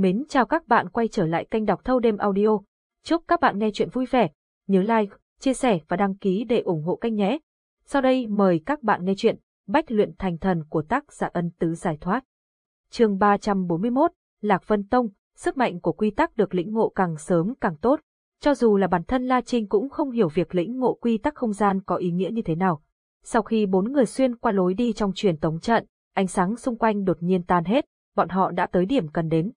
Mến chào các bạn quay trở lại kênh đọc thâu đêm audio. Chúc các bạn nghe chuyện vui vẻ. Nhớ like, chia sẻ và đăng ký để ủng hộ kênh nhé. Sau đây mời các bạn nghe chuyện Bách luyện thành thần của tác giả ân tứ giải thoát. chương 341, Lạc Vân Tông, sức mạnh của quy tắc được lĩnh ngộ càng sớm càng tốt. Cho dù là bản thân La Trinh cũng không hiểu việc lĩnh ngộ quy tắc không gian có ý nghĩa như thế nào. Sau khi bốn người xuyên qua lối đi trong truyền tống trận, ánh sáng xung quanh đột nhiên tan hết, bọn họ đã tới điểm cần đến.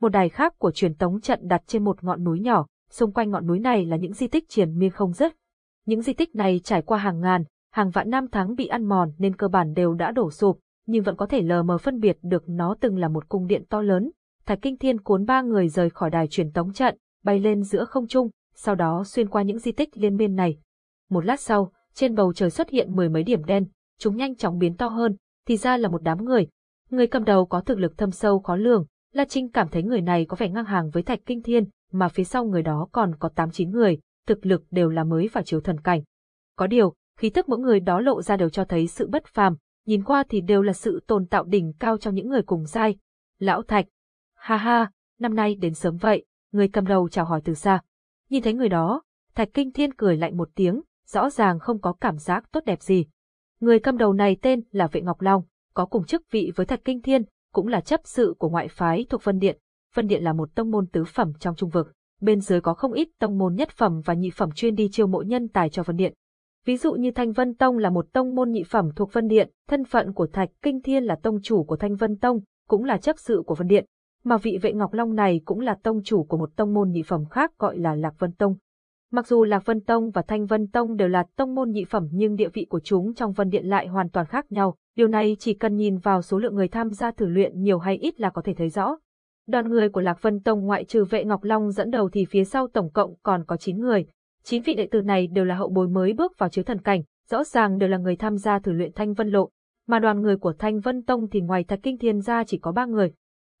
Một đài khác của truyền tống trận đặt trên một ngọn núi nhỏ, xung quanh ngọn núi này là những di tích triền miên không dứt. Những di tích này trải qua hàng ngàn, hàng vạn năm tháng bị ăn mòn nên cơ bản đều đã đổ sụp, nhưng vẫn có thể lờ mờ phân biệt được nó từng là một cung điện to lớn. Thạch Kinh Thiên cuốn ba người rời khỏi đài truyền tống trận, bay lên giữa không trung, sau đó xuyên qua những di tích liên miên này. Một lát sau, trên bầu trời xuất hiện mười mấy điểm đen, chúng nhanh chóng biến to hơn, thì ra là một đám người. Người cầm đầu có thực lực thâm sâu khó lường, La Trinh cảm thấy người này có vẻ ngang hàng với Thạch Kinh Thiên, mà phía sau người đó còn có 8-9 người, thực lực đều là mới vào chiếu thần cảnh. Có điều, khí tức mỗi người đó lộ ra đều cho thấy sự bất phàm, nhìn qua thì đều là sự tồn tạo đỉnh cao trong những người cùng giai. Lão Thạch, ha ha, năm nay đến sớm vậy, người cầm đầu chào hỏi từ xa. Nhìn thấy người đó, Thạch Kinh Thiên cười lạnh một tiếng, rõ ràng không có cảm giác tốt đẹp gì. Người cầm đầu này tên là Vệ Ngọc Long, có cùng chức vị với Thạch Kinh Thiên, cũng là chấp sự của ngoại phái thuộc Vân Điện. Vân Điện là một tông môn tứ phẩm trong trung vực, bên dưới có không ít tông môn nhất phẩm và nhị phẩm chuyên đi chiêu mộ nhân tài cho Vân Điện. Ví dụ như Thanh Vân Tông là một tông môn nhị phẩm thuộc Vân Điện, thân phận của Thạch Kinh Thiên là tông chủ của Thanh Vân Tông, cũng là chấp sự của Vân Điện, mà vị vệ Ngọc Long này cũng là tông chủ của một tông môn nhị phẩm khác gọi là Lạc Vân Tông. Mặc dù là Vân Tông và Thanh Vân Tông đều là tông môn nhị phẩm nhưng địa vị của chúng trong Vân Điện lại hoàn toàn khác nhau, điều này chỉ cần nhìn vào số lượng người tham gia thử luyện nhiều hay ít là có thể thấy rõ. Đoàn người của Lạc Vân Tông ngoại trừ vệ Ngọc Long dẫn đầu thì phía sau tổng cộng còn có 9 người. 9 vị đệ tử này đều là hậu bối mới bước vào chiếu thần cảnh, rõ ràng đều là người tham gia thử luyện Thanh Vân Lộ, mà đoàn người của Thanh Vân Tông thì ngoài Thạch Kinh Thiên ra chỉ có 3 người.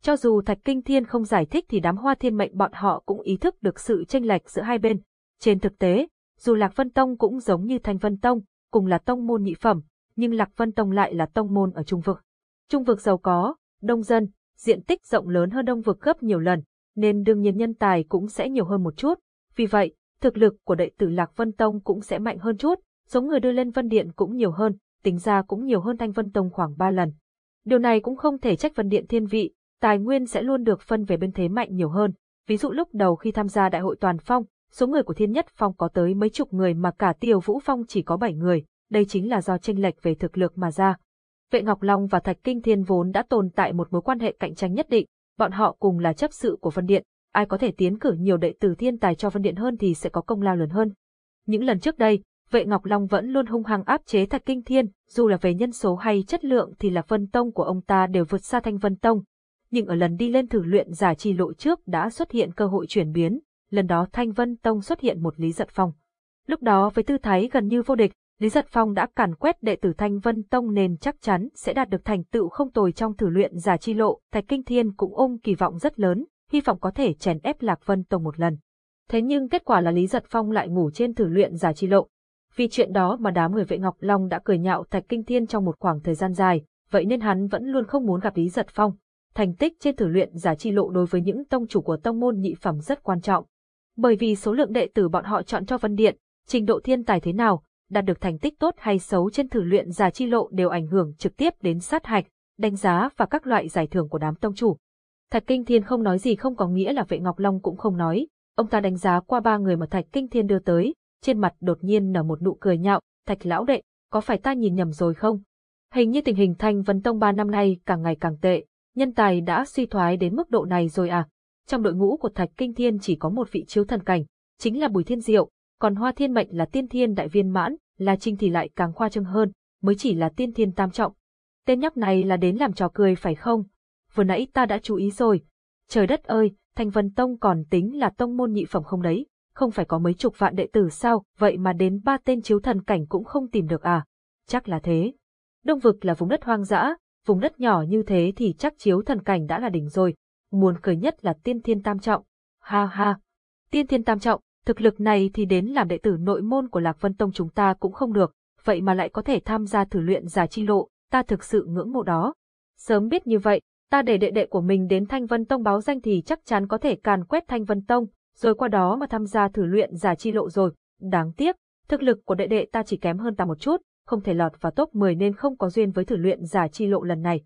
Cho dù Thạch Kinh Thiên không giải thích thì đám hoa thiên mệnh bọn họ cũng ý thức được sự tranh lệch giữa hai bên. Trên thực tế, dù Lạc Vân Tông cũng giống như Thanh Vân Tông, cùng là tông môn nhị phẩm, nhưng Lạc Vân Tông lại là tông môn ở trung vực. Trung vực giàu có, đông dân, diện tích rộng lớn hơn đông vực gấp nhiều lần, nên đương nhiên nhân tài cũng sẽ nhiều hơn một chút. Vì vậy, thực lực của đệ tử Lạc Vân Tông cũng sẽ mạnh hơn chút, số người đưa lên Vân Điện cũng nhiều hơn, tính ra cũng nhiều hơn Thanh Vân Tông khoảng 3 lần. Điều này cũng không thể trách Vân Điện thiên vị, tài nguyên sẽ luôn được phân về bên thế mạnh nhiều hơn. Ví dụ lúc đầu khi tham gia đại hội toàn phong, số người của Thiên Nhất Phong có tới mấy chục người mà cả Tiêu Vũ Phong chỉ có 7 người, đây chính là do tranh lệch về thực lực mà ra. Vệ Ngọc Long và Thạch Kinh Thiên vốn đã tồn tại một mối quan hệ cạnh tranh nhất định, bọn họ cùng là chấp sự của Vân Điện, ai có thể tiến cử nhiều đệ tử thiên tài cho Vân Điện hơn thì sẽ có công lao lớn hơn. Những lần trước đây, Vệ Ngọc Long vẫn luôn hung hăng áp chế Thạch Kinh Thiên, dù là về nhân số hay chất lượng thì là Vân Tông của ông ta đều vượt xa Thanh Vân Tông. Nhưng ở lần đi lên thử luyện giả trì lộ trước đã xuất hiện cơ hội chuyển biến, lần đó Thanh Vân Tông xuất hiện một Lý Giật Phong. Lúc đó với tư thái gần như vô địch, Lý Giật Phong đã càn quét đệ tử Thanh Vân Tông nên chắc chắn sẽ đạt được thành tựu không tồi trong thử luyện giả chi lộ, Thạch Kinh Thiên cũng ôm kỳ vọng rất lớn, hy vọng có thể chèn ép Lạc Vân Tông một lần. Thế nhưng kết quả là Lý Giật Phong lại ngủ trên thử luyện giả chi lộ. Vì chuyện đó mà đám người vệ Ngọc Long đã cười nhạo Thạch Kinh Thiên trong một khoảng thời gian dài, vậy nên hắn vẫn luôn không muốn gặp Lý Giật Phong. Thành tích trên thử luyện giả chi lộ đối với những tông chủ của tông môn nhị phẩm rất quan trọng. Bởi vì số lượng đệ tử bọn họ chọn cho Vân Điện, trình độ thiên tài thế nào, đạt được thành tích tốt hay xấu trên thử luyện giả chi lộ đều ảnh hưởng trực tiếp đến sát hạch, đánh giá và các loại giải thưởng của đám tông chủ. Thạch Kinh Thiên không nói gì không có nghĩa là vệ Ngọc Long cũng không nói, ông ta đánh giá qua ba người mà Thạch Kinh Thiên đưa tới, trên mặt đột nhiên nở một nụ cười nhạo, Thạch lão đệ, có phải ta nhìn nhầm rồi không? Hình như tình hình Thanh Vân Tông ba năm nay càng ngày càng tệ, nhân tài đã suy thoái đến mức độ này rồi à? Trong đội ngũ của Thạch Kinh Thiên chỉ có một vị chiếu thần cảnh, chính là Bùi Thiên Diệu, còn Hoa Thiên Mệnh là tiên thiên đại viên mãn, La Trinh thì lại càng khoa trương hơn, mới chỉ là tiên thiên tam trọng. Tên nhóc này là đến làm trò cười phải không? Vừa nãy ta đã chú ý rồi. Trời đất ơi, Thanh Vân Tông còn tính là tông môn nhị phẩm không đấy, không phải có mấy chục vạn đệ tử sao, vậy mà đến ba tên chiếu thần cảnh cũng không tìm được à? Chắc là thế. Đông vực là vùng đất hoang dã, vùng đất nhỏ như thế thì chắc chiếu thần cảnh đã là đỉnh rồi. Muốn cười nhất là tiên thiên tam trọng. Ha ha. Tiên thiên tam trọng, Thực lực này thì đến làm đệ tử nội môn của Lạc Vân Tông chúng ta cũng không được, vậy mà lại có thể tham gia thử luyện giả chi lộ, ta thực sự ngưỡng mộ đó. Sớm biết như vậy, Ta để đệ đệ của mình đến Thanh Vân Tông báo danh thì chắc chắn có thể càn quét Thanh Vân Tông, rồi qua đó mà tham gia thử luyện giả chi lộ rồi. Đáng tiếc, thực lực của đệ đệ ta chỉ kém hơn ta một chút, không thể lọt vào top 10 nên không có duyên với thử luyện giả chi lộ lần này.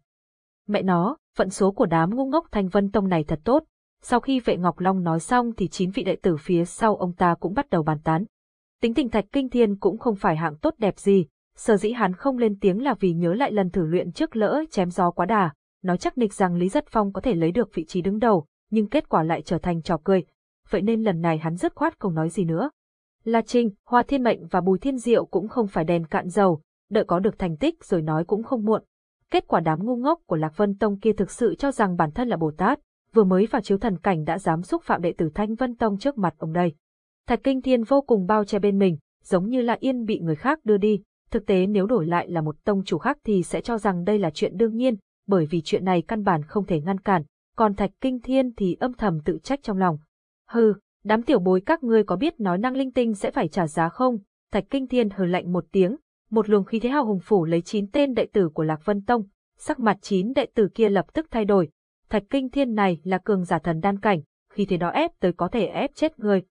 Mẹ nó, phận số của đám ngu ngốc Thanh Vân Tông này thật tốt. Sau khi vệ Ngọc Long nói xong thì chín vị đệ tử phía sau ông ta cũng bắt đầu bàn tán. Tính tình Thạch Kinh Thiên cũng không phải hạng tốt đẹp gì, sở dĩ hắn không lên tiếng là vì nhớ lại lần thử luyện trước lỡ chém gió quá đà, nói chắc nịch rằng Lý Dật Phong có thể lấy được vị trí đứng đầu, nhưng kết quả lại trở thành trò cười. Vậy nên lần này hắn dứt khoát không nói gì nữa. La Trinh, Hoa Thiên Mệnh và Bùi Thiên Diệu cũng không phải đèn cạn dầu, đợi có được thành tích rồi nói cũng không muộn. Kết quả đám ngu ngốc của Lạc Vân Tông kia thực sự cho rằng bản thân là Bồ Tát, vừa mới vào chiếu thần cảnh đã dám xúc phạm đệ tử Thanh Vân Tông trước mặt ông đây. Thạch Kinh Thiên vô cùng bao che bên mình, giống như là yên bị người khác đưa đi, thực tế nếu đổi lại là một tông chủ khác thì sẽ cho rằng đây là chuyện đương nhiên, bởi vì chuyện này căn bản không thể ngăn cản, còn Thạch Kinh Thiên thì âm thầm tự trách trong lòng. Hừ, đám tiểu bối các ngươi có biết nói năng linh tinh sẽ phải trả giá không? Thạch Kinh Thiên hừ lạnh một tiếng, một luồng khí thế hào hùng phủ lấy chín tên đệ tử của Lạc Vân Tông, sắc mặt chín đệ tử kia lập tức thay đổi. Thạch Kinh Thiên này là cường giả thần đan cảnh, khi thế đó ép tới có thể ép chết người.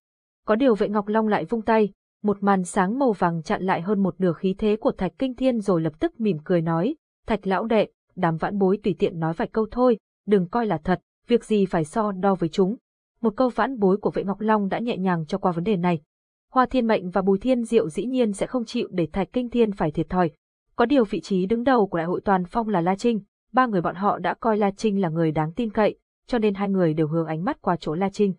Có điều vệ Ngọc Long lại vung tay, một màn sáng màu vàng chặn lại hơn một nửa khí thế của Thạch Kinh Thiên rồi lập tức mỉm cười nói, Thạch lão đệ, đám vãn bối tùy tiện nói vài câu thôi, đừng coi là thật, việc gì phải so đo với chúng. Một câu vãn bối của vệ Ngọc Long đã nhẹ nhàng cho qua vấn đề này. Hoa Thiên Mệnh và Bùi Thiên Diệu dĩ nhiên sẽ không chịu để Thạch Kinh Thiên phải thiệt thòi. Có điều vị trí đứng đầu của đại hội toàn phong là La Trinh, ba người bọn họ đã coi La Trinh là người đáng tin cậy, cho nên hai người đều hướng ánh mắt qua chỗ La Trinh.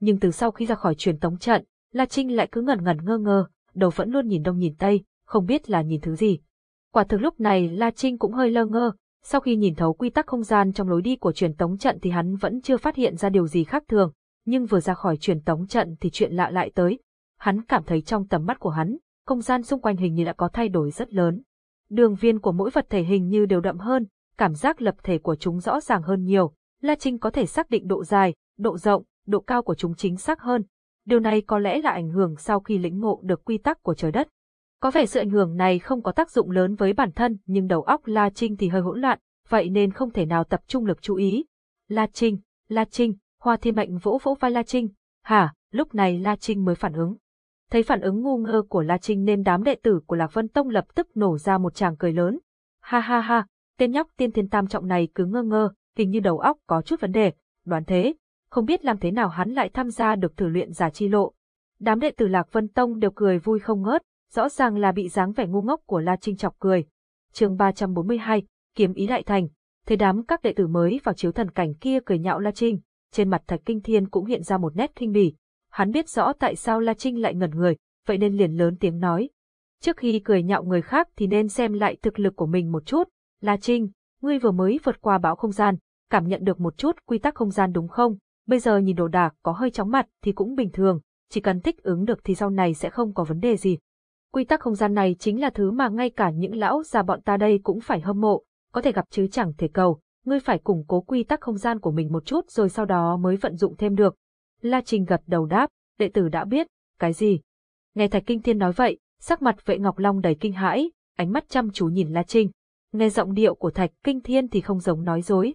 Nhưng từ sau khi ra khỏi truyền tống trận, La Trinh lại cứ ngẩn ngẩn ngơ ngơ, đầu vẫn luôn nhìn đông nhìn tây, không biết là nhìn thứ gì. Quả thực lúc này La Trinh cũng hơi lơ ngơ, sau khi nhìn thấu quy tắc không gian trong lối đi của truyền tống trận thì hắn vẫn chưa phát hiện ra điều gì khác thường, nhưng vừa ra khỏi truyền tống trận thì chuyện lạ lại tới. Hắn cảm thấy trong tầm mắt của hắn, không gian xung quanh hình như đã có thay đổi rất lớn. Đường viên của mỗi vật thể hình như đều đậm hơn, cảm giác lập thể của chúng rõ ràng hơn nhiều. La Trinh có thể xác định độ dài, độ rộng, độ cao của chúng chính xác hơn, Điều này có lẽ là ảnh hưởng sau khi lĩnh ngộ được quy tắc của trời đất. Có vẻ sự ảnh hưởng này không có tác dụng lớn với bản thân, nhưng đầu óc La Trinh thì hơi hỗn loạn, vậy nên không thể nào tập trung lực chú ý. La Trinh, La Trinh, Hoa Thiên Mệnh vỗ vỗ vai La Trinh. Hả, lúc này La Trinh mới phản ứng. Thấy phản ứng ngu ngơ của La Trinh nên đám đệ tử của Lạc Vân Tông lập tức nổ ra một tràng cười lớn. Ha ha ha, tên nhóc tiên thiên tam trọng này cứ ngơ ngơ, hình như đầu óc có chút vấn đề. Đoán thế, không biết làm thế nào hắn lại tham gia được thử luyện giả chi lộ. Đám đệ tử Lạc Vân Tông đều cười vui không ngớt, rõ ràng là bị dáng vẻ ngu ngốc của La Trinh chọc cười. chương 342, kiếm ý đại thành, thấy đám các đệ tử mới vào chiếu thần cảnh kia cười nhạo La Trinh, trên mặt Thạch Kinh Thiên cũng hiện ra một nét khinh bỉ. Hắn biết rõ tại sao La Trinh lại ngẩn người, vậy nên liền lớn tiếng nói. Trước khi cười nhạo người khác thì nên xem lại thực lực của mình một chút. La Trinh, ngươi vừa mới vượt qua bão không gian, cảm nhận được một chút quy tắc không gian đúng không? Bây giờ nhìn đồ đạc có hơi chóng mặt thì cũng bình thường, chỉ cần thích ứng được thì sau này sẽ không có vấn đề gì. Quy tắc không gian này chính là thứ mà ngay cả những lão già bọn ta đây cũng phải hâm mộ, có thể gặp chứ chẳng thể cầu, ngươi phải củng cố quy tắc không gian của mình một chút rồi sau đó mới vận dụng thêm được. La Trình gật đầu đáp, đệ tử đã biết, cái gì? Nghe Thạch Kinh Thiên nói vậy, sắc mặt vệ Ngọc Long đầy kinh hãi, ánh mắt chăm chú nhìn La Trình. Nghe giọng điệu của Thạch Kinh Thiên thì không giống nói dối.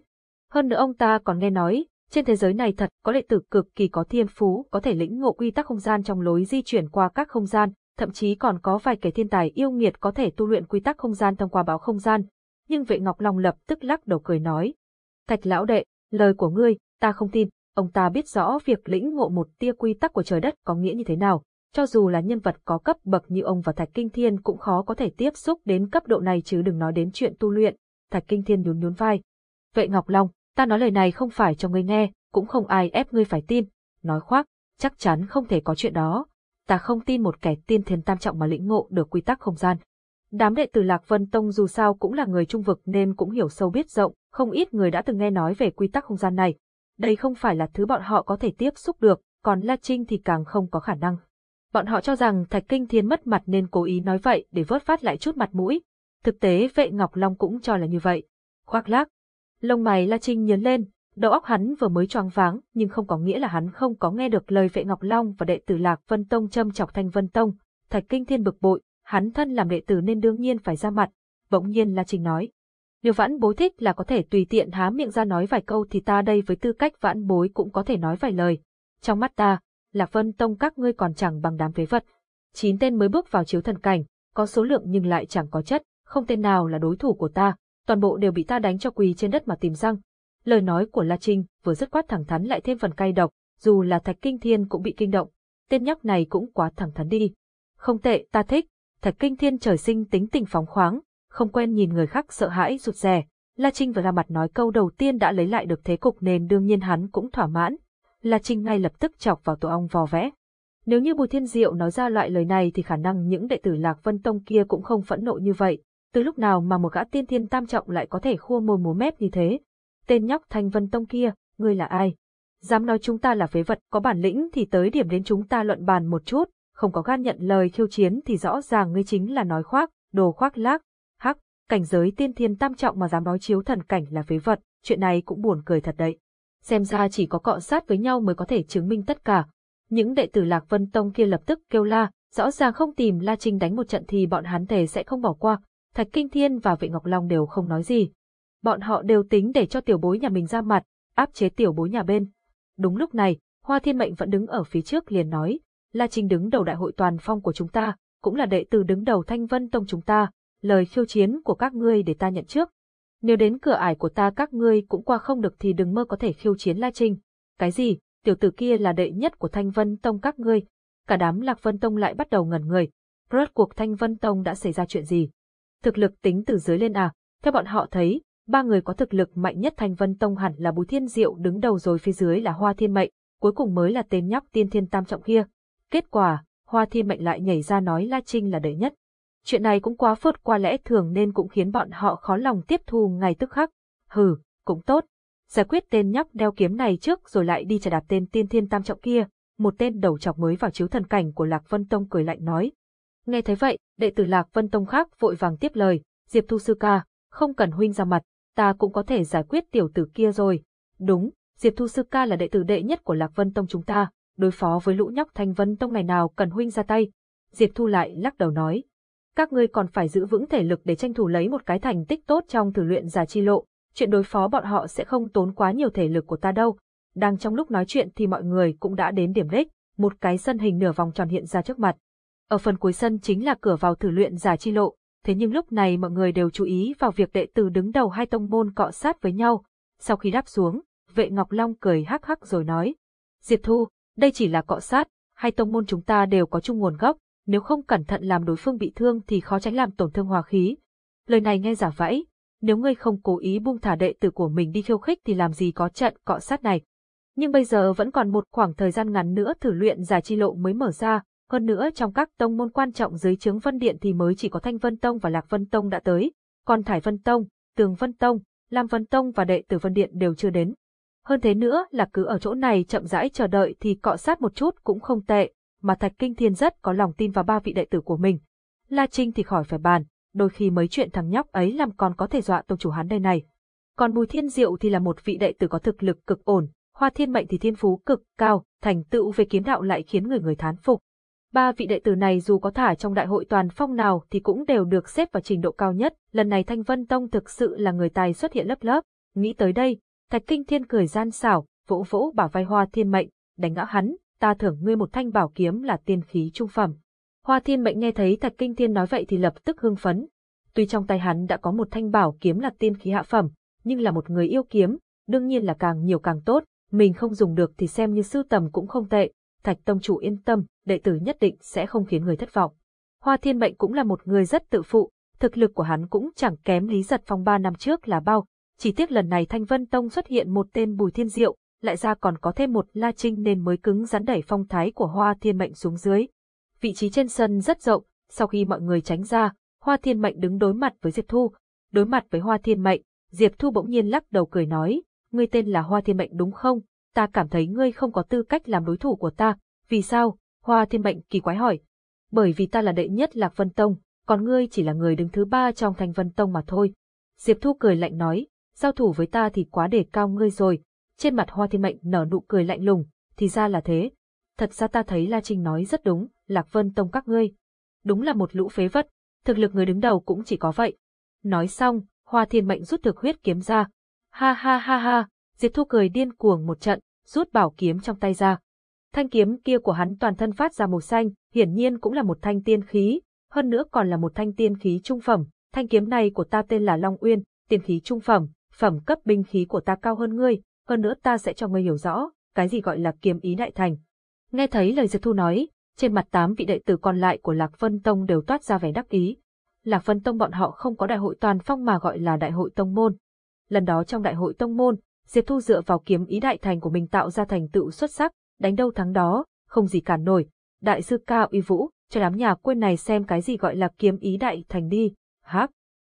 Hơn nữa ông ta còn nghe nói, trên thế giới này thật có đệ tử cực kỳ có thiên phú, có thể lĩnh ngộ quy tắc không gian trong lối di chuyển qua các không gian, thậm chí còn có vài kẻ thiên tài yêu nghiệt có thể tu luyện quy tắc không gian thông qua báo không gian. Nhưng vệ Ngọc Long lập tức lắc đầu cười nói. Thạch lão đệ, lời của ngươi, ta không tin, ông ta biết rõ việc lĩnh ngộ một tia quy tắc của trời đất có nghĩa như thế nào. Cho dù là nhân vật có cấp bậc như ông và Thạch Kinh Thiên cũng khó có thể tiếp xúc đến cấp độ này chứ đừng nói đến chuyện tu luyện. Thạch Kinh Thiên nhún nhún vai. Vệ Ngọc Long, Ta nói lời này không phải cho ngươi nghe, cũng không ai ép ngươi phải tin. Nói khoác, chắc chắn không thể có chuyện đó. Ta không tin một kẻ tiên thiên tam trọng mà lĩnh ngộ được quy tắc không gian. Đám đệ tử Lạc Vân Tông dù sao cũng là người trung vực nên cũng hiểu sâu biết rộng, không ít người đã từng nghe nói về quy tắc không gian này. Đây không phải là thứ bọn họ có thể tiếp xúc được, còn La Trinh thì càng không có khả năng. Bọn họ cho rằng Thạch Kinh Thiên mất mặt nên cố ý nói vậy để vớt phát lại chút mặt mũi. Thực tế vệ Ngọc Long cũng cho là như vậy. Khoác lác, Lông mày La Trinh nhấn lên, đầu óc hắn vừa mới choáng váng, nhưng không có nghĩa là hắn không có nghe được lời vệ Ngọc Long và đệ tử Lạc Vân Tông châm chọc Thanh Vân Tông. Thạch Kinh Thiên bực bội, hắn thân làm đệ tử nên đương nhiên phải ra mặt. Bỗng nhiên La Trinh nói. Nếu vãn bối thích là có thể tùy tiện há miệng ra nói vài câu thì ta đây với tư cách vãn bối cũng có thể nói vài lời. Trong mắt ta, Lạc Vân Tông các ngươi còn chẳng bằng đám phế vật. Chín tên mới bước vào chiếu thần cảnh, có số lượng nhưng lại chẳng có chất, không tên nào là đối thủ của ta, toàn bộ đều bị ta đánh cho quỳ trên đất mà tìm răng. Lời nói của La Trinh vừa dứt quát thẳng thắn lại thêm phần cay độc, dù là Thạch Kinh Thiên cũng bị kinh động. Tên nhóc này cũng quá thẳng thắn đi. Không tệ, ta thích. Thạch Kinh Thiên trời sinh tính tình phóng khoáng, không quen nhìn người khác sợ hãi rụt rè. La Trinh vừa ra mặt nói câu đầu tiên đã lấy lại được thế cục nên đương nhiên hắn cũng thỏa mãn. La Trinh ngay lập tức chọc vào tổ ong vò vẽ. Nếu như Bùi Thiên Diệu nói ra loại lời này thì khả năng những đệ tử Lạc Vân Tông kia cũng không phẫn nộ như vậy. Từ lúc nào mà một gã tiên thiên tam trọng lại có thể khua môi múa mép như thế? Tên nhóc Thanh Vân Tông kia, ngươi là ai? Dám nói chúng ta là phế vật, có bản lĩnh thì tới điểm đến chúng ta luận bàn một chút, không có gan nhận lời khiêu chiến thì rõ ràng ngươi chính là nói khoác, đồ khoác lác. Cảnh giới tiên thiên tam trọng mà dám nói chiếu thần cảnh là phế vật, chuyện này cũng buồn cười thật đấy. Xem ra chỉ có cọ sát với nhau mới có thể chứng minh tất cả. Những đệ tử Lạc Vân Tông kia lập tức kêu la, rõ ràng không tìm La Trinh đánh một trận thì bọn hắn thề sẽ không bỏ qua. Thạch Kinh Thiên và Vệ Ngọc Long đều không nói gì. Bọn họ đều tính để cho tiểu bối nhà mình ra mặt, áp chế tiểu bối nhà bên. Đúng lúc này, Hoa Thiên Mệnh vẫn đứng ở phía trước liền nói, La Trinh đứng đầu đại hội toàn phong của chúng ta, cũng là đệ tử đứng đầu Thanh Vân Tông chúng ta, lời khiêu chiến của các ngươi để ta nhận trước. Nếu đến cửa ải của ta các ngươi cũng qua không được thì đừng mơ có thể khiêu chiến La Trinh. Cái gì, tiểu tử kia là đệ nhất của Thanh Vân Tông các ngươi. Cả đám Lạc Vân Tông lại bắt đầu ngẩn người. Rốt cuộc Thanh Vân Tông đã xảy ra chuyện gì? Thực lực tính từ dưới lên à? Theo bọn họ thấy, ba người có thực lực mạnh nhất Thanh Vân Tông hẳn là Bùi Thiên Diệu đứng đầu rồi phía dưới là Hoa Thiên Mệnh, cuối cùng mới là tên nhóc tiên thiên tam trọng kia. Kết quả, Hoa Thiên Mệnh lại nhảy ra nói La Trinh là đệ nhất. Chuyện này cũng quá phớt qua lẽ thường nên cũng khiến bọn họ khó lòng tiếp thu ngay tức khắc. Hừ, cũng tốt. Giải quyết tên nhóc đeo kiếm này trước rồi lại đi trả đạp tên tiên thiên tam trọng kia. Một tên đầu chọc mới vào chiếu thần cảnh của Lạc Vân Tông cười lạnh nói. Nghe thấy vậy, đệ tử Lạc Vân Tông khác vội vàng tiếp lời. Diệp Thu Sư Ca, không cần huynh ra mặt, ta cũng có thể giải quyết tiểu tử kia rồi. Đúng, Diệp Thu Sư Ca là đệ tử đệ nhất của Lạc Vân Tông chúng ta, đối phó với lũ nhóc Thanh Vân Tông này nào cần huynh ra tay. Diệp Thu lại lắc đầu nói. Các ngươi còn phải giữ vững thể lực để tranh thủ lấy một cái thành tích tốt trong thử luyện giả chi lộ, chuyện đối phó bọn họ sẽ không tốn quá nhiều thể lực của ta đâu. Đang trong lúc nói chuyện thì mọi người cũng đã đến điểm đích, một cái sân hình nửa vòng tròn hiện ra trước mặt. Ở phần cuối sân chính là cửa vào thử luyện giả chi lộ, thế nhưng lúc này mọi người đều chú ý vào việc đệ tử đứng đầu hai tông môn cọ sát với nhau. Sau khi đáp xuống, vệ Ngọc Long cười hắc hắc rồi nói. Diệp Thu, đây chỉ là cọ sát, hai tông môn chúng ta đều có chung nguồn gốc, nếu không cẩn thận làm đối phương bị thương thì khó tránh làm tổn thương hòa khí. Lời này nghe giả vãi. nếu ngươi không cố ý buông thả đệ tử của mình đi khiêu khích thì làm gì có trận cọ sát này. Nhưng bây giờ vẫn còn một khoảng thời gian ngắn nữa thử luyện giải chi lộ mới mở ra, hơn nữa trong các tông môn quan trọng dưới chướng Vân Điện thì mới chỉ có Thanh Vân Tông và Lạc Vân Tông đã tới, còn Thải Vân Tông, Tường Vân Tông, Lam Vân Tông và đệ tử Vân Điện đều chưa đến. Hơn thế nữa là cứ ở chỗ này chậm rãi chờ đợi thì cọ sát một chút cũng không tệ, mà Thạch Kinh Thiên rất có lòng tin vào ba vị đệ tử của mình. La Trinh thì khỏi phải bàn, đôi khi mấy chuyện thằng nhóc ấy làm còn có thể dọa tông chủ hắn đây này. Còn Bùi Thiên Diệu thì là một vị đệ tử có thực lực cực ổn, Hoa Thiên Mệnh thì thiên phú cực cao, thành tựu về kiếm đạo lại khiến người người thán phục. Ba vị đệ tử này dù có thả trong đại hội toàn phong nào thì cũng đều được xếp vào trình độ cao nhất, lần này Thanh Vân Tông thực sự là người tài xuất hiện lớp lớp. Nghĩ tới đây, Thạch Kinh Thiên cười gian xảo, vỗ vỗ bảo vai Hoa Thiên Mệnh, đánh ngã hắn, ta thưởng ngươi một thanh bảo kiếm là tiên khí trung phẩm. Hoa Thiên Mệnh nghe thấy Thạch Kinh Thiên nói vậy thì lập tức hưng phấn. Tuy trong tay hắn đã có một thanh bảo kiếm là tiên khí hạ phẩm, nhưng là một người yêu kiếm, đương nhiên là càng nhiều càng tốt, mình không dùng được thì xem như sưu tầm cũng không tệ, Thạch Tông chủ yên tâm, đệ tử nhất định sẽ không khiến người thất vọng. Hoa Thiên Mệnh cũng là một người rất tự phụ, thực lực của hắn cũng chẳng kém Lý Giật Phong ba năm trước là bao, chỉ tiếc lần này Thanh Vân Tông xuất hiện một tên Bùi Thiên Diệu, lại ra còn có thêm một La Trinh nên mới cứng rắn đẩy phong thái của Hoa Thiên Mệnh xuống dưới. Vị trí trên sân rất rộng, sau khi mọi người tránh ra, Hoa Thiên Mệnh đứng đối mặt với Diệp Thu. Đối mặt với Hoa Thiên Mệnh, Diệp Thu bỗng nhiên lắc đầu cười nói, ngươi tên là Hoa Thiên Mệnh đúng không? Ta cảm thấy ngươi không có tư cách làm đối thủ của ta. Vì sao? Hoa Thiên Mệnh kỳ quái hỏi. Bởi vì ta là đệ nhất Lạc Vân Tông, còn ngươi chỉ là người đứng thứ ba trong thành Vân Tông mà thôi. Diệp Thu cười lạnh nói, giao thủ với ta thì quá đề cao ngươi rồi. Trên mặt Hoa Thiên Mệnh nở nụ cười lạnh lùng, thì ra là thế. Thật ra ta thấy La Trinh nói rất đúng, Lạc Vân Tông các ngươi. Đúng là một lũ phế vật, thực lực người đứng đầu cũng chỉ có vậy. Nói xong, Hoa Thiên Mệnh rút thực huyết kiếm ra. Ha ha ha ha, Diệp Thu cười điên cuồng một trận, rút bảo kiếm trong tay ra. Thanh kiếm kia của hắn toàn thân phát ra màu xanh, hiển nhiên cũng là một thanh tiên khí, hơn nữa còn là một thanh tiên khí trung phẩm. Thanh kiếm này của ta tên là Long Uyên, tiên khí trung phẩm, phẩm cấp binh khí của ta cao hơn ngươi, hơn nữa ta sẽ cho ngươi hiểu rõ, cái gì gọi là kiếm ý đại thành. Nghe thấy lời Diệp Thu nói, trên mặt tám vị đệ tử còn lại của Lạc Vân Tông đều toát ra vẻ đắc ý. Lạc Vân Tông bọn họ không có đại hội toàn phong mà gọi là đại hội tông môn. Lần đó trong đại hội tông môn, Diệp Thu dựa vào kiếm ý đại thành của mình tạo ra thành tựu xuất sắc, đánh đâu thắng đó, không gì cản nổi. Đại sư cao uy vũ, cho đám nhà quên này xem cái gì gọi là kiếm ý đại thành đi. Hắc,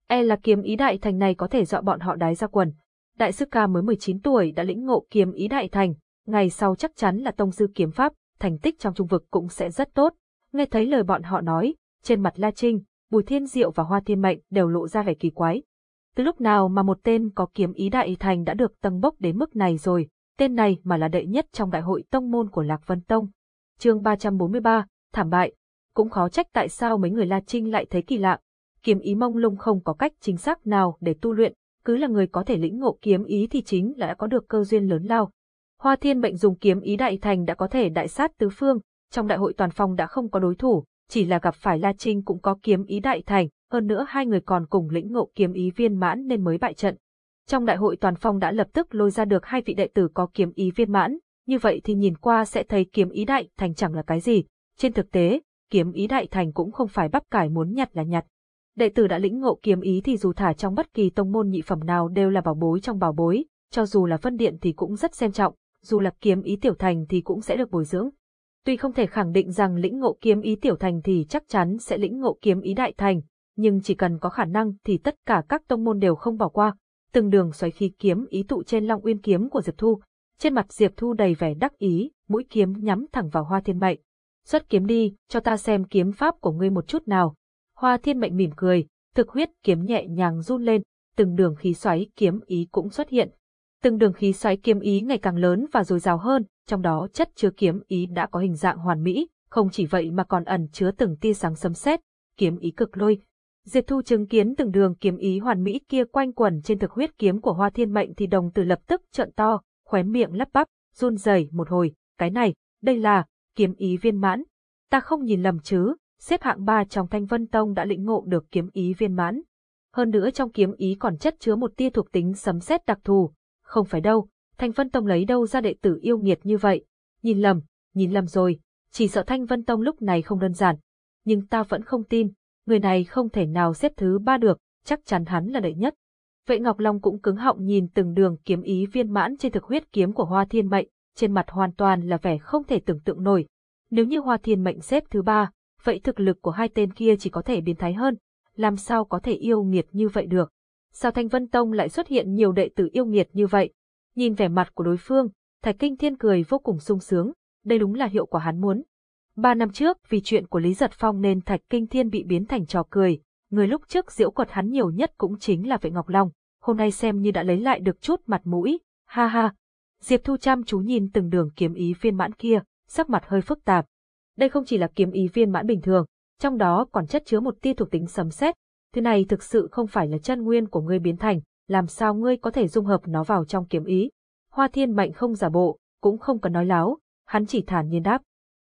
e là kiếm ý đại thành này có thể dọa bọn họ đái ra quần. Đại sư ca mới 19 tuổi đã lĩnh ngộ kiếm ý đại thành, ngày sau chắc chắn là tông sư kiếm pháp, thành tích trong trung vực cũng sẽ rất tốt. Nghe thấy lời bọn họ nói, trên mặt La Trinh, Bùi Thiên Diệu và Hoa Thiên Mệnh đều lộ ra vẻ kỳ quái. Từ lúc nào mà một tên có kiếm ý đại thành đã được tầng bốc đến mức này rồi, tên này mà là đệ nhất trong đại hội tông môn của Lạc Vân Tông. chương 343, thảm bại. Cũng khó trách tại sao mấy người La Trinh lại thấy kỳ lạ. Kiếm ý mông lung không có cách chính xác nào để tu luyện, cứ là người có thể lĩnh ngộ kiếm ý thì chính là đã có được cơ duyên lớn lao. Hoa Thiên Mệnh dùng kiếm ý đại thành đã có thể đại sát tứ phương, trong đại hội toàn phong đã không có đối thủ, chỉ là gặp phải La Trinh cũng có kiếm ý đại thành, hơn nữa hai người còn cùng lĩnh ngộ kiếm ý viên mãn nên mới bại trận. Trong đại hội toàn phong đã lập tức lôi ra được hai vị đệ tử có kiếm ý viên mãn, như vậy thì nhìn qua sẽ thấy kiếm ý đại thành chẳng là cái gì. Trên thực tế, kiếm ý đại thành cũng không phải bắp cải muốn nhặt là nhặt. Đệ tử đã lĩnh ngộ kiếm ý thì dù thả trong bất kỳ tông môn nhị phẩm nào đều là bảo bối trong bảo bối, cho dù là phân điện thì cũng rất xem trọng, dù là kiếm ý tiểu thành thì cũng sẽ được bồi dưỡng. Tuy không thể khẳng định rằng lĩnh ngộ kiếm ý tiểu thành thì chắc chắn sẽ lĩnh ngộ kiếm ý đại thành, nhưng chỉ cần có khả năng thì tất cả các tông môn đều không bỏ qua. Từng đường xoáy khí kiếm ý tụ trên Long Uyên kiếm của Diệp Thu, trên mặt Diệp Thu đầy vẻ đắc ý, mũi kiếm nhắm thẳng vào Hoa Thiên Mệnh. Xuất kiếm đi, cho ta xem kiếm pháp của ngươi một chút nào. Hoa Thiên Mệnh mỉm cười, thực huyết kiếm nhẹ nhàng run lên, từng đường khí xoáy kiếm ý cũng xuất hiện, Từng đường khí xoáy kiếm ý ngày càng lớn và dồi dào hơn, trong đó chất chứa kiếm ý đã có hình dạng hoàn mỹ, không chỉ vậy mà còn ẩn chứa từng tia sáng sấm sét, kiếm ý cực lôi. Diệp Thu chứng kiến từng đường kiếm ý hoàn mỹ kia quanh quẩn trên thực huyết kiếm của Hoa Thiên Mệnh thì đồng tử lập tức trợn to, khóe miệng lắp bắp, run rẩy một hồi, cái này, đây là kiếm ý viên mãn. Ta không nhìn lầm chứ, xếp hạng ba trong Thanh Vân Tông đã lĩnh ngộ được kiếm ý viên mãn. Hơn nữa trong kiếm ý còn chất chứa một tia thuộc tính sấm sét đặc thù, không phải đâu, Thanh Vân Tông lấy đâu ra đệ tử yêu nghiệt như vậy. Nhìn lầm, nhìn lầm rồi, chỉ sợ Thanh Vân Tông lúc này không đơn giản. Nhưng ta vẫn không tin, người này không thể nào xếp thứ ba được, chắc chắn hắn là đệ nhất. Vệ Ngọc Long cũng cứng họng nhìn từng đường kiếm ý viên mãn trên thực huyết kiếm của Hoa Thiên Mệnh, trên mặt hoàn toàn là vẻ không thể tưởng tượng nổi. Nếu như Hoa Thiên Mệnh xếp thứ ba, vậy thực lực của hai tên kia chỉ có thể biến thái hơn, làm sao có thể yêu nghiệt như vậy được. Sao Thanh Vân Tông lại xuất hiện nhiều đệ tử yêu nghiệt như vậy? Nhìn vẻ mặt của đối phương, Thạch Kinh Thiên cười vô cùng sung sướng, đây đúng là hiệu quả hắn muốn. Ba năm trước, vì chuyện của Lý Giật Phong nên Thạch Kinh Thiên bị biến thành trò cười, người lúc trước diễu quật hắn nhiều nhất cũng chính là Vệ Ngọc Long, hôm nay xem như đã lấy lại được chút mặt mũi, ha ha. Diệp Thu chăm chú nhìn từng đường kiếm ý viên mãn kia, sắc mặt hơi phức tạp. Đây không chỉ là kiếm ý viên mãn bình thường, trong đó còn chất chứa một tia thuộc tính sấm sét, thứ này thực sự không phải là chân nguyên của ngươi biến thành, làm sao ngươi có thể dung hợp nó vào trong kiếm ý. Hoa thiên mệnh không giả bộ, cũng không cần nói láo, hắn chỉ thản nhiên đáp.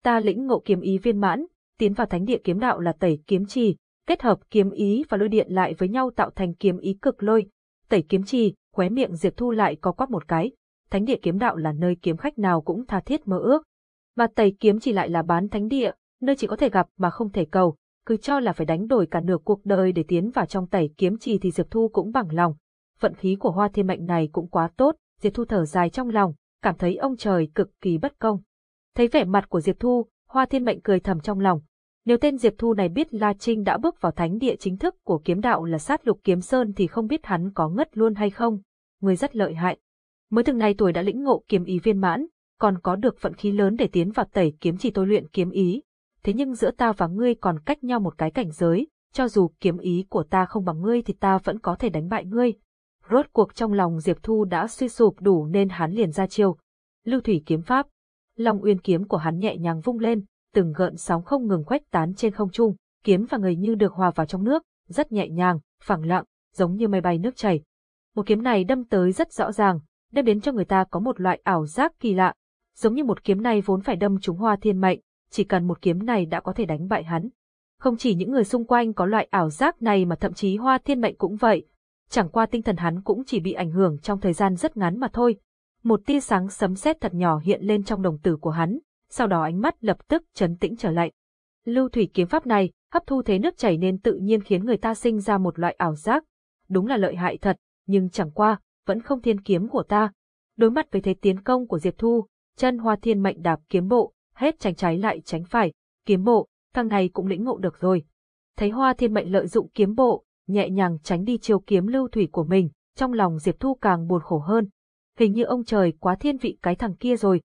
Ta lĩnh ngộ kiếm ý viên mãn, tiến vào thánh địa kiếm đạo là tẩy kiếm trì, kết hợp kiếm ý và lôi điện lại với nhau tạo thành kiếm ý cực lôi. Tẩy kiếm trì, khóe miệng Diệp Thu lại có quắc một cái. Thánh địa kiếm đạo là nơi kiếm khách nào cũng tha thiết mơ ước. Mà tẩy kiếm chỉ lại là bán thánh địa, nơi chỉ có thể gặp mà không thể cầu, cứ cho là phải đánh đổi cả nửa cuộc đời để tiến vào trong tẩy kiếm trì thì Diệp Thu cũng bằng lòng. Vận khí của hoa thiên mệnh này cũng quá tốt, Diệp Thu thở dài trong lòng, cảm thấy ông trời cực kỳ bất công. Thấy vẻ mặt của Diệp Thu, hoa thiên mệnh cười thầm trong lòng. Nếu tên Diệp Thu này biết La Trinh đã bước vào thánh địa chính thức của kiếm đạo là sát lục kiếm sơn thì không biết hắn có ngất luôn hay không. Người rất lợi hại. Mới từng này tuổi đã lĩnh ngộ kiếm ý viên mãn, còn có được vận khí lớn để tiến vào tẩy kiếm chỉ tôi luyện kiếm ý, thế nhưng giữa ta và ngươi còn cách nhau một cái cảnh giới, cho dù kiếm ý của ta không bằng ngươi thì ta vẫn có thể đánh bại ngươi. Rốt cuộc trong lòng Diệp Thu đã suy sụp đủ nên hắn liền ra chiêu. Lưu thủy kiếm pháp. Long uyên kiếm của hắn nhẹ nhàng vung lên, từng gợn sóng không ngừng khuếch tán trên không trung, kiếm và người như được hòa vào trong nước, rất nhẹ nhàng, phẳng lặng. giống như mây bay nước chảy. Một kiếm này đâm tới rất rõ ràng, đem đến cho người ta có một loại ảo giác kỳ lạ, giống như một kiếm này vốn phải đâm trúng hoa thiên mệnh, chỉ cần một kiếm này đã có thể đánh bại hắn. Không chỉ những người xung quanh có loại ảo giác này mà thậm chí hoa thiên mệnh cũng vậy, chẳng qua tinh thần hắn cũng chỉ bị ảnh hưởng trong thời gian rất ngắn mà thôi. Một tia sáng sấm sét thật nhỏ hiện lên trong đồng tử của hắn, sau đó ánh mắt lập tức chấn tĩnh trở lại. Lưu thủy kiếm pháp này, hấp thu thế nước chảy nên tự nhiên khiến người ta sinh ra một loại ảo giác. Đúng là lợi hại thật, nhưng chẳng qua, vẫn không thiên kiếm của ta. Đối mặt với thế tiến công của Diệp Thu, chân hoa thiên mệnh đạp kiếm bộ, hết tránh trái lại tránh phải, kiếm bộ, thằng này cũng lĩnh ngộ được rồi. Thấy hoa thiên mệnh lợi dụng kiếm bộ, nhẹ nhàng tránh đi chiêu kiếm lưu thủy của mình, trong lòng Diệp Thu càng buồn khổ hơn. Hình như ông trời quá thiên vị cái thằng kia rồi.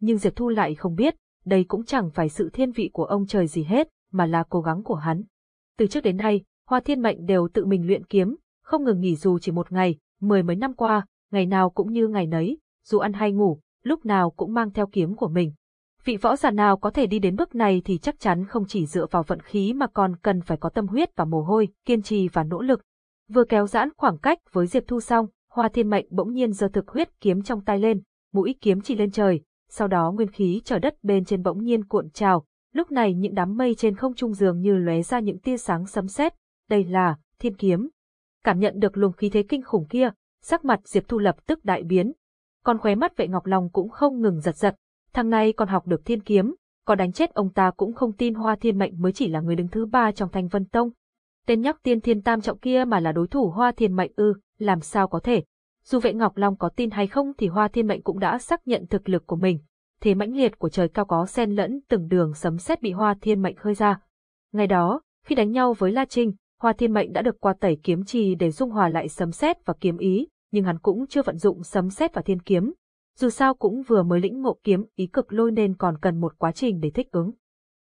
Nhưng Diệp Thu lại không biết, đây cũng chẳng phải sự thiên vị của ông trời gì hết, mà là cố gắng của hắn. Từ trước đến nay, Hoa Thiên Mệnh đều tự mình luyện kiếm, không ngừng nghỉ dù chỉ một ngày, mười mấy năm qua, ngày nào cũng như ngày nấy, dù ăn hay ngủ, lúc nào cũng mang theo kiếm của mình. Vị võ giả nào có thể đi đến bước này thì chắc chắn không chỉ dựa vào vận khí mà còn cần phải có tâm huyết và mồ hôi, kiên trì và nỗ lực. Vừa kéo giãn khoảng cách với Diệp Thu xong, Hoa Thiên Mệnh bỗng nhiên giơ thực huyết kiếm trong tay lên, mũi kiếm chỉ lên trời, sau đó nguyên khí trở đất bên trên bỗng nhiên cuộn trào, lúc này những đám mây trên không trung dường như lóe ra những tia sáng sấm sét, đây là Thiên kiếm. Cảm nhận được luồng khí thế kinh khủng kia, sắc mặt Diệp Thu lập tức đại biến, còn khóe mắt Vệ Ngọc Long cũng không ngừng giật giật, thằng này còn học được thiên kiếm, có đánh chết ông ta cũng không tin Hoa Thiên Mệnh mới chỉ là người đứng thứ ba trong Thanh Vân Tông. Tên nhóc tiên thiên tam trọng kia mà là đối thủ Hoa Thiên Mệnh ư, làm sao có thể. Dù Vệ Ngọc Long có tin hay không thì Hoa Thiên Mệnh cũng đã xác nhận thực lực của mình. Thế mãnh liệt của trời cao có xen lẫn từng đường sấm sét bị Hoa Thiên Mệnh khơi ra. Ngày đó, khi đánh nhau với La Trinh, Hoa Thiên Mệnh đã được qua tẩy kiếm trì để dung hòa lại sấm sét và kiếm ý, nhưng hắn cũng chưa vận dụng sấm sét và thiên kiếm, dù sao cũng vừa mới lĩnh ngộ kiếm ý cực lôi nên còn cần một quá trình để thích ứng.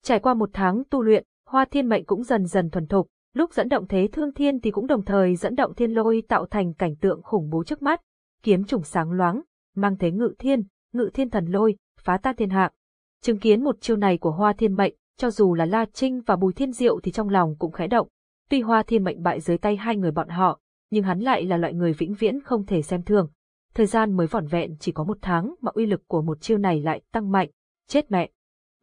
Trải qua một tháng tu luyện, Hoa Thiên Mệnh cũng dần dần thuần thục, lúc dẫn động thế thương thiên thì cũng đồng thời dẫn động thiên lôi tạo thành cảnh tượng khủng bố trước mắt, kiếm trùng sáng loáng, mang thế ngự thiên, ngự thiên thần lôi, phá tan thiên hạ. Chứng kiến một chiêu này của Hoa Thiên Mệnh, cho dù là La Trinh và Bùi Thiên Diệu thì trong lòng cũng khẽ động. Tuy Hoa Thiên Mệnh bại dưới tay hai người bọn họ, nhưng hắn lại là loại người vĩnh viễn không thể xem thường, thời gian mới vỏn vẹn chỉ có một tháng mà uy lực của một chiêu này lại tăng mạnh, chết mẹ.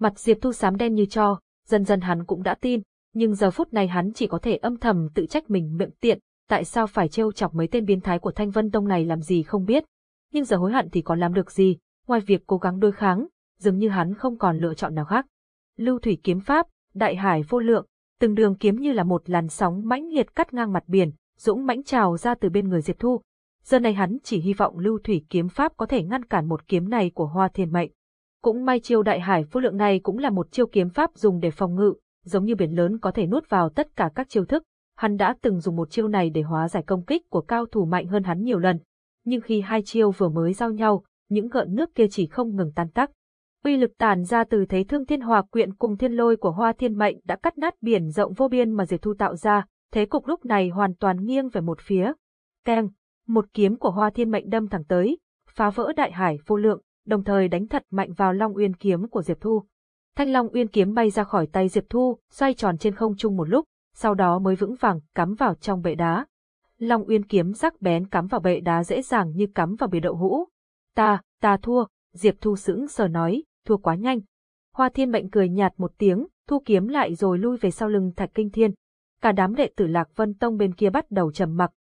Mặt Diệp Thu sám đen như cho, dần dần hắn cũng đã tin, nhưng giờ phút này hắn chỉ có thể âm thầm tự trách mình miệng tiện, tại sao phải trêu chọc mấy tên biến thái của Thanh Vân Tông này làm gì không biết. Nhưng giờ hối hận thì còn làm được gì, ngoài việc cố gắng đối kháng, dường như hắn không còn lựa chọn nào khác. Lưu thủy kiếm pháp, đại hải vô lượng, từng đường kiếm như là một làn sóng mãnh liệt cắt ngang mặt biển, dũng mãnh trào ra từ bên người Diệp Thu, Giờ này hắn chỉ hy vọng lưu thủy kiếm pháp có thể ngăn cản một kiếm này của hoa thiên mệnh. Cũng may chiêu đại hải vô lượng này cũng là một chiêu kiếm pháp dùng để phòng ngự, giống như biển lớn có thể nuốt vào tất cả các chiêu thức. Hắn đã từng dùng một chiêu này để hóa giải công kích của cao thủ mạnh hơn hắn nhiều lần. Nhưng khi hai chiêu vừa mới giao nhau, những gợn nước kia chỉ không ngừng tan tắc. Uy lực tàn ra từ thế thương thiên hòa quyện cùng thiên lôi của hoa thiên mệnh đã cắt nát biển rộng vô biên mà Diệp Thu tạo ra, thế cục lúc này hoàn toàn nghiêng về một phía. Keng, một kiếm của Hoa Thiên Mệnh đâm thẳng tới, phá vỡ đại hải vô lượng, đồng thời đánh thật mạnh vào Long Uyên kiếm của Diệp Thu. Thanh Long Uyên kiếm bay ra khỏi tay Diệp Thu, xoay tròn trên không trung một lúc, sau đó mới vững vàng cắm vào trong bệ đá. Long Uyên kiếm sắc bén cắm vào bệ đá dễ dàng như cắm vào bìa đậu hũ. Ta, ta thua, Diệp Thu sững sờ nói, thua quá nhanh. Hoa Thiên Mệnh cười nhạt một tiếng, thu kiếm lại rồi lui về sau lưng Thạch Kinh Thiên. Cả đám đệ tử Lạc Vân Tông bên kia bắt đầu trầm mặc,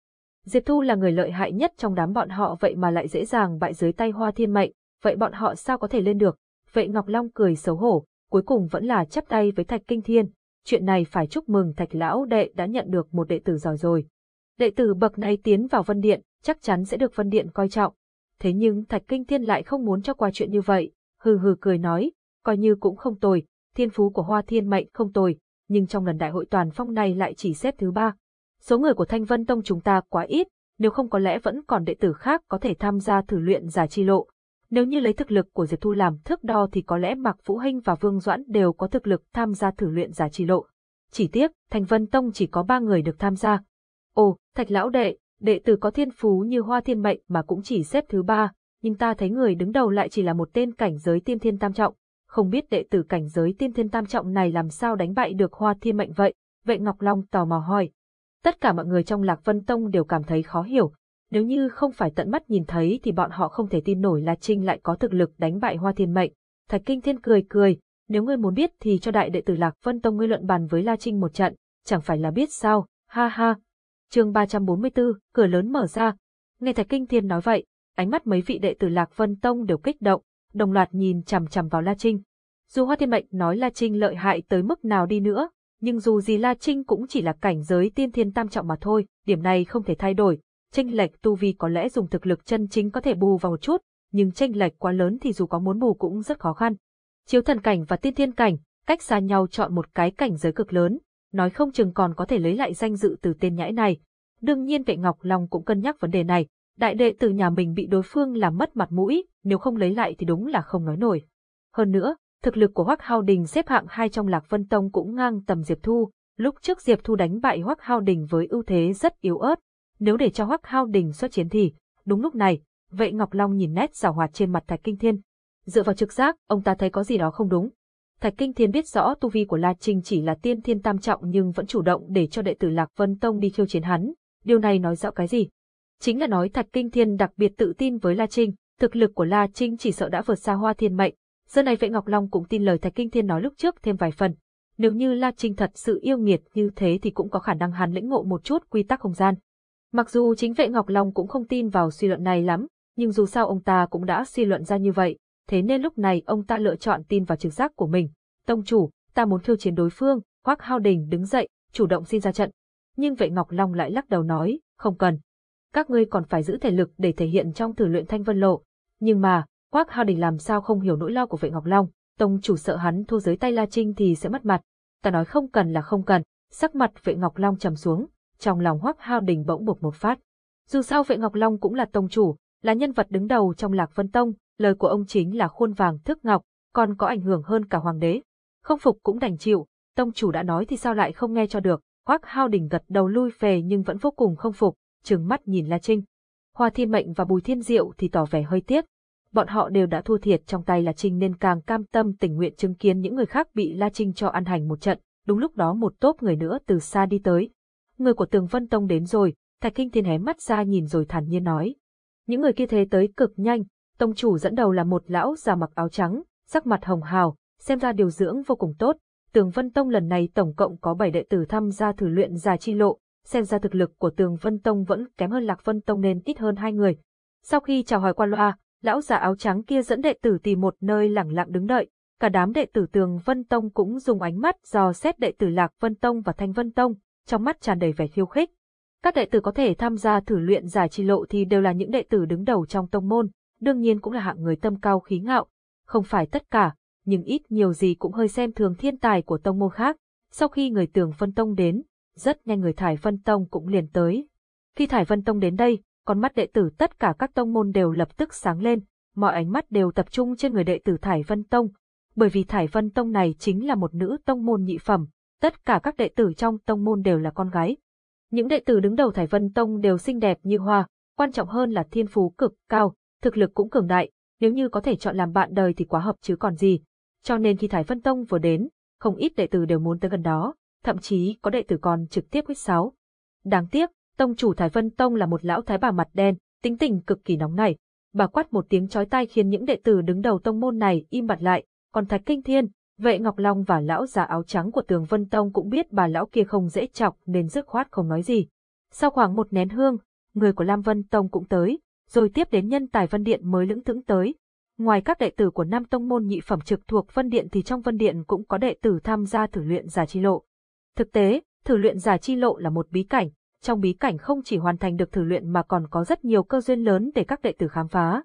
Diệp Thu là người lợi hại nhất trong đám bọn họ vậy mà lại dễ dàng bại dưới tay Hoa Thiên Mệnh, vậy bọn họ sao có thể lên được? Vậy Ngọc Long cười xấu hổ, cuối cùng vẫn là chấp tay với Thạch Kinh Thiên. Chuyện này phải chúc mừng Thạch Lão Đệ đã nhận được một đệ tử giỏi rồi. Đệ tử bậc này tiến vào Vân Điện, chắc chắn sẽ được Vân Điện coi trọng. Thế nhưng Thạch Kinh Thiên lại không muốn cho qua chuyện như vậy, hừ hừ cười nói, coi như cũng không tồi, thiên phú của Hoa Thiên Mệnh không tồi, nhưng trong lần đại hội toàn phong này lại chỉ xếp thứ ba, Số người của Thanh Vân Tông chúng ta quá ít, nếu không có lẽ vẫn còn đệ tử khác có thể tham gia thử luyện giả chi lộ. Nếu như lấy thực lực của Diệp Thu làm thước đo thì có lẽ Mạc Vũ Hinh và Vương Doãn đều có thực lực tham gia thử luyện giả chi lộ. Chỉ tiếc, Thanh Vân Tông chỉ có ba người được tham gia. Ồ, Thạch Lão Đệ, đệ tử có thiên phú như Hoa Thiên Mệnh mà cũng chỉ xếp thứ ba, nhưng ta thấy người đứng đầu lại chỉ là một tên cảnh giới tiên thiên tam trọng. Không biết đệ tử cảnh giới tiên thiên tam trọng này làm sao đánh bại được Hoa Thiên Mệnh vậy? Vệ Ngọc Long tò mò hỏi. Tất cả mọi người trong Lạc Vân Tông đều cảm thấy khó hiểu, nếu như không phải tận mắt nhìn thấy thì bọn họ không thể tin nổi là Trinh lại có thực lực đánh bại Hoa Thiên Mệnh. Thạch Kinh Thiên cười cười, nếu ngươi muốn biết thì cho đại đệ tử Lạc Vân Tông ngươi luận bàn với La Trinh một trận, chẳng phải là biết sao, ha ha. chương 344, cửa lớn mở ra. Nghe Thạch Kinh Thiên nói vậy, ánh mắt mấy vị đệ tử Lạc Vân Tông đều kích động, đồng loạt nhìn chằm chằm vào La Trinh. Dù Hoa Thiên Mệnh nói La Trinh lợi hại tới mức nào đi nữa, nhưng dù gì La Trinh cũng chỉ là cảnh giới tiên thiên tam trọng mà thôi, điểm này không thể thay đổi. Tranh lệch tu vi có lẽ dùng thực lực chân chính có thể bù vào một chút, nhưng tranh lệch quá lớn thì dù có muốn bù cũng rất khó khăn. Chiếu thần cảnh và tiên thiên cảnh, cách xa nhau chọn một cái cảnh giới cực lớn, nói không chừng còn có thể lấy lại danh dự từ tên nhãi này. Đương nhiên vệ Ngọc Long cũng cân nhắc vấn đề này, đại đệ tử nhà mình bị đối phương làm mất mặt mũi, nếu không lấy lại thì đúng là không nói nổi. Hơn nữa, thực lực của Hoắc Hao Đình xếp hạng hai trong Lạc Vân Tông cũng ngang tầm Diệp Thu, lúc trước Diệp Thu đánh bại Hoắc Hao Đình với ưu thế rất yếu ớt, nếu để cho Hoắc Hao Đình xuất chiến thì, đúng lúc này, Vệ Ngọc Long nhìn nét giảo hoạt trên mặt Thạch Kinh Thiên. Dựa vào trực giác, ông ta thấy có gì đó không đúng. Thạch Kinh Thiên biết rõ tu vi của La Trinh chỉ là tiên thiên tam trọng nhưng vẫn chủ động để cho đệ tử Lạc Vân Tông đi khiêu chiến hắn. Điều này nói rõ cái gì? Chính là nói Thạch Kinh Thiên đặc biệt tự tin với La Trinh, thực lực của La Trinh chỉ sợ đã vượt xa Hoa Thiên Mệnh. Giờ này Vệ Ngọc Long cũng tin lời Thạch Kinh Thiên nói lúc trước thêm vài phần. Nếu như La Trinh thật sự yêu nghiệt như thế thì cũng có khả năng hắn lĩnh ngộ một chút quy tắc không gian. Mặc dù chính Vệ Ngọc Long cũng không tin vào suy luận này lắm, nhưng dù sao ông ta cũng đã suy luận ra như vậy, thế nên lúc này ông ta lựa chọn tin vào trực giác của mình. Tông chủ, ta muốn thiêu chiến đối phương, Hoắc Hao Đình đứng dậy, chủ động xin ra trận. Nhưng Vệ Ngọc Long lại lắc đầu nói, không cần. Các ngươi còn phải giữ thể lực để thể hiện trong thử luyện thanh vân lộ. Nhưng mà, Quác Hao Đình làm sao không hiểu nỗi lo của Vệ Ngọc Long, tông chủ sợ hắn thua dưới tay La Trinh thì sẽ mất mặt. Ta nói không cần là không cần, sắc mặt Vệ Ngọc Long trầm xuống, trong lòng Hoắc Hao Đình bỗng bột một phát. Dù sao Vệ Ngọc Long cũng là tông chủ, là nhân vật đứng đầu trong Lạc Vân Tông, lời của ông chính là khuôn vàng thước ngọc, còn có ảnh hưởng hơn cả hoàng đế. Không phục cũng đành chịu, tông chủ đã nói thì sao lại không nghe cho được, Hoắc Hao Đình gật đầu lui về nhưng vẫn vô cùng không phục, trừng mắt nhìn La Trinh. Hoa Thiên Mệnh và Bùi Thiên Diệu thì tỏ vẻ hơi tiếc. Bọn họ đều đã thua thiệt trong tay La Trinh nên càng cam tâm tình nguyện chứng kiến những người khác bị La Trinh cho ăn hành một trận. Đúng lúc đó một tốp người nữa từ xa đi tới. Người của Tường Vân Tông đến rồi, Thạch Kinh Thiên hé mắt ra nhìn rồi thản nhiên nói. Những người kia thế tới cực nhanh, tông chủ dẫn đầu là một lão già mặc áo trắng, sắc mặt hồng hào, xem ra điều dưỡng vô cùng tốt. Tường Vân Tông lần này tổng cộng có 7 đệ tử tham gia thử luyện già chi lộ, xem ra thực lực của Tường Vân Tông vẫn kém hơn Lạc Vân Tông nên ít hơn hai người. Sau khi chào hỏi qua loa, lão già áo trắng kia dẫn đệ tử tìm một nơi lặng lặng đứng đợi, cả đám đệ tử Tường Vân Tông cũng dùng ánh mắt dò xét đệ tử Lạc Vân Tông và Thanh Vân Tông, trong mắt tràn đầy vẻ khiêu khích. Các đệ tử có thể tham gia thử luyện giải chi lộ thì đều là những đệ tử đứng đầu trong tông môn, đương nhiên cũng là hạng người tâm cao khí ngạo. Không phải tất cả, nhưng ít nhiều gì cũng hơi xem thường thiên tài của tông môn khác. Sau khi người tường phân tông đến, rất nhanh người thải Vân tông cũng liền tới. Khi thải Vân tông đến đây, con mắt đệ tử tất cả các tông môn đều lập tức sáng lên, mọi ánh mắt đều tập trung trên người đệ tử thải vân tông, bởi vì thải vân tông này chính là một nữ tông môn nhị phẩm, tất cả các đệ tử trong tông môn đều là con gái. Những đệ tử đứng đầu Thải Vân Tông đều xinh đẹp như hoa, quan trọng hơn là thiên phú cực cao, thực lực cũng cường đại, nếu như có thể chọn làm bạn đời thì quá hợp chứ còn gì. Cho nên khi Thải Vân Tông vừa đến, không ít đệ tử đều muốn tới gần đó, thậm chí có đệ tử còn trực tiếp huyết sáo. Đáng tiếc, tông chủ Thái Vân Tông là một lão thái bà mặt đen, tính tình cực kỳ nóng nảy. Bà quát một tiếng chói tai khiến những đệ tử đứng đầu tông môn này im bặt lại, còn Thạch Kinh Thiên, Vệ Ngọc Long và lão già áo trắng của Tường Vân Tông cũng biết bà lão kia không dễ chọc nên dứt khoát không nói gì. Sau khoảng một nén hương, người của Lam Vân Tông cũng tới, rồi tiếp đến nhân tài Vân Điện mới lững thững tới. Ngoài các đệ tử của Nam Tông môn nhị phẩm trực thuộc Vân Điện thì trong Vân Điện cũng có đệ tử tham gia thử luyện giả chi lộ. Thực tế, thử luyện giả chi lộ là một bí cảnh, trong bí cảnh không chỉ hoàn thành được thử luyện mà còn có rất nhiều cơ duyên lớn để các đệ tử khám phá.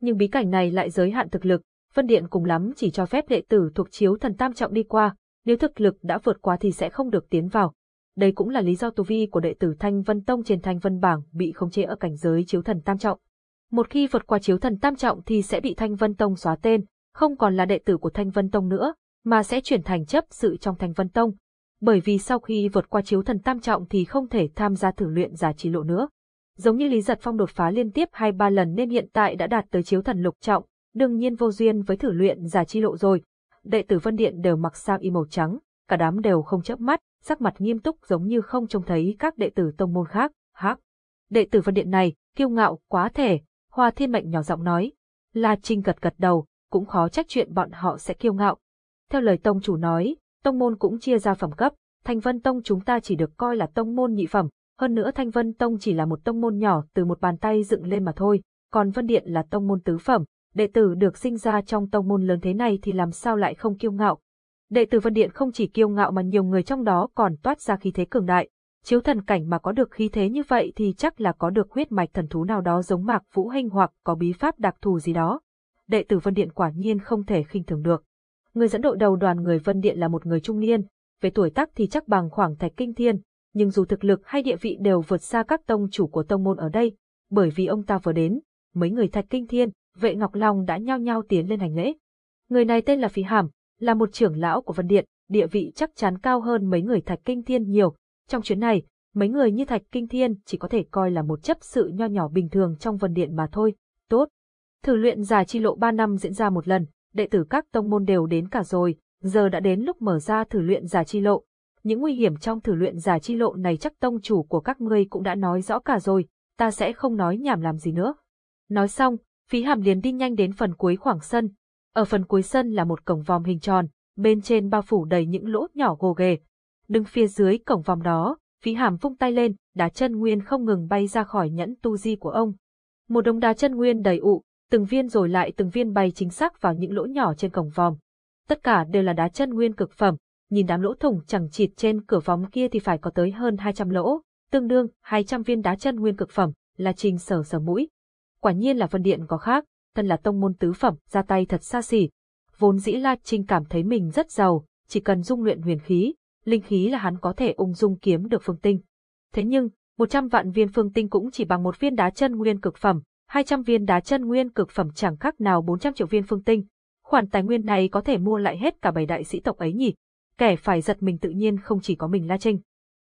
Nhưng bí cảnh này lại giới hạn thực lực, phân Điện cùng lắm chỉ cho phép đệ tử thuộc chiếu thần tam trọng đi qua, nếu thực lực đã vượt qua thì sẽ không được tiến vào. Đây cũng là lý do tu vi của đệ tử Thanh Vân Tông trên Thanh Vân bảng bị không chế ở cảnh giới chiếu thần tam trọng. Một khi vượt qua chiếu thần tam trọng thì sẽ bị Thanh Vân Tông xóa tên, không còn là đệ tử của Thanh Vân Tông nữa, mà sẽ chuyển thành chấp sự trong Thanh Vân Tông. Bởi vì sau khi vượt qua chiếu thần tam trọng thì không thể tham gia thử luyện giả trí lộ nữa. Giống như Lý Giật Phong đột phá liên tiếp hai ba lần nên hiện tại đã đạt tới chiếu thần lục trọng, đương nhiên vô duyên với thử luyện giả chi lộ rồi. Đệ tử Vân Điện đều mặc sang y màu trắng, cả đám đều không chớp mắt, sắc mặt nghiêm túc giống như không trông thấy các đệ tử tông môn khác. Hắc, đệ tử Vân Điện này, kiêu ngạo, quá thể, Hoa Thiên Mệnh nhỏ giọng nói. La Trinh gật gật đầu, cũng khó trách chuyện bọn họ sẽ kiêu ngạo. Theo lời tông chủ nói, tông môn cũng chia ra phẩm cấp, Thanh Vân Tông chúng ta chỉ được coi là tông môn nhị phẩm, hơn nữa Thanh Vân Tông chỉ là một tông môn nhỏ từ một bàn tay dựng lên mà thôi, còn Vân Điện là tông môn tứ phẩm, đệ tử được sinh ra trong tông môn lớn thế này thì làm sao lại không kiêu ngạo. Đệ tử Vân Điện không chỉ kiêu ngạo mà nhiều người trong đó còn toát ra khí thế cường đại, chiếu thần cảnh mà có được khí thế như vậy thì chắc là có được huyết mạch thần thú nào đó giống Mạc Vũ Hinh hoặc có bí pháp đặc thù gì đó. Đệ tử Vân Điện quả nhiên không thể khinh thường được. Người dẫn đội đầu đoàn người Vân Điện là một người trung niên, về tuổi tác thì chắc bằng khoảng Thạch Kinh Thiên, nhưng dù thực lực hay địa vị đều vượt xa các tông chủ của tông môn ở đây, bởi vì ông ta vừa đến, mấy người Thạch Kinh Thiên, vệ Ngọc Long đã nhao nhao tiến lên hành lễ. Người này tên là Phí Hàm, là một trưởng lão của Vân Điện, địa vị chắc chắn cao hơn mấy người Thạch Kinh Thiên nhiều. Trong chuyến này, mấy người như Thạch Kinh Thiên chỉ có thể coi là một chấp sự nho nhỏ bình thường trong Vân Điện mà thôi. Tốt. Thử luyện giải chi lộ 3 năm diễn ra một lần, đệ tử các tông môn đều đến cả rồi, giờ đã đến lúc mở ra thử luyện giả chi lộ. Những nguy hiểm trong thử luyện giả chi lộ này chắc tông chủ của các ngươi cũng đã nói rõ cả rồi, ta sẽ không nói nhảm làm gì nữa. Nói xong, phí hàm liền đi nhanh đến phần cuối khoảng sân. Ở phần cuối sân là một cổng vòm hình tròn, bên trên bao phủ đầy những lỗ nhỏ gồ ghề. Đứng phía dưới cổng vòm đó, phí hàm vung tay lên, đá chân nguyên không ngừng bay ra khỏi nhẫn tu di của ông. Một đống đá chân nguyên đầy ụ, từng viên rồi lại từng viên bay chính xác vào những lỗ nhỏ trên cổng vòm tất cả đều là đá chân nguyên cực phẩm, nhìn đám lỗ thủng chẳng chịt trên cửa vòm kia thì phải có tới hơn 200 lỗ, tương đương 200 viên đá chân nguyên cực phẩm, là trình sở sở mũi. Quả nhiên là phân điện có khác, thân là tông môn tứ phẩm, ra tay thật xa xỉ. Vốn dĩ La Trinh cảm thấy mình rất giàu, chỉ cần dung luyện huyền khí, linh khí là hắn có thể ung dung kiếm được phương tinh. Thế nhưng, 100 vạn viên phương tinh cũng chỉ bằng một viên đá chân nguyên cực phẩm, 200 viên đá chân nguyên cực phẩm chẳng khác nào 400 triệu viên phương tinh, khoản tài nguyên này có thể mua lại hết cả bảy đại sĩ tộc ấy nhỉ? Kẻ phải giật mình tự nhiên không chỉ có mình La Trinh.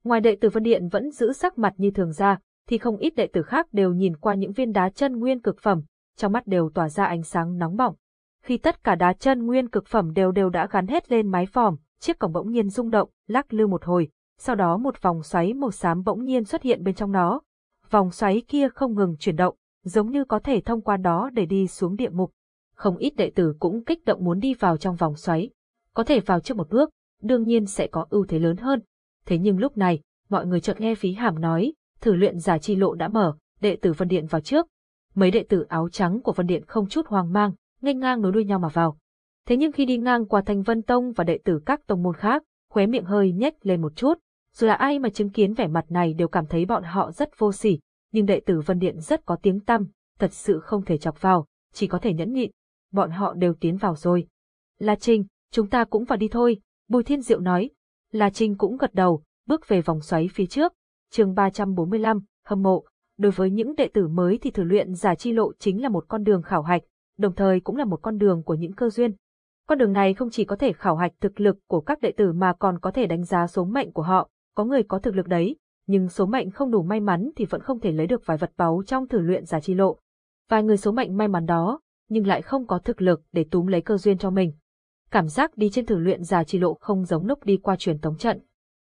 Ngoài đệ tử Vân Điện vẫn giữ sắc mặt như thường ra, thì không ít đệ tử khác đều nhìn qua những viên đá chân nguyên cực phẩm, trong mắt đều tỏa ra ánh sáng nóng bỏng. Khi tất cả đá chân nguyên cực phẩm đều đều đã gắn hết lên mái phòm, chiếc cổng bỗng nhiên rung động, lắc lư một hồi, sau đó một vòng xoáy màu xám bỗng nhiên xuất hiện bên trong nó. Vòng xoáy kia không ngừng chuyển động, giống như có thể thông qua đó để đi xuống địa ngục không ít đệ tử cũng kích động muốn đi vào trong vòng xoáy. Có thể vào trước một bước, đương nhiên sẽ có ưu thế lớn hơn. Thế nhưng lúc này, mọi người chợt nghe phí hàm nói, thử luyện giả chi lộ đã mở, đệ tử Vân Điện vào trước. Mấy đệ tử áo trắng của Vân Điện không chút hoang mang, nghênh ngang nối đuôi nhau mà vào. Thế nhưng khi đi ngang qua Thanh Vân Tông và đệ tử các tông môn khác, khóe miệng hơi nhếch lên một chút. Dù là ai mà chứng kiến vẻ mặt này đều cảm thấy bọn họ rất vô sỉ, nhưng đệ tử Vân Điện rất có tiếng tăm, thật sự không thể chọc vào, chỉ có thể nhẫn nhịn bọn họ đều tiến vào rồi. La Trinh, chúng ta cũng vào đi thôi, Bùi Thiên Diệu nói. La Trinh cũng gật đầu, bước về vòng xoáy phía trước. chương 345, hâm mộ. Đối với những đệ tử mới thì thử luyện giả chi lộ chính là một con đường khảo hạch, đồng thời cũng là một con đường của những cơ duyên. Con đường này không chỉ có thể khảo hạch thực lực của các đệ tử mà còn có thể đánh giá số mệnh của họ, có người có thực lực đấy, nhưng số mệnh không đủ may mắn thì vẫn không thể lấy được vài vật báu trong thử luyện giả chi lộ. Vài người số mệnh may mắn đó, nhưng lại không có thực lực để túm lấy cơ duyên cho mình. Cảm giác đi trên thử luyện giả chi lộ không giống lúc đi qua truyền tống trận.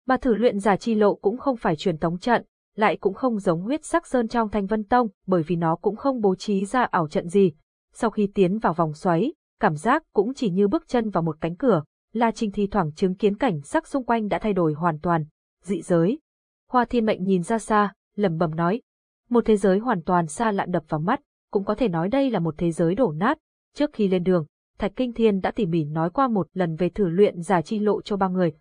Mà thử luyện giả chi lộ cũng không phải truyền tống trận, lại cũng không giống huyết sắc sơn trong thanh vân tông bởi vì nó cũng không bố trí ra ảo trận gì. Sau khi tiến vào vòng xoáy, cảm giác cũng chỉ như bước chân vào một cánh cửa, La Trinh thi thoảng chứng kiến cảnh sắc xung quanh đã thay đổi hoàn toàn, dị giới. Hoa thiên mệnh nhìn ra xa, lẩm bẩm nói. Một thế giới hoàn toàn xa lạ đập vào mắt, cũng có thể nói đây là một thế giới đổ nát. Trước khi lên đường, Thạch Kinh Thiên đã tỉ mỉ nói qua một lần về thử luyện giả chi lộ cho ba người.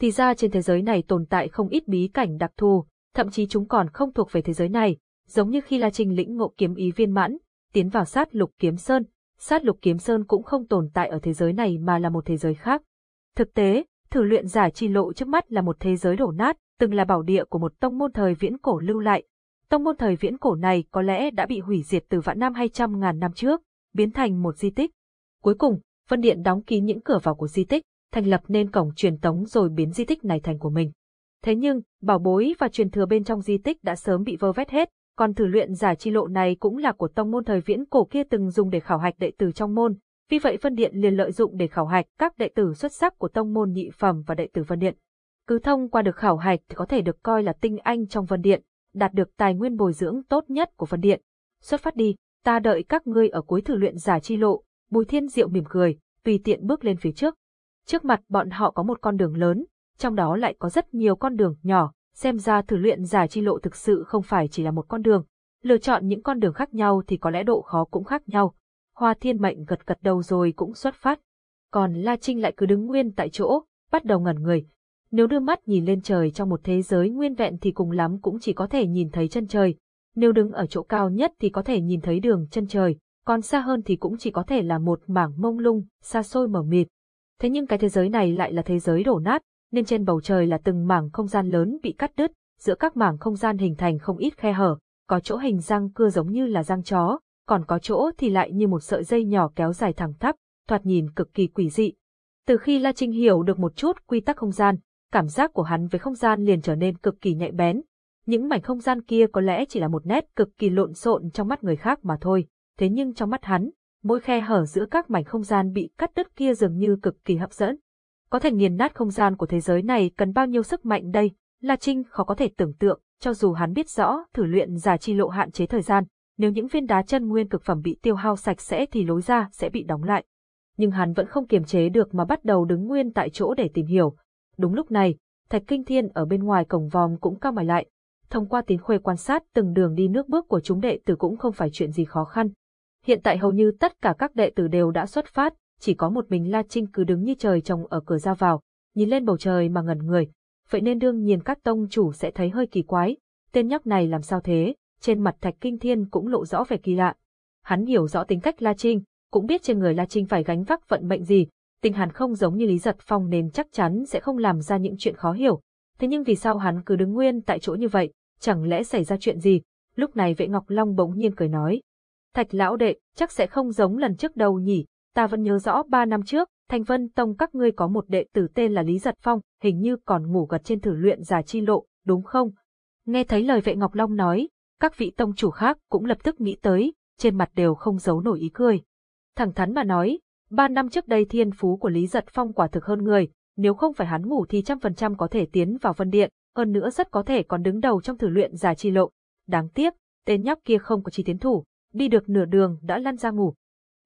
Thì ra trên thế giới này tồn tại không ít bí cảnh đặc thù, thậm chí chúng còn không thuộc về thế giới này, giống như khi La Trinh lĩnh ngộ kiếm ý viên mãn, tiến vào sát lục kiếm sơn, sát lục kiếm sơn cũng không tồn tại ở thế giới này mà là một thế giới khác. Thực tế, thử luyện giả chi lộ trước mắt là một thế giới đổ nát, từng là bảo địa của một tông môn thời viễn cổ lưu lại, Tông môn thời viễn cổ này có lẽ đã bị hủy diệt từ vạn năm hay trăm ngàn năm trước, biến thành một di tích. Cuối cùng, Vân Điện đóng kín những cửa vào của di tích, thành lập nên cổng truyền tống rồi biến di tích này thành của mình. Thế nhưng, bảo bối và truyền thừa bên trong di tích đã sớm bị vơ vét hết, còn thử luyện giả chi lộ này cũng là của tông môn thời viễn cổ kia từng dùng để khảo hạch đệ tử trong môn, vì vậy Vân Điện liền lợi dụng để khảo hạch các đệ tử xuất sắc của tông môn nhị phẩm và đệ tử Vân Điện. Cứ thông qua được khảo hạch thì có thể được coi là tinh anh trong Vân Điện, đạt được tài nguyên bồi dưỡng tốt nhất của Vân Điện. Xuất phát đi, ta đợi các ngươi ở cuối thử luyện giả chi lộ, Bùi Thiên Diệu mỉm cười, tùy tiện bước lên phía trước. Trước mặt bọn họ có một con đường lớn, trong đó lại có rất nhiều con đường nhỏ, xem ra thử luyện giả chi lộ thực sự không phải chỉ là một con đường. Lựa chọn những con đường khác nhau thì có lẽ độ khó cũng khác nhau. Hoa Thiên Mệnh gật gật đầu rồi cũng xuất phát. Còn La Trinh lại cứ đứng nguyên tại chỗ, bắt đầu ngẩn người. Nếu đưa mắt nhìn lên trời trong một thế giới nguyên vẹn thì cùng lắm cũng chỉ có thể nhìn thấy chân trời. Nếu đứng ở chỗ cao nhất thì có thể nhìn thấy đường chân trời, còn xa hơn thì cũng chỉ có thể là một mảng mông lung, xa xôi mờ mịt. Thế nhưng cái thế giới này lại là thế giới đổ nát, nên trên bầu trời là từng mảng không gian lớn bị cắt đứt, giữa các mảng không gian hình thành không ít khe hở, có chỗ hình răng cưa giống như là răng chó, còn có chỗ thì lại như một sợi dây nhỏ kéo dài thẳng tắp, thoạt nhìn cực kỳ quỷ dị. Từ khi La Trinh hiểu được một chút quy tắc không gian, cảm giác của hắn với không gian liền trở nên cực kỳ nhạy bén. Những mảnh không gian kia có lẽ chỉ là một nét cực kỳ lộn xộn trong mắt người khác mà thôi, thế nhưng trong mắt hắn, mỗi khe hở giữa các mảnh không gian bị cắt đứt kia dường như cực kỳ hấp dẫn. Có thể nghiền nát không gian của thế giới này cần bao nhiêu sức mạnh đây, La Trinh khó có thể tưởng tượng, cho dù hắn biết rõ thử luyện giả chi lộ hạn chế thời gian, nếu những viên đá chân nguyên cực phẩm bị tiêu hao sạch sẽ thì lối ra sẽ bị đóng lại. Nhưng hắn vẫn không kiềm chế được mà bắt đầu đứng nguyên tại chỗ để tìm hiểu. Đúng lúc này, Thạch Kinh Thiên ở bên ngoài cổng vòm cũng cao mày lại. Thông qua tín khuê quan sát từng đường đi nước bước của chúng đệ tử cũng không phải chuyện gì khó khăn. Hiện tại hầu như tất cả các đệ tử đều đã xuất phát, chỉ có một mình La Trinh cứ đứng như trời trồng ở cửa ra vào, nhìn lên bầu trời mà ngẩn người. Vậy nên đương nhiên các tông chủ sẽ thấy hơi kỳ quái, tên nhóc này làm sao thế, trên mặt Thạch Kinh Thiên cũng lộ rõ vẻ kỳ lạ. Hắn hiểu rõ tính cách La Trinh, cũng biết trên người La Trinh phải gánh vác vận mệnh gì, tình hắn không giống như Lý Giật Phong nên chắc chắn sẽ không làm ra những chuyện khó hiểu. Thế nhưng vì sao hắn cứ đứng nguyên tại chỗ như vậy, chẳng lẽ xảy ra chuyện gì? Lúc này vệ Ngọc Long bỗng nhiên cười nói. Thạch lão đệ, chắc sẽ không giống lần trước đâu nhỉ, ta vẫn nhớ rõ ba năm trước, Thanh Vân Tông các ngươi có một đệ tử tên là Lý Giật Phong, hình như còn ngủ gật trên thử luyện giả chi lộ, đúng không? Nghe thấy lời vệ Ngọc Long nói, các vị tông chủ khác cũng lập tức nghĩ tới, trên mặt đều không giấu nổi ý cười. Thẳng thắn mà nói, ba năm trước đây thiên phú của Lý Giật Phong quả thực hơn người, nếu không phải hắn ngủ thì trăm phần trăm có thể tiến vào vân điện, hơn nữa rất có thể còn đứng đầu trong thử luyện giả chi lộ. Đáng tiếc, tên nhóc kia không có chi tiến thủ, đi được nửa đường đã lăn ra ngủ.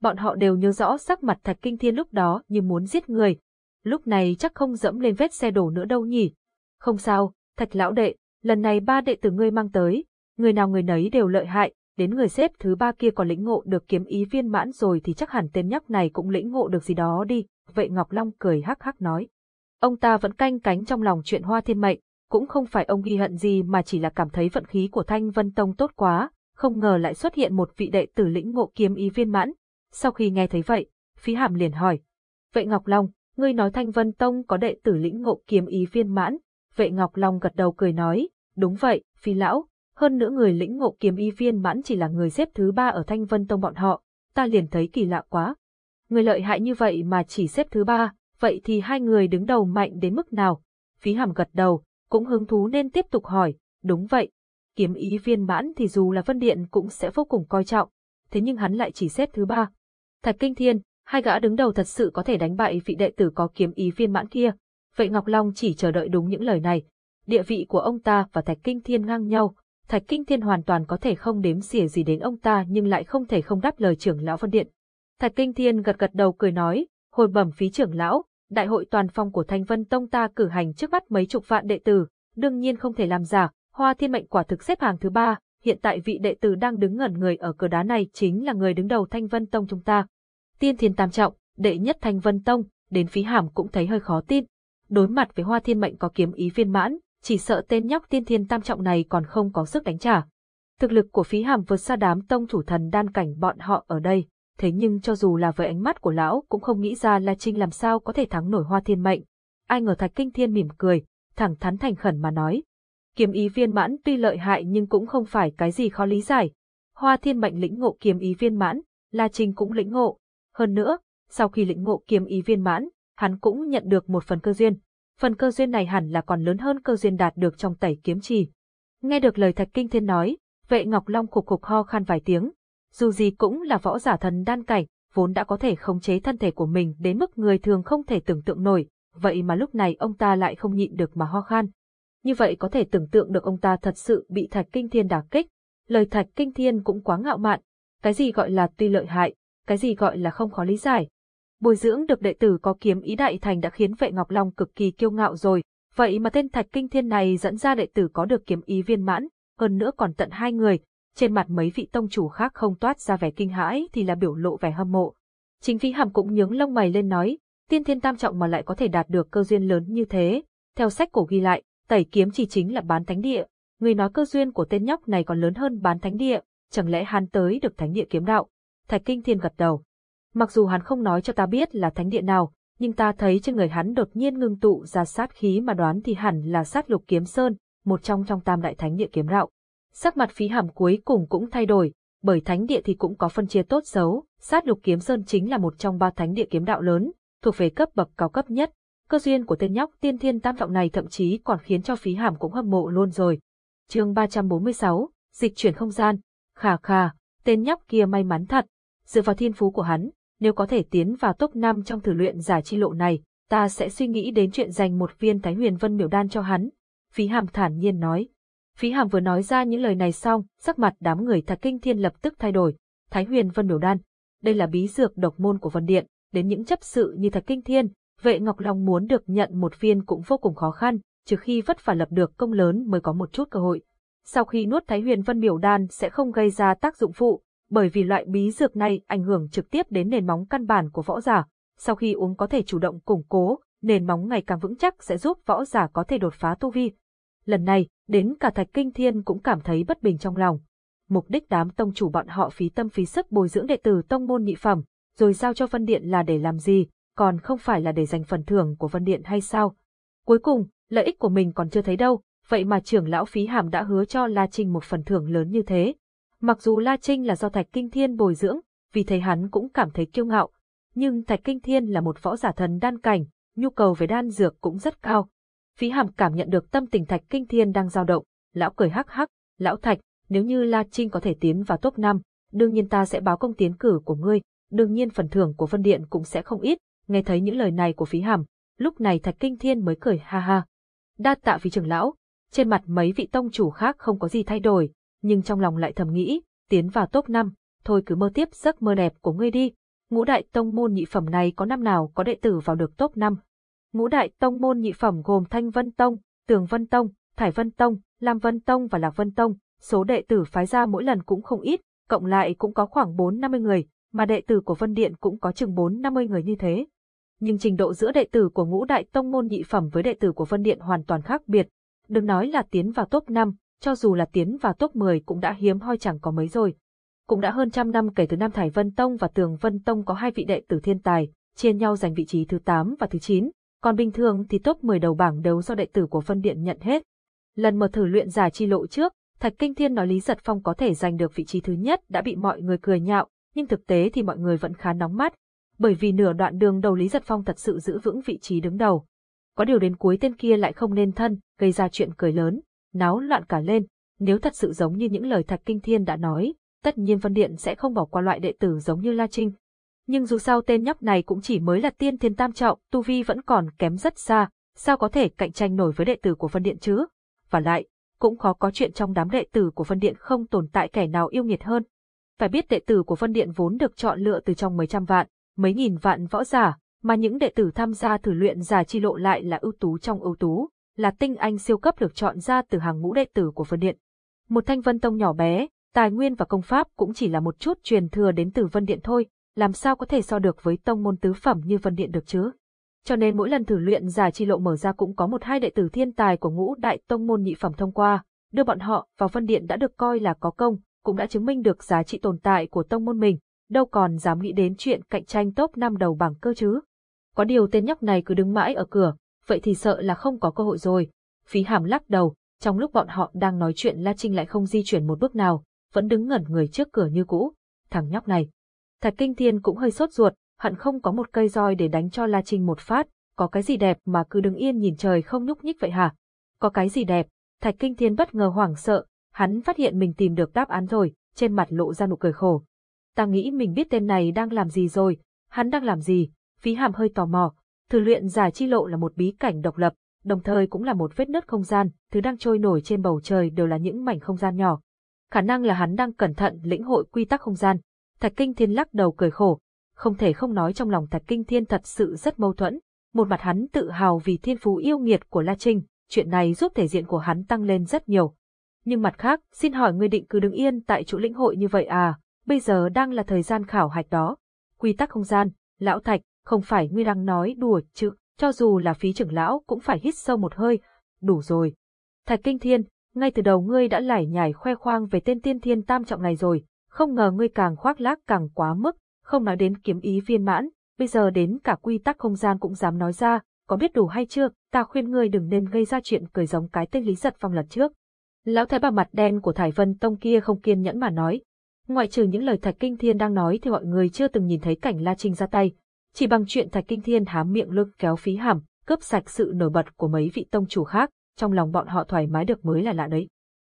Bọn họ đều nhớ rõ sắc mặt Thạch Kinh Thiên lúc đó như muốn giết người. Lúc này chắc không dẫm lên vết xe đổ nữa đâu nhỉ. Không sao, Thạch lão đệ, lần này ba đệ tử ngươi mang tới, người nào người nấy đều lợi hại, đến người xếp thứ ba kia còn lĩnh ngộ được kiếm ý viên mãn rồi thì chắc hẳn tên nhóc này cũng lĩnh ngộ được gì đó đi, vậy Ngọc Long cười hắc hắc nói. Ông ta vẫn canh cánh trong lòng chuyện hoa thiên mệnh, cũng không phải ông ghi hận gì mà chỉ là cảm thấy vận khí của Thanh Vân Tông tốt quá, không ngờ lại xuất hiện một vị đệ tử lĩnh ngộ kiếm ý viên mãn. Sau khi nghe thấy vậy, phí hàm liền hỏi. Vậy Ngọc Long, ngươi nói Thanh Vân Tông có đệ tử lĩnh ngộ kiếm ý viên mãn, Vệ Ngọc Long gật đầu cười nói, đúng vậy, phi lão, hơn nữa người lĩnh ngộ kiếm y viên mãn chỉ là người xếp thứ ba ở Thanh Vân Tông bọn họ, ta liền thấy kỳ lạ quá. Người lợi hại như vậy mà chỉ xếp thứ ba, vậy thì hai người đứng đầu mạnh đến mức nào? Phí hàm gật đầu, cũng hứng thú nên tiếp tục hỏi, đúng vậy. Kiếm ý viên mãn thì dù là Vân Điện cũng sẽ vô cùng coi trọng, thế nhưng hắn lại chỉ xếp thứ ba. Thạch Kinh Thiên, hai gã đứng đầu thật sự có thể đánh bại vị đệ tử có kiếm ý viên mãn kia. Vậy Ngọc Long chỉ chờ đợi đúng những lời này. Địa vị của ông ta và Thạch Kinh Thiên ngang nhau, Thạch Kinh Thiên hoàn toàn có thể không đếm xỉa gì đến ông ta nhưng lại không thể không đáp lời trưởng lão Vân Điện. Thạch Kinh Thiên gật gật đầu cười nói, hồi bẩm phí trưởng lão, đại hội toàn phong của Thanh Vân Tông ta cử hành trước mắt mấy chục vạn đệ tử, đương nhiên không thể làm giả, Hoa Thiên Mệnh quả thực xếp hàng thứ ba, hiện tại vị đệ tử đang đứng ngẩn người ở cửa đá này chính là người đứng đầu Thanh Vân Tông chúng ta. Tiên Thiên Tam Trọng, đệ nhất Thanh Vân Tông, đến phí hàm cũng thấy hơi khó tin. Đối mặt với Hoa Thiên Mệnh có kiếm ý viên mãn, chỉ sợ tên nhóc tiên thiên tam trọng này còn không có sức đánh trả. Thực lực của phí hàm vượt xa đám tông thủ thần đan cảnh bọn họ ở đây, thế nhưng cho dù là với ánh mắt của lão cũng không nghĩ ra La Trinh làm sao có thể thắng nổi hoa thiên mệnh. Ai ngờ Thạch Kinh Thiên mỉm cười, thẳng thắn thành khẩn mà nói. Kiếm ý viên mãn tuy lợi hại nhưng cũng không phải cái gì khó lý giải. Hoa thiên mệnh lĩnh ngộ kiếm ý viên mãn, La Trinh cũng lĩnh ngộ. Hơn nữa, sau khi lĩnh ngộ kiếm ý viên mãn, hắn cũng nhận được một phần cơ duyên, phần cơ duyên này hẳn là còn lớn hơn cơ duyên đạt được trong tẩy kiếm trì. Nghe được lời Thạch Kinh Thiên nói, vệ Ngọc Long khục khục ho khan vài tiếng. Dù gì cũng là võ giả thần đan cảnh, vốn đã có thể khống chế thân thể của mình đến mức người thường không thể tưởng tượng nổi, vậy mà lúc này ông ta lại không nhịn được mà ho khan. Như vậy có thể tưởng tượng được ông ta thật sự bị Thạch Kinh Thiên đả kích. Lời Thạch Kinh Thiên cũng quá ngạo mạn. Cái gì gọi là tuy lợi hại, cái gì gọi là không khó lý giải. Bồi dưỡng được đệ tử có kiếm ý đại thành đã khiến vệ Ngọc Long cực kỳ kiêu ngạo rồi, vậy mà tên Thạch Kinh Thiên này dẫn ra đệ tử có được kiếm ý viên mãn, hơn nữa còn tận hai người, trên mặt mấy vị tông chủ khác không toát ra vẻ kinh hãi thì là biểu lộ vẻ hâm mộ. Chính Phí Hàm cũng nhướng lông mày lên nói, tiên thiên tam trọng mà lại có thể đạt được cơ duyên lớn như thế. Theo sách cổ ghi lại, tẩy kiếm chỉ chính là bán thánh địa. Người nói cơ duyên của tên nhóc này còn lớn hơn bán thánh địa, chẳng lẽ hắn tới được thánh địa kiếm đạo? Thạch Kinh Thiên gật đầu. Mặc dù hắn không nói cho ta biết là thánh địa nào, nhưng ta thấy trên người hắn đột nhiên ngưng tụ ra sát khí mà đoán thì hẳn là sát lục kiếm sơn, một trong trong tam đại thánh địa kiếm đạo. Sắc mặt phí hàm cuối cùng cũng thay đổi, bởi thánh địa thì cũng có phân chia tốt xấu, sát lục kiếm sơn chính là một trong ba thánh địa kiếm đạo lớn, thuộc về cấp bậc cao cấp nhất. Cơ duyên của tên nhóc tiên thiên tam trọng này thậm chí còn khiến cho phí hàm cũng hâm mộ luôn rồi. chương 346, dịch chuyển không gian, khà khà, tên nhóc kia may mắn thật. Dựa vào thiên phú của hắn, nếu có thể tiến vào top 5 trong thử luyện giả chi lộ này, ta sẽ suy nghĩ đến chuyện dành một viên Thái Huyền Vân Miểu Đan cho hắn. Phí Hàm thản nhiên nói. Phí Hàm vừa nói ra những lời này xong, sắc mặt đám người thạc kinh thiên lập tức thay đổi. Thái Huyền Vân Miểu Đan, đây là bí dược độc môn của Vân Điện, đến những chấp sự như thạc kinh thiên, vệ Ngọc Long muốn được nhận một viên cũng vô cùng khó khăn, trừ khi vất vả lập được công lớn mới có một chút cơ hội. Sau khi nuốt Thái Huyền Vân Miểu Đan sẽ không gây ra tác dụng phụ, bởi vì loại bí dược này ảnh hưởng trực tiếp đến nền móng căn bản của võ giả. Sau khi uống có thể chủ động củng cố, nền móng ngày càng vững chắc sẽ giúp võ giả có thể đột phá tu vi. Lần này, đến cả Thạch Kinh Thiên cũng cảm thấy bất bình trong lòng. Mục đích đám tông chủ bọn họ phí tâm phí sức bồi dưỡng đệ tử tông môn nhị phẩm, rồi giao cho Vân Điện là để làm gì, còn không phải là để giành phần thưởng của Vân Điện hay sao? Cuối cùng, lợi ích của mình còn chưa thấy đâu, vậy mà trưởng lão phí hàm đã hứa cho La Trinh một phần thưởng lớn như thế, Mặc dù La Trinh là do Thạch Kinh Thiên bồi dưỡng, vì thế hắn cũng cảm thấy kiêu ngạo, nhưng Thạch Kinh Thiên là một võ giả thần đan cảnh, nhu cầu về đan dược cũng rất cao. Phí Hàm cảm nhận được tâm tình Thạch Kinh Thiên đang dao động, lão cười hắc hắc, "Lão Thạch, nếu như La Trinh có thể tiến vào top 5, đương nhiên ta sẽ báo công tiến cử của ngươi, đương nhiên phần thưởng của Vân Điện cũng sẽ không ít." Nghe thấy những lời này của Phí Hàm, lúc này Thạch Kinh Thiên mới cười ha ha. Đa tạ phí trưởng lão, trên mặt mấy vị tông chủ khác không có gì thay đổi, nhưng trong lòng lại thầm nghĩ, tiến vào top 5, thôi cứ mơ tiếp giấc mơ đẹp của ngươi đi. Ngũ đại tông môn nhị phẩm này có năm nào có đệ tử vào được top 5. Ngũ đại tông môn nhị phẩm gồm Thanh Vân Tông, Tường Vân Tông, Thải Vân Tông, Lam Vân Tông và Lạc Vân Tông, số đệ tử phái ra mỗi lần cũng không ít, cộng lại cũng có khoảng 4-50 người, mà đệ tử của Vân Điện cũng có chừng 4-50 người như thế. Nhưng trình độ giữa đệ tử của ngũ đại tông môn nhị phẩm với đệ tử của Vân Điện hoàn toàn khác biệt. Đừng nói là tiến vào top 5, cho dù là tiến vào top 10 cũng đã hiếm hoi chẳng có mấy rồi. Cũng đã hơn trăm năm kể từ Nam Thải Vân Tông và Tường Vân Tông có hai vị đệ tử thiên tài, chia nhau giành vị trí thứ 8 và thứ 9, còn bình thường thì top 10 đầu bảng đều do đệ tử của phân Điện nhận hết. Lần mở thử luyện giả chi lộ trước, Thạch Kinh Thiên nói Lý Giật Phong có thể giành được vị trí thứ nhất đã bị mọi người cười nhạo, nhưng thực tế thì mọi người vẫn khá nóng mắt, bởi vì nửa đoạn đường đầu Lý Giật Phong thật sự giữ vững vị trí đứng đầu. Có điều đến cuối tên kia lại không nên thân, gây ra chuyện cười lớn, náo loạn cả lên, nếu thật sự giống như những lời Thạch Kinh Thiên đã nói, tất nhiên Vân Điện sẽ không bỏ qua loại đệ tử giống như La Trinh. Nhưng dù sao tên nhóc này cũng chỉ mới là tiên thiên tam trọng, tu vi vẫn còn kém rất xa, sao có thể cạnh tranh nổi với đệ tử của Vân Điện chứ? Và lại, cũng khó có chuyện trong đám đệ tử của Vân Điện không tồn tại kẻ nào yêu nghiệt hơn. Phải biết đệ tử của Vân Điện vốn được chọn lựa từ trong mấy trăm vạn, mấy nghìn vạn võ giả, mà những đệ tử tham gia thử luyện giả chi lộ lại là ưu tú trong ưu tú là tinh anh siêu cấp được chọn ra từ hàng ngũ đệ tử của Vân Điện. Một thanh vân tông nhỏ bé, tài nguyên và công pháp cũng chỉ là một chút truyền thừa đến từ Vân Điện thôi, làm sao có thể so được với tông môn tứ phẩm như Vân Điện được chứ? Cho nên mỗi lần thử luyện giả chi lộ mở ra cũng có một hai đệ tử thiên tài của ngũ đại tông môn nhị phẩm thông qua, đưa bọn họ vào Vân Điện đã được coi là có công, cũng đã chứng minh được giá trị tồn tại của tông môn mình, đâu còn dám nghĩ đến chuyện cạnh tranh top năm đầu bảng cơ chứ. Có điều tên nhóc này cứ đứng mãi ở cửa, vậy thì sợ là không có cơ hội rồi. Phí hàm lắc đầu, trong lúc bọn họ đang nói chuyện La Trinh lại không di chuyển một bước nào, vẫn đứng ngẩn người trước cửa như cũ. Thằng nhóc này. Thạch Kinh Thiên cũng hơi sốt ruột, hận không có một cây roi để đánh cho La Trinh một phát, có cái gì đẹp mà cứ đứng yên nhìn trời không nhúc nhích vậy hả? Có cái gì đẹp? Thạch Kinh Thiên bất ngờ hoảng sợ, hắn phát hiện mình tìm được đáp án rồi, trên mặt lộ ra nụ cười khổ. Ta nghĩ mình biết tên này đang làm gì rồi, hắn đang làm gì? Phí hàm hơi tò mò, Thử luyện giả chi lộ là một bí cảnh độc lập, đồng thời cũng là một vết nứt không gian, thứ đang trôi nổi trên bầu trời đều là những mảnh không gian nhỏ. Khả năng là hắn đang cẩn thận lĩnh hội quy tắc không gian. Thạch Kinh Thiên lắc đầu cười khổ, không thể không nói trong lòng Thạch Kinh Thiên thật sự rất mâu thuẫn. Một mặt hắn tự hào vì thiên phú yêu nghiệt của La Trinh, chuyện này giúp thể diện của hắn tăng lên rất nhiều. Nhưng mặt khác, xin hỏi ngươi định cứ đứng yên tại chỗ lĩnh hội như vậy à, bây giờ đang là thời gian khảo hạch đó. Quy tắc không gian, lão Thạch, không phải ngươi đang nói đùa chứ, cho dù là phí trưởng lão cũng phải hít sâu một hơi, đủ rồi. Thạch Kinh Thiên, ngay từ đầu ngươi đã lải nhải khoe khoang về tên tiên thiên tam trọng này rồi, không ngờ ngươi càng khoác lác càng quá mức, không nói đến kiếm ý viên mãn, bây giờ đến cả quy tắc không gian cũng dám nói ra, có biết đủ hay chưa, ta khuyên ngươi đừng nên gây ra chuyện cười giống cái tên Lý Giật Phong lần trước. Lão thái bà mặt đen của Thải Vân Tông kia không kiên nhẫn mà nói. Ngoại trừ những lời Thạch Kinh Thiên đang nói thì mọi người chưa từng nhìn thấy cảnh La Trinh ra tay. Chỉ bằng chuyện Thạch Kinh Thiên hám miệng lực kéo phí hàm, cướp sạch sự nổi bật của mấy vị tông chủ khác, trong lòng bọn họ thoải mái được mới là lạ đấy.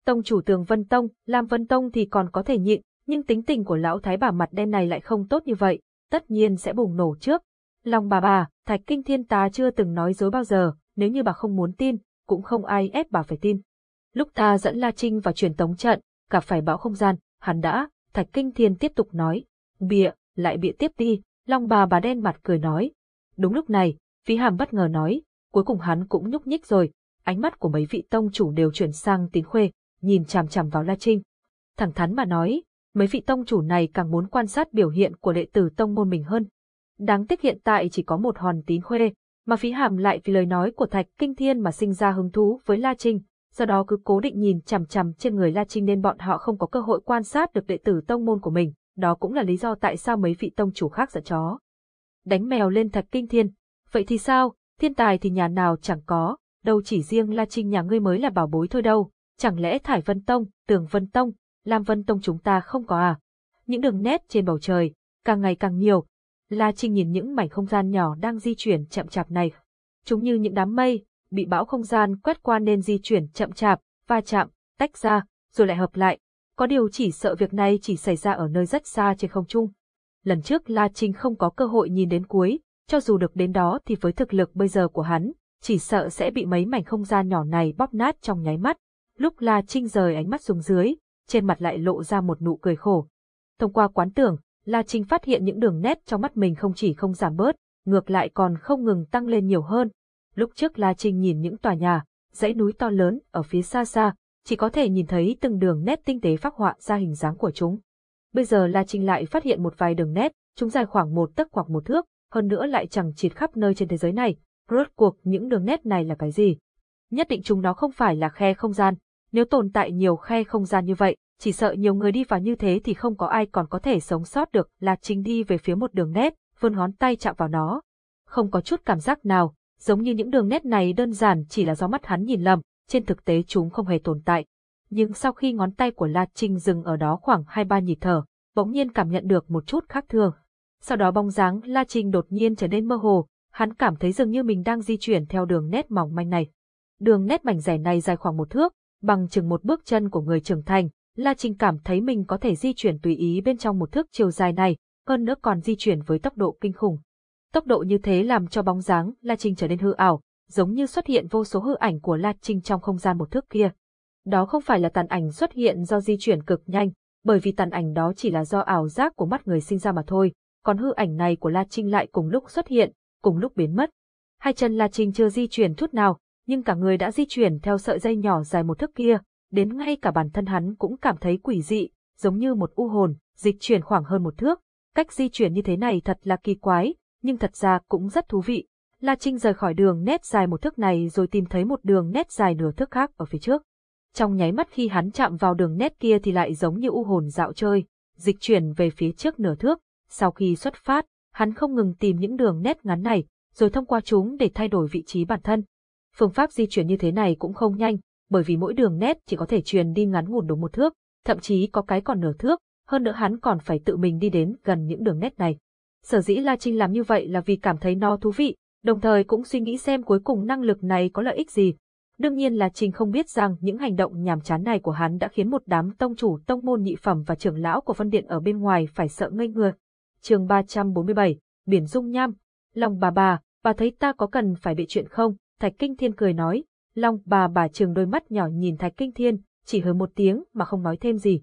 Tông chủ tường Vân Tông, Lam Vân Tông thì còn có thể nhịn, nhưng tính tình của lão thái bà mặt đen này lại không tốt như vậy, tất nhiên sẽ bùng nổ trước. Lòng bà bà, Thạch Kinh Thiên ta chưa từng nói dối bao giờ, nếu như bà không muốn tin, cũng không ai ép bà phải tin. Lúc ta dẫn La Trinh vào truyền tống trận, gặp phải bão không gian, hắn đã, Thạch Kinh Thiên tiếp tục nói. Bịa, lại bịa tiếp đi, Long bà bà đen mặt cười nói. Đúng lúc này, phí hàm bất ngờ nói, cuối cùng hắn cũng nhúc nhích rồi, ánh mắt của mấy vị tông chủ đều chuyển sang tín khuê, nhìn chằm chằm vào La Trinh. Thẳng thắn mà nói, mấy vị tông chủ này càng muốn quan sát biểu hiện của đệ tử tông môn mình hơn. Đáng tiếc hiện tại chỉ có một hòn tín khuê, mà phí hàm lại vì lời nói của Thạch Kinh Thiên mà sinh ra hứng thú với La Trinh, do đó cứ cố định nhìn chằm chằm trên người La Trinh nên bọn họ không có cơ hội quan sát được đệ tử tông môn của mình, đó cũng là lý do tại sao mấy vị tông chủ khác giận chó. Đánh mèo lên Thạch Kinh Thiên, vậy thì sao, thiên tài thì nhà nào chẳng có, đâu chỉ riêng La Trinh nhà ngươi mới là bảo bối thôi đâu, chẳng lẽ Thải Vân Tông, Tường Vân Tông, Lam Vân Tông chúng ta không có à? Những đường nét trên bầu trời, càng ngày càng nhiều. La Trinh nhìn những mảnh không gian nhỏ đang di chuyển chậm chạp này. Chúng như những đám mây, bị bão không gian quét qua nên di chuyển chậm chạp, va chạm, tách ra, rồi lại hợp lại. Có điều chỉ sợ việc này chỉ xảy ra ở nơi rất xa trên không trung. Lần trước La Trinh không có cơ hội nhìn đến cuối, cho dù được đến đó thì với thực lực bây giờ của hắn, chỉ sợ sẽ bị mấy mảnh không gian nhỏ này bóp nát trong nháy mắt. Lúc La Trinh rời ánh mắt xuống dưới, trên mặt lại lộ ra một nụ cười khổ. Thông qua quán tưởng, La Trinh phát hiện những đường nét trong mắt mình không chỉ không giảm bớt, ngược lại còn không ngừng tăng lên nhiều hơn. Lúc trước La Trinh nhìn những tòa nhà, dãy núi to lớn ở phía xa xa, chỉ có thể nhìn thấy từng đường nét tinh tế phác họa ra hình dáng của chúng. Bây giờ La Trinh lại phát hiện một vài đường nét, chúng dài khoảng một tấc hoặc một thước, hơn nữa lại chẳng chịt khắp nơi trên thế giới này. Rốt cuộc những đường nét này là cái gì? Nhất định chúng nó không phải là khe không gian. Nếu tồn tại nhiều khe không gian như vậy, chỉ sợ nhiều người đi vào như thế thì không có ai còn có thể sống sót được. La Trinh đi về phía một đường nét, vươn ngón tay chạm vào nó. Không có chút cảm giác nào, giống như những đường nét này đơn giản chỉ là do mắt hắn nhìn lầm, trên thực tế chúng không hề tồn tại. Nhưng sau khi ngón tay của La Trinh dừng ở đó khoảng hai ba nhịp thở, bỗng nhiên cảm nhận được một chút khác thường. Sau đó bóng dáng La Trinh đột nhiên trở nên mơ hồ, hắn cảm thấy dường như mình đang di chuyển theo đường nét mỏng manh này. Đường nét mảnh rẻ này dài khoảng một thước, bằng chừng một bước chân của người trưởng thành, La Trinh cảm thấy mình có thể di chuyển tùy ý bên trong một thước chiều dài này, hơn nữa còn di chuyển với tốc độ kinh khủng. Tốc độ như thế làm cho bóng dáng La Trinh trở nên hư ảo, giống như xuất hiện vô số hư ảnh của La Trinh trong không gian một thước kia. Đó không phải là tàn ảnh xuất hiện do di chuyển cực nhanh, bởi vì tàn ảnh đó chỉ là do ảo giác của mắt người sinh ra mà thôi, còn hư ảnh này của La Trinh lại cùng lúc xuất hiện, cùng lúc biến mất. Hai chân La Trinh chưa di chuyển chút nào, nhưng cả người đã di chuyển theo sợi dây nhỏ dài một thước kia, đến ngay cả bản thân hắn cũng cảm thấy quỷ dị, giống như một u hồn, dịch chuyển khoảng hơn một thước. Cách di chuyển như thế này thật là kỳ quái, nhưng thật ra cũng rất thú vị. La Trinh rời khỏi đường nét dài một thước này rồi tìm thấy một đường nét dài nửa thước khác ở phía trước. Trong nháy mắt khi hắn chạm vào đường nét kia thì lại giống như u hồn dạo chơi, dịch chuyển về phía trước nửa thước. Sau khi xuất phát, hắn không ngừng tìm những đường nét ngắn này, rồi thông qua chúng để thay đổi vị trí bản thân. Phương pháp di chuyển như thế này cũng không nhanh, bởi vì mỗi đường nét chỉ có thể truyền đi ngắn ngủn đúng một thước, thậm chí có cái còn nửa thước, hơn nữa hắn còn phải tự mình đi đến gần những đường nét này. Sở dĩ La Trinh làm như vậy là vì cảm thấy nó thú vị, đồng thời cũng suy nghĩ xem cuối cùng năng lực này có lợi ích gì. Đương nhiên là trình không biết rằng những hành động nhàm chán này của hắn đã khiến một đám tông chủ tông môn nhị phẩm và trưởng lão của phân điện ở bên ngoài phải sợ ngây người. Chương 347, Biển Dung Nham, Lòng bà bà, Bà thấy ta có cần phải bị chuyện không? Thạch Kinh Thiên cười nói. Long bà bà trường đôi mắt nhỏ nhìn Thạch Kinh Thiên, chỉ hừ một tiếng mà không nói thêm gì.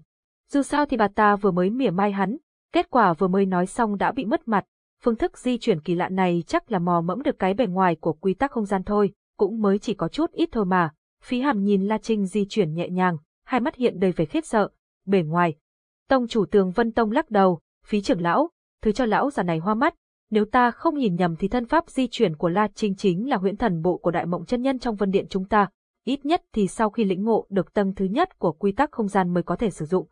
Dù sao thì bà ta vừa mới mỉa mai hắn, kết quả vừa mới nói xong đã bị mất mặt. Phương thức di chuyển kỳ lạ này chắc là mò mẫm được cái bề ngoài của quy tắc không gian thôi, cũng mới chỉ có chút ít thôi mà. Phí hàm nhìn La Trinh di chuyển nhẹ nhàng, hai mắt hiện đầy vẻ khiếp sợ. Bề ngoài. Tông chủ tường Vân Tông lắc đầu, phí trưởng lão, thứ cho lão già này hoa mắt. Nếu ta không nhìn nhầm thì thân pháp di chuyển của La Trinh chính là huyễn thần bộ của đại mộng chân nhân trong vân điện chúng ta. Ít nhất thì sau khi lĩnh ngộ được tầng thứ nhất của quy tắc không gian mới có thể sử dụng.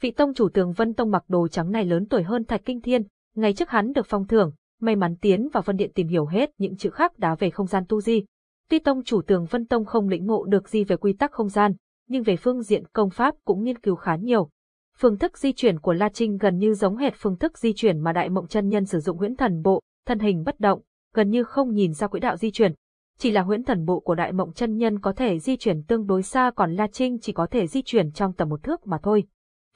Vị tông chủ tường Vân Tông mặc đồ trắng này lớn tuổi hơn Thạch Kinh Thiên, ngày trước hắn được phong thưởng, may mắn tiến vào Vân Điện tìm hiểu hết những chữ khác đá về không gian tu di. Tuy tông chủ tường Vân Tông không lĩnh ngộ được gì về quy tắc không gian, nhưng về phương diện công pháp cũng nghiên cứu khá nhiều. Phương thức di chuyển của La Trinh gần như giống hệt phương thức di chuyển mà Đại Mộng Chân Nhân sử dụng huyễn thần bộ, thân hình bất động, gần như không nhìn ra quỹ đạo di chuyển. Chỉ là huyễn thần bộ của Đại Mộng Chân Nhân có thể di chuyển tương đối xa còn La Trinh chỉ có thể di chuyển trong tầm một thước mà thôi.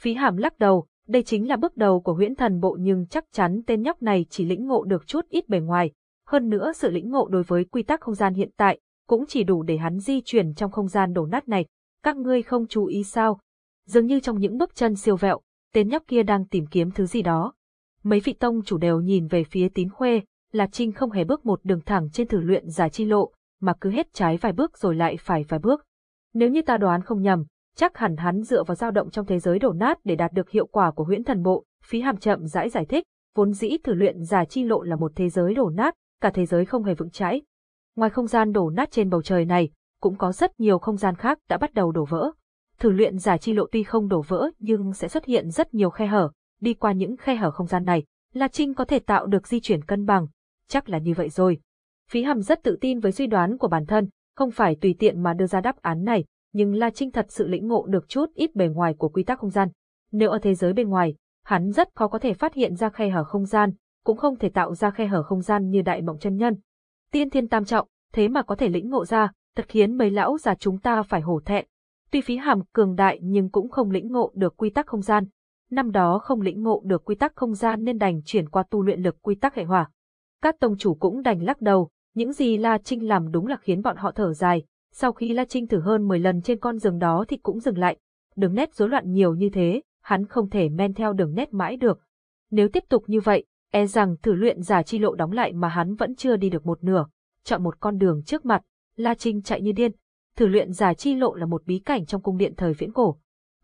Phí Hàm lắc đầu, đây chính là bước đầu của huyễn thần bộ nhưng chắc chắn tên nhóc này chỉ lĩnh ngộ được chút ít bề ngoài. Hơn nữa sự lĩnh ngộ đối với quy tắc không gian hiện tại cũng chỉ đủ để hắn di chuyển trong không gian đổ nát này. Các ngươi không chú ý sao? Dường như trong những bước chân siêu vẹo, tên nhóc kia đang tìm kiếm thứ gì đó. Mấy vị tông chủ đều nhìn về phía tín khuê, là Trinh không hề bước một đường thẳng trên thử luyện giả chi lộ, mà cứ hết trái vài bước rồi lại phải vài bước. Nếu như ta đoán không nhầm, chắc hẳn hắn dựa vào dao động trong thế giới đổ nát để đạt được hiệu quả của huyễn thần bộ, phí hàm chậm rãi giải thích, vốn dĩ thử luyện giả chi lộ là một thế giới đổ nát, cả thế giới không hề vững chãi. Ngoài không gian đổ nát trên bầu trời này, cũng có rất nhiều không gian khác đã bắt đầu đổ vỡ. Thử luyện giả chi lộ tuy không đổ vỡ nhưng sẽ xuất hiện rất nhiều khe hở, đi qua những khe hở không gian này, La Trinh có thể tạo được di chuyển cân bằng, chắc là như vậy rồi. Phí Hàm rất tự tin với suy đoán của bản thân, không phải tùy tiện mà đưa ra đáp án này, nhưng La Trinh thật sự lĩnh ngộ được chút ít bề ngoài của quy tắc không gian. Nếu ở thế giới bên ngoài, hắn rất khó có thể phát hiện ra khe hở không gian, cũng không thể tạo ra khe hở không gian như đại mộng chân nhân. Tiên thiên tam trọng, thế mà có thể lĩnh ngộ ra, thật khiến mấy lão già chúng ta phải hổ thẹn. Tuy phí hàm cường đại nhưng cũng không lĩnh ngộ được quy tắc không gian. Năm đó không lĩnh ngộ được quy tắc không gian nên đành chuyển qua tu luyện lực quy tắc hệ hỏa. Các tông chủ cũng đành lắc đầu, những gì La Trinh làm đúng là khiến bọn họ thở dài, sau khi La Trinh thử hơn 10 lần trên con rừng đó thì cũng dừng lại. Đường nét rối loạn nhiều như thế, hắn không thể men theo đường nét mãi được. Nếu tiếp tục như vậy, e rằng thử luyện giả chi lộ đóng lại mà hắn vẫn chưa đi được một nửa. Chọn một con đường trước mặt, La Trinh chạy như điên. Thử luyện giả chi lộ là một bí cảnh trong cung điện thời viễn cổ.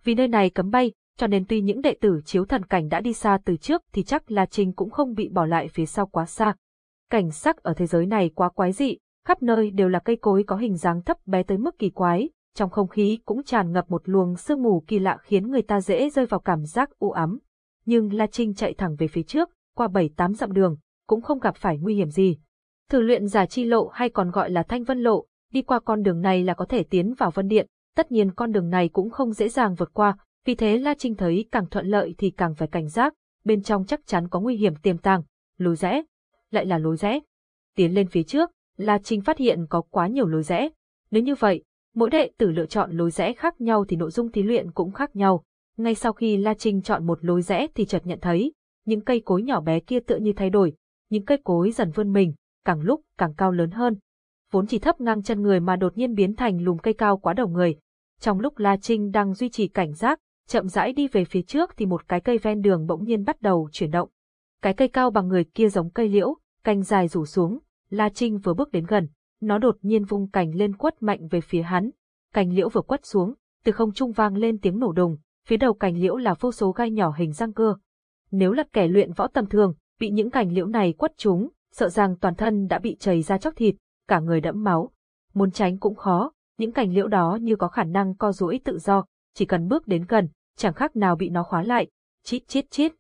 Vì nơi này cấm bay, cho nên tuy những đệ tử chiếu thần cảnh đã đi xa từ trước thì chắc La Trinh cũng không bị bỏ lại phía sau quá xa. Cảnh sắc ở thế giới này quá quái dị, khắp nơi đều là cây cối có hình dáng thấp bé tới mức kỳ quái, trong không khí cũng tràn ngập một luồng sương mù kỳ lạ khiến người ta dễ rơi vào cảm giác u ám. Nhưng La Trinh chạy thẳng về phía trước, qua bảy tám dặm đường, cũng không gặp phải nguy hiểm gì. Thử luyện giả chi lộ hay còn gọi là thanh vân lộ, đi qua con đường này là có thể tiến vào vân điện, tất nhiên con đường này cũng không dễ dàng vượt qua, vì thế La Trinh thấy càng thuận lợi thì càng phải cảnh giác, bên trong chắc chắn có nguy hiểm tiềm tàng, lối rẽ, lại là lối rẽ. Tiến lên phía trước, La Trinh phát hiện có quá nhiều lối rẽ. Nếu như vậy, mỗi đệ tử lựa chọn lối rẽ khác nhau thì nội dung thí luyện cũng khác nhau. Ngay sau khi La Trinh chọn một lối rẽ thì chợt nhận thấy, những cây cối nhỏ bé kia tựa như thay đổi, những cây cối dần vươn mình, càng lúc càng cao lớn hơn. Vốn chỉ thấp ngang chân người mà đột nhiên biến thành lùm cây cao quá đầu người. Trong lúc La Trinh đang duy trì cảnh giác, chậm rãi đi về phía trước thì một cái cây ven đường bỗng nhiên bắt đầu chuyển động. Cái cây cao bằng người kia giống cây liễu, cành dài rủ xuống, La Trinh vừa bước đến gần, nó đột nhiên vung cành lên quất mạnh về phía hắn. Cành liễu vừa quất xuống, từ không trung vang lên tiếng nổ đùng, phía đầu cành liễu là vô số gai nhỏ hình răng cưa. Nếu là kẻ luyện võ tầm thường, bị những cành liễu này quất trúng, sợ rằng toàn thân đã bị chảy ra chóc thịt, cả người đẫm máu. Muốn tránh cũng khó, những cành liễu đó như có khả năng co duỗi tự do, chỉ cần bước đến gần, chẳng khác nào bị nó khóa lại. Chít chít chít.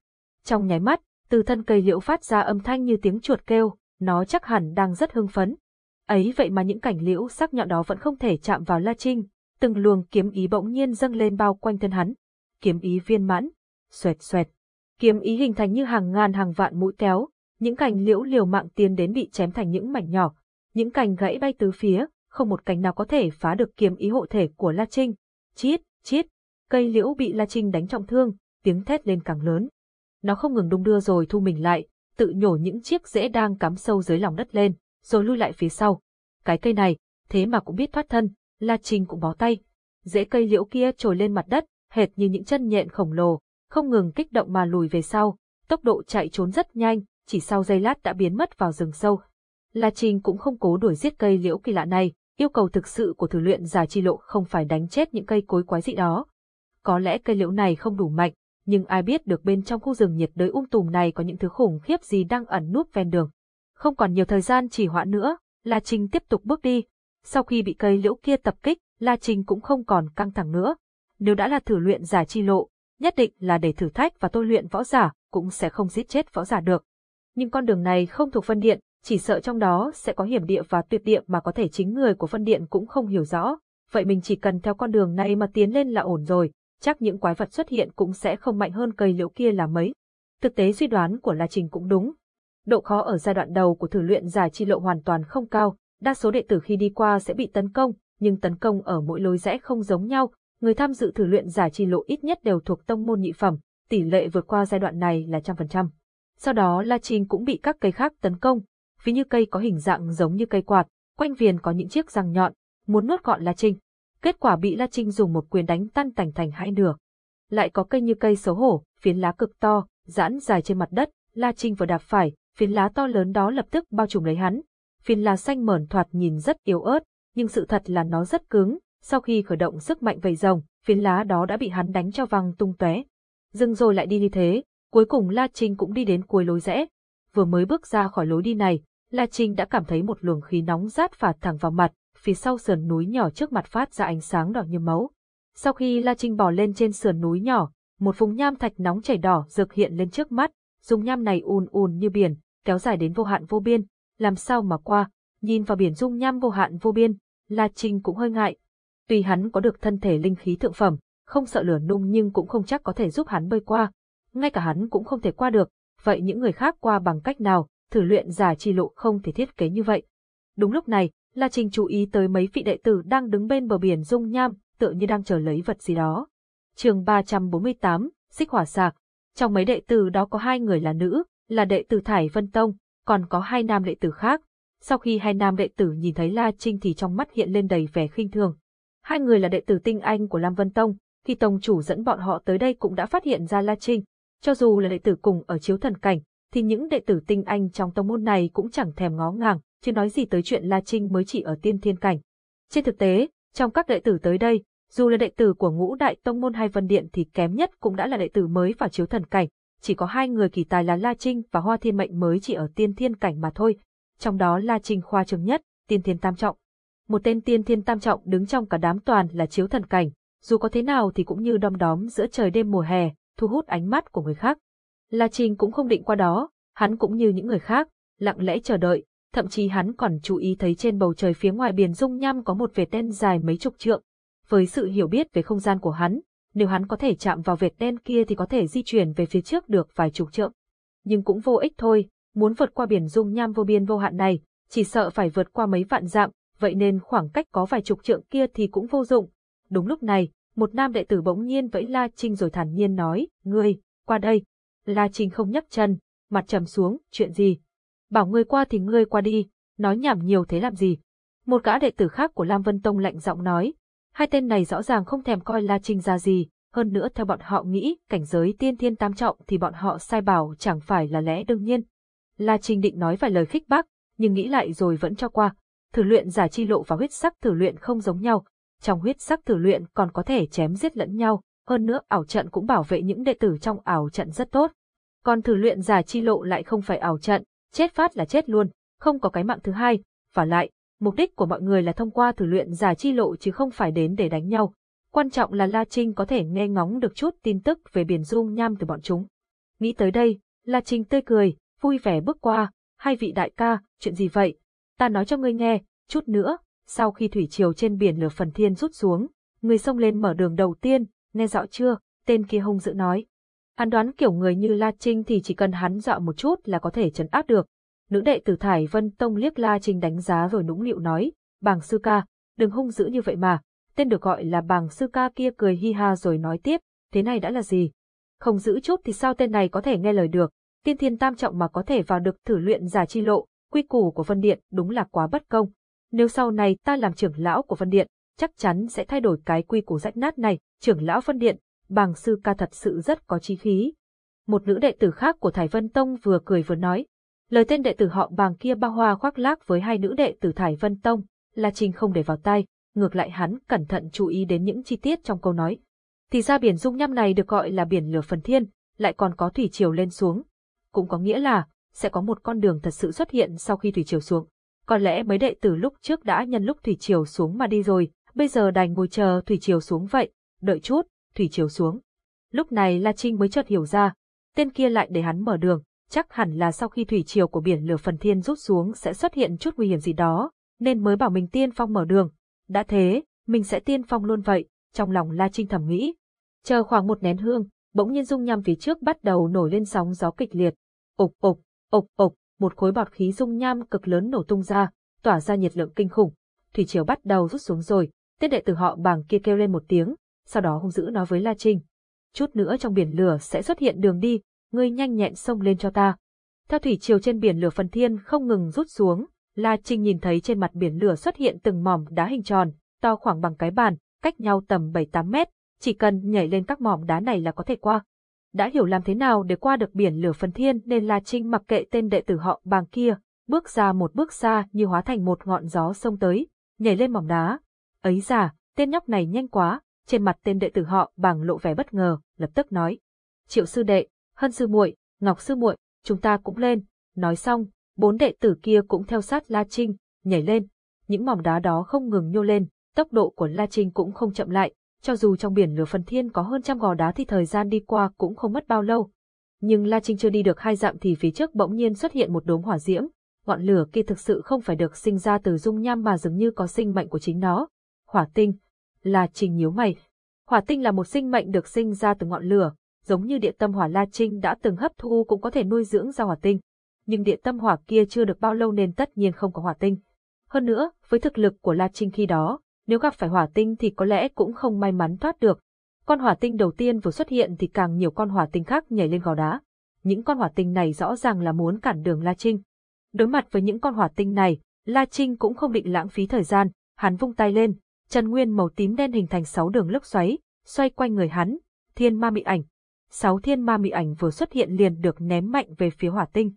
Trong nháy mắt, từ thân cây liễu phát ra âm thanh như tiếng chuột kêu, nó chắc hẳn đang rất hưng phấn. Ấy vậy mà những cảnh liễu sắc nhọn đó vẫn không thể chạm vào La Trinh, từng luồng kiếm ý bỗng nhiên dâng lên bao quanh thân hắn. Kiếm ý viên mãn, xoẹt xoẹt. Kiếm ý hình thành như hàng ngàn hàng vạn mũi kéo, những cành liễu liều mạng tiến đến bị chém thành những mảnh nhỏ, những cành gãy bay tứ phía, không một cành nào có thể phá được kiếm ý hộ thể của La Trinh. Chít, chít, cây liễu bị La Trinh đánh trọng thương, tiếng thét lên càng lớn. Nó không ngừng đung đưa rồi thu mình lại, tự nhổ những chiếc rễ đang cắm sâu dưới lòng đất lên. rồi lui lại phía sau. Cái cây này, thế mà cũng biết thoát thân, La Trình cũng bó tay. Rễ cây liễu kia trồi lên mặt đất, hệt như những chân nhện khổng lồ, không ngừng kích động mà lùi về sau, tốc độ chạy trốn rất nhanh, chỉ sau giây lát đã biến mất vào rừng sâu. La Trình cũng không cố đuổi giết cây liễu kỳ lạ này, yêu cầu thực sự của thử luyện giả chi lộ không phải đánh chết những cây cối quái dị đó. Có lẽ cây liễu này không đủ mạnh, nhưng ai biết được bên trong khu rừng nhiệt đới ung um tùm này có những thứ khủng khiếp gì đang ẩn núp ven đường. Không còn nhiều thời gian chỉ hoãn nữa, La Trinh tiếp tục bước đi. Sau khi bị cây liễu kia tập kích, La Trinh cũng không còn căng thẳng nữa. Nếu đã là thử luyện giả chi lộ, nhất định là để thử thách và tôi luyện võ giả, cũng sẽ không giết chết võ giả được. Nhưng con đường này không thuộc phân điện, chỉ sợ trong đó sẽ có hiểm địa và tuyệt địa mà có thể chính người của phân điện cũng không hiểu rõ. Vậy mình chỉ cần theo con đường này mà tiến lên là ổn rồi, chắc những quái vật xuất hiện cũng sẽ không mạnh hơn cây liễu kia là mấy. Thực tế suy đoán của La Trình cũng đúng. Độ khó ở giai đoạn đầu của thử luyện giả chi lộ hoàn toàn không cao, đa số đệ tử khi đi qua sẽ bị tấn công, nhưng tấn công ở mỗi lối rẽ không giống nhau, người tham dự thử luyện giả chi lộ ít nhất đều thuộc tông môn nhị phẩm, tỷ lệ vượt qua giai đoạn này là trăm phần trăm. Sau đó La Trình cũng bị các cây khác tấn công, ví như cây có hình dạng giống như cây quạt, quanh viền có những chiếc răng nhọn, muốn nuốt gọn La Trình Kết quả bị La Trinh dùng một quyền đánh tan tành thành hai nửa. Lại có cây như cây xấu hổ, phiến lá cực to, giãn dài trên mặt đất, La Trinh vừa đạp phải, phiến lá to lớn đó lập tức bao trùm lấy hắn. Phiến lá xanh mởn thoạt nhìn rất yếu ớt, nhưng sự thật là nó rất cứng, sau khi khởi động sức mạnh vầy rồng, phiến lá đó đã bị hắn đánh cho văng tung tóe. Dừng rồi lại đi như thế, cuối cùng La Trinh cũng đi đến cuối lối rẽ. Vừa mới bước ra khỏi lối đi này, La Trinh đã cảm thấy một luồng khí nóng rát phạt thẳng vào mặt, phía sau sườn núi nhỏ trước mặt phát ra ánh sáng đỏ như máu. Sau khi La Trinh bò lên trên sườn núi nhỏ, một vùng nham thạch nóng chảy đỏ rực hiện lên trước mắt, dung nham này ùn ùn như biển, kéo dài đến vô hạn vô biên, làm sao mà qua, nhìn vào biển dung nham vô hạn vô biên, La Trinh cũng hơi ngại. Tuy hắn có được thân thể linh khí thượng phẩm, không sợ lửa nung nhưng cũng không chắc có thể giúp hắn bơi qua. Ngay cả hắn cũng không thể qua được, vậy những người khác qua bằng cách nào, thử luyện giả chi lộ không thể thiết kế như vậy. Đúng lúc này, La Trình chú ý tới mấy vị đệ tử đang đứng bên bờ biển dung nham, tựa như đang chờ lấy vật gì đó. Trường 348, Xích Hỏa Sạc. Trong mấy đệ tử đó có hai người là nữ, là đệ tử Thải Vân Tông, còn có hai nam đệ tử khác. Sau khi hai nam đệ tử nhìn thấy La Trinh thì trong mắt hiện lên đầy vẻ khinh thường. Hai người là đệ tử tinh anh của Lam Vân Tông, khi tông chủ dẫn bọn họ tới đây cũng đã phát hiện ra La Trinh. Cho dù là đệ tử cùng ở chiếu thần cảnh, thì những đệ tử tinh anh trong tông môn này cũng chẳng thèm ngó ngàng, chứ nói gì tới chuyện La Trinh mới chỉ ở tiên thiên cảnh. Trên thực tế, trong các đệ tử tới đây, dù là đệ tử của ngũ đại tông môn hay vân điện thì kém nhất cũng đã là đệ tử mới vào chiếu thần cảnh, chỉ có hai người kỳ tài là La Trinh và Hoa Thiên Mệnh mới chỉ ở tiên thiên cảnh mà thôi, trong đó La Trinh khoa trường nhất, tiên thiên tam trọng. Một tên tiên thiên tam trọng đứng trong cả đám toàn là chiếu thần cảnh, dù có thế nào thì cũng như đom đóm giữa trời đêm mùa hè, thu hút ánh mắt của người khác. La Trinh cũng không định qua đó, hắn cũng như những người khác, lặng lẽ chờ đợi, thậm chí hắn còn chú ý thấy trên bầu trời phía ngoài biển dung nham có một vệt đen dài mấy chục trượng. Với sự hiểu biết về không gian của hắn, nếu hắn có thể chạm vào vệt đen kia thì có thể di chuyển về phía trước được vài chục trượng. Nhưng cũng vô ích thôi, muốn vượt qua biển dung nham vô biên vô hạn này, chỉ sợ phải vượt qua mấy vạn dặm, vậy nên khoảng cách có vài chục trượng kia thì cũng vô dụng. Đúng lúc này, một nam đệ tử bỗng nhiên vẫy La Trinh rồi thản nhiên nói, ngươi, qua đây. La Trinh không nhấc chân, mặt trầm xuống, chuyện gì? Bảo ngươi qua thì ngươi qua đi, nói nhảm nhiều thế làm gì? Một gã đệ tử khác của Lam Vân Tông lạnh giọng nói, hai tên này rõ ràng không thèm coi La Trinh ra gì, hơn nữa theo bọn họ nghĩ cảnh giới tiên thiên tam trọng thì bọn họ sai bảo chẳng phải là lẽ đương nhiên. La Trinh định nói vài lời khích bác, nhưng nghĩ lại rồi vẫn cho qua. Thử luyện giả chi lộ và huyết sắc thử luyện không giống nhau, trong huyết sắc thử luyện còn có thể chém giết lẫn nhau, hơn nữa ảo trận cũng bảo vệ những đệ tử trong ảo trận rất tốt. Còn thử luyện giả chi lộ lại không phải ảo trận, chết phát là chết luôn, không có cái mạng thứ hai, và lại, mục đích của mọi người là thông qua thử luyện giả chi lộ chứ không phải đến để đánh nhau. Quan trọng là La Trinh có thể nghe ngóng được chút tin tức về biển dung nham từ bọn chúng. Nghĩ tới đây, La Trinh tươi cười, vui vẻ bước qua, hai vị đại ca, chuyện gì vậy? Ta nói cho ngươi nghe, chút nữa, sau khi thủy triều trên biển lửa phần thiên rút xuống, người xông lên mở đường đầu tiên, nghe rõ chưa? Tên kia hung dữ nói. Hắn đoán kiểu người như La Trinh thì chỉ cần hắn dọa một chút là có thể trấn áp được. Nữ đệ tử Thải Vân Tông liếc La Trinh đánh giá rồi nũng nịu nói, bàng sư ca, đừng hung dữ như vậy mà. Tên được gọi là bàng sư ca kia cười hi ha rồi nói tiếp, thế này đã là gì? Không giữ chút thì sao tên này có thể nghe lời được, tiên thiên tam trọng mà có thể vào được thử luyện giả chi lộ, quy củ của Vân Điện đúng là quá bất công. Nếu sau này ta làm trưởng lão của Vân Điện, chắc chắn sẽ thay đổi cái quy củ rách nát này, trưởng lão Vân Điện, bàng sư ca thật sự rất có chí khí. Một nữ đệ tử khác của Thái Vân Tông vừa cười vừa nói. Lời tên đệ tử họ bàng kia bao hoa khoác lác với hai nữ đệ tử Thái Vân Tông, La Trinh không để vào tai, ngược lại hắn cẩn thận chú ý đến những chi tiết trong câu nói. Thì ra biển dung nham này được gọi là biển lửa phần thiên, lại còn có thủy triều lên xuống. Cũng có nghĩa là, sẽ có một con đường thật sự xuất hiện sau khi thủy triều xuống. Có lẽ mấy đệ tử lúc trước đã nhân lúc thủy triều xuống mà đi rồi, bây giờ đành ngồi chờ thủy triều xuống vậy, đợi chút, thủy chiều xuống. Lúc này La Trinh mới chợt hiểu ra, tên kia lại để hắn mở đường, chắc hẳn là sau khi thủy chiều của biển lửa phần thiên rút xuống sẽ xuất hiện chút nguy hiểm gì đó, nên mới bảo mình tiên phong mở đường. Đã thế, mình sẽ tiên phong luôn vậy, trong lòng La Trinh thầm nghĩ. Chờ khoảng một nén hương, bỗng nhiên dung nham phía trước bắt đầu nổi lên sóng gió kịch liệt. Ục ục, ục ục, một khối bọt khí dung nham cực lớn nổ tung ra, tỏa ra nhiệt lượng kinh khủng. Thủy triều bắt đầu rút xuống rồi, tên đệ tử họ bàng kia kêu lên một tiếng, sau đó hung dữ nói với La Trinh. Chút nữa trong biển lửa sẽ xuất hiện đường đi, ngươi nhanh nhẹn xông lên cho ta. Theo thủy triều trên biển lửa phần thiên không ngừng rút xuống, La Trinh nhìn thấy trên mặt biển lửa xuất hiện từng mỏm đá hình tròn, to khoảng bằng cái bàn, cách nhau tầm 7-8 mét, chỉ cần nhảy lên các mỏm đá này là có thể qua. Đã hiểu làm thế nào để qua được biển lửa phần thiên nên La Trinh mặc kệ tên đệ tử họ bàng kia, bước ra một bước xa như hóa thành một ngọn gió sông tới, nhảy lên mỏm đá. Ấy già, tên nhóc này nhanh quá, trên mặt tên đệ tử họ bàng lộ vẻ bất ngờ, lập tức nói. Triệu sư đệ, hân sư muội, ngọc sư muội, chúng ta cũng lên. Nói xong, bốn đệ tử kia cũng theo sát La Trinh, nhảy lên. Những mỏm đá đó không ngừng nhô lên, tốc độ của La Trinh cũng không chậm lại, cho dù trong biển lửa phần thiên có hơn trăm gò đá thì thời gian đi qua cũng không mất bao lâu. Nhưng La Trinh chưa đi được hai dặm thì phía trước bỗng nhiên xuất hiện một đốm hỏa diễm, ngọn lửa kia thực sự không phải được sinh ra từ dung nham mà dường như có sinh mệnh của chính nó. Hỏa tinh, La Trinh nhíu mày. Hỏa tinh là một sinh mệnh được sinh ra từ ngọn lửa, giống như địa tâm hỏa La Trinh đã từng hấp thu cũng có thể nuôi dưỡng ra hỏa tinh. Nhưng địa tâm hỏa kia chưa được bao lâu nên tất nhiên không có hỏa tinh. Hơn nữa, với thực lực của La Trinh khi đó, nếu gặp phải hỏa tinh thì có lẽ cũng không may mắn thoát được. Con hỏa tinh đầu tiên vừa xuất hiện thì càng nhiều con hỏa tinh khác nhảy lên gò đá. Những con hỏa tinh này rõ ràng là muốn cản đường La Trinh. Đối mặt với những con hỏa tinh này, La Trinh cũng không định lãng phí thời gian, hắn vung tay lên, chân nguyên màu tím đen hình thành sáu đường lốc xoáy, xoay quanh người hắn, thiên ma mị ảnh. Sáu thiên ma mị ảnh vừa xuất hiện liền được ném mạnh về phía hỏa tinh.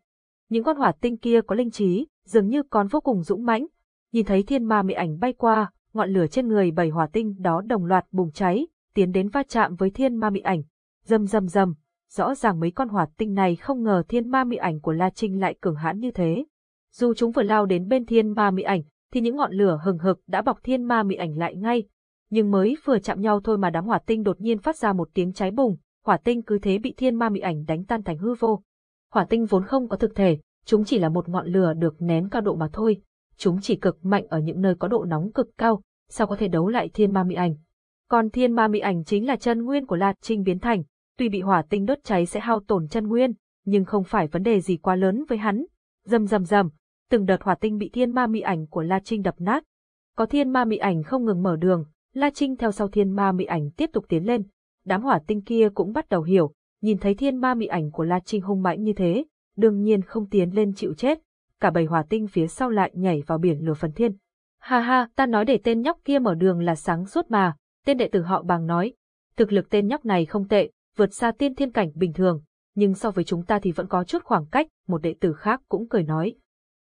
Những con hỏa tinh kia có linh trí, dường như còn vô cùng dũng mãnh. Nhìn thấy thiên ma mị ảnh bay qua, ngọn lửa trên người bảy hỏa tinh đó đồng loạt bùng cháy, tiến đến va chạm với thiên ma mị ảnh. Dầm dầm dầm, rõ ràng mấy con hỏa tinh này không ngờ thiên ma mị ảnh của La Trinh lại cường hãn như thế. Dù chúng vừa lao đến bên thiên ma mị ảnh, thì những ngọn lửa hừng hực đã bọc thiên ma mị ảnh lại ngay. Nhưng mới vừa chạm nhau thôi mà đám hỏa tinh đột nhiên phát ra một tiếng cháy bùng, hỏa tinh cứ thế bị thiên ma mị ảnh đánh tan thành hư vô. Hỏa tinh vốn không có thực thể, chúng chỉ là một ngọn lửa được nén cao độ mà thôi, chúng chỉ cực mạnh ở những nơi có độ nóng cực cao, sao có thể đấu lại thiên ma mị ảnh. Còn thiên ma mị ảnh chính là chân nguyên của La Trinh biến thành, tuy bị hỏa tinh đốt cháy sẽ hao tổn chân nguyên, nhưng không phải vấn đề gì quá lớn với hắn. Dầm dầm dầm, từng đợt hỏa tinh bị thiên ma mị ảnh của La Trinh đập nát. Có thiên ma mị ảnh không ngừng mở đường, La Trinh theo sau thiên ma mị ảnh tiếp tục tiến lên. Đám hỏa tinh kia cũng bắt đầu hiểu, nhìn thấy thiên ma mị ảnh của La Trinh hung mãnh như thế, đương nhiên không tiến lên chịu chết, cả bầy hỏa tinh phía sau lại nhảy vào biển lửa phần thiên. Ha ha, ta nói để tên nhóc kia mở đường là sáng suốt mà, tên đệ tử họ bàng nói. Thực lực tên nhóc này không tệ, vượt xa tiên thiên cảnh bình thường, nhưng so với chúng ta thì vẫn có chút khoảng cách, một đệ tử khác cũng cười nói.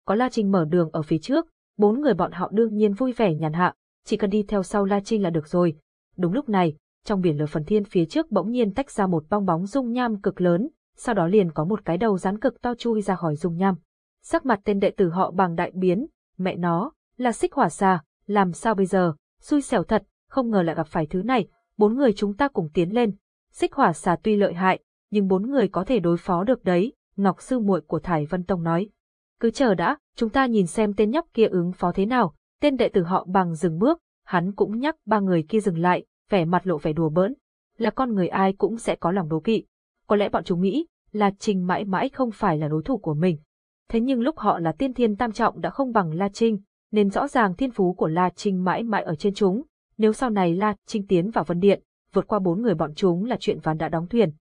Có La Trinh mở đường ở phía trước, bốn người bọn họ đương nhiên vui vẻ nhàn hạ, chỉ cần đi theo sau La Trinh là được rồi. Đúng lúc này, trong biển lửa phần thiên phía trước bỗng nhiên tách ra một bong bóng dung nham cực lớn, sau đó liền có một cái đầu rắn cực to chui ra khỏi dung nham. Sắc mặt tên đệ tử họ bằng đại biến, mẹ nó, là xích hỏa xà, làm sao bây giờ, xui xẻo thật, không ngờ lại gặp phải thứ này, bốn người chúng ta cùng tiến lên. Xích hỏa xà tuy lợi hại, nhưng bốn người có thể đối phó được đấy, Ngọc Sư muội của Thải Vân Tông nói. Cứ chờ đã, chúng ta nhìn xem tên nhóc kia ứng phó thế nào, tên đệ tử họ bằng dừng bước, hắn cũng nhắc ba người kia dừng lại, vẻ mặt lộ vẻ đùa bỡn. Là con người ai cũng sẽ có lòng đố kỵ. Có lẽ bọn chúng nghĩ, là trình mãi mãi không phải là đối thủ của mình. Thế nhưng lúc họ là tiên thiên tam trọng đã không bằng La Trinh, nên rõ ràng thiên phú của La Trinh mãi mãi ở trên chúng. Nếu sau này La Trinh tiến vào Vân Điện, vượt qua bốn người bọn chúng là chuyện ván đã đóng thuyền.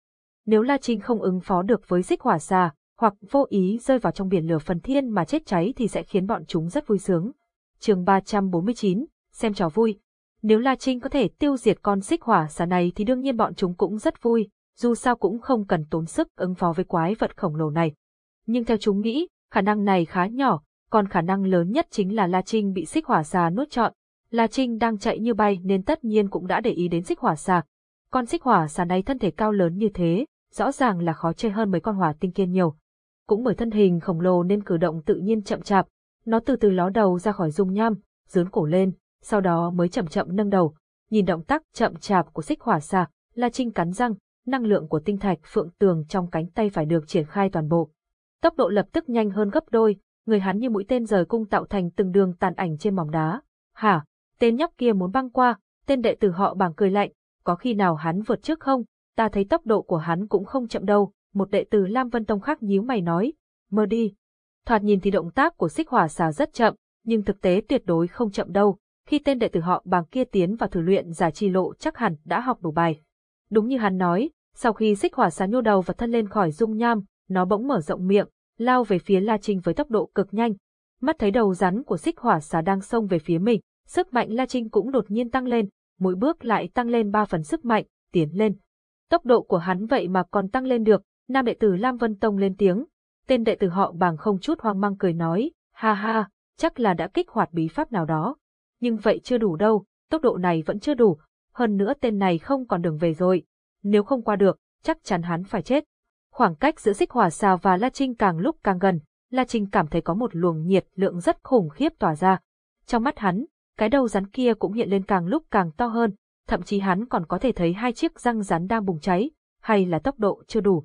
Nếu La Trinh không ứng phó được với xích hỏa xà, hoặc vô ý rơi vào trong biển lửa phần thiên mà chết cháy thì sẽ khiến bọn chúng rất vui sướng. chương 349, xem trò vui. Nếu La Trinh có thể tiêu diệt con xích hỏa xà này thì đương nhiên bọn chúng cũng rất vui, dù sao cũng không cần tốn sức ứng phó với quái vật khổng lồ này. Nhưng theo chúng nghĩ, khả năng này khá nhỏ, còn khả năng lớn nhất chính là La Trinh bị xích hỏa xà nuốt trọn. La Trinh đang chạy như bay nên tất nhiên cũng đã để ý đến xích hỏa xà. Con xích hỏa xà này thân thể cao lớn như thế, rõ ràng là khó chơi hơn mấy con hỏa tinh kia nhiều. Cũng bởi thân hình khổng lồ nên cử động tự nhiên chậm chạp, nó từ từ ló đầu ra khỏi dung nham, dướn cổ lên, sau đó mới chậm chậm nâng đầu. Nhìn động tác chậm chạp của xích hỏa xà, La Trinh cắn răng, năng lượng của tinh thạch phượng tường trong cánh tay phải được triển khai toàn bộ. Tốc độ lập tức nhanh hơn gấp đôi, người hắn như mũi tên rời cung tạo thành từng đường tàn ảnh trên mỏng đá. Hả, tên nhóc kia muốn băng qua, tên đệ tử họ bảng cười lạnh, có khi nào hắn vượt trước không? Ta thấy tốc độ của hắn cũng không chậm đâu, một đệ tử Lam Vân Tông khác nhíu mày nói, mơ đi. Thoạt nhìn thì động tác của xích hỏa xà rất chậm, nhưng thực tế tuyệt đối không chậm đâu. Khi tên đệ tử họ bằng kia tiến vào thử luyện giả chi lộ chắc hẳn đã học đủ bài. Đúng như hắn nói, sau khi xích hỏa xà nhô đầu và thân lên khỏi dung nham, nó bỗng mở rộng miệng, lao về phía La Trinh với tốc độ cực nhanh. Mắt thấy đầu rắn của xích hỏa xà đang xông về phía mình, sức mạnh La Trinh cũng đột nhiên tăng lên, mỗi bước lại tăng lên ba phần sức mạnh, tiến lên. Tốc độ của hắn vậy mà còn tăng lên được, nam đệ tử Lam Vân Tông lên tiếng. Tên đệ tử họ bàng không chút hoang mang cười nói, ha ha, chắc là đã kích hoạt bí pháp nào đó. Nhưng vậy chưa đủ đâu, tốc độ này vẫn chưa đủ, hơn nữa tên này không còn đường về rồi. Nếu không qua được, chắc chắn hắn phải chết. Khoảng cách giữa xích hỏa xào và La Trinh càng lúc càng gần, La Trinh cảm thấy có một luồng nhiệt lượng rất khủng khiếp tỏa ra. Trong mắt hắn, cái đầu rắn kia cũng hiện lên càng lúc càng to hơn, thậm chí hắn còn có thể thấy hai chiếc răng rắn đang bùng cháy, hay là tốc độ chưa đủ.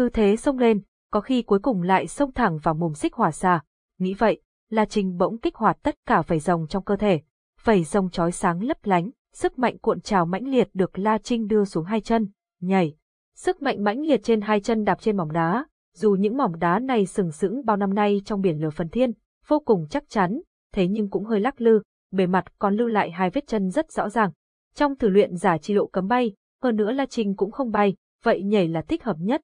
Cứ thế xông lên, có khi cuối cùng lại xông thẳng vào mồm xích hỏa xà. Nghĩ vậy, La Trinh bỗng kích hoạt tất cả vảy rồng trong cơ thể. Vảy rồng chói sáng lấp lánh, sức mạnh cuộn trào mãnh liệt được La Trinh đưa xuống hai chân, nhảy. Sức mạnh mãnh liệt trên hai chân đạp trên mỏng đá, dù những mỏng đá này sừng sững bao năm nay trong biển lửa phần thiên, vô cùng chắc chắn, thế nhưng cũng hơi lắc lư, bề mặt còn lưu lại hai vết chân rất rõ ràng. Trong thử luyện giả chi lộ cấm bay, hơn nữa La Trinh cũng không bay, vậy nhảy là thích hợp nhất.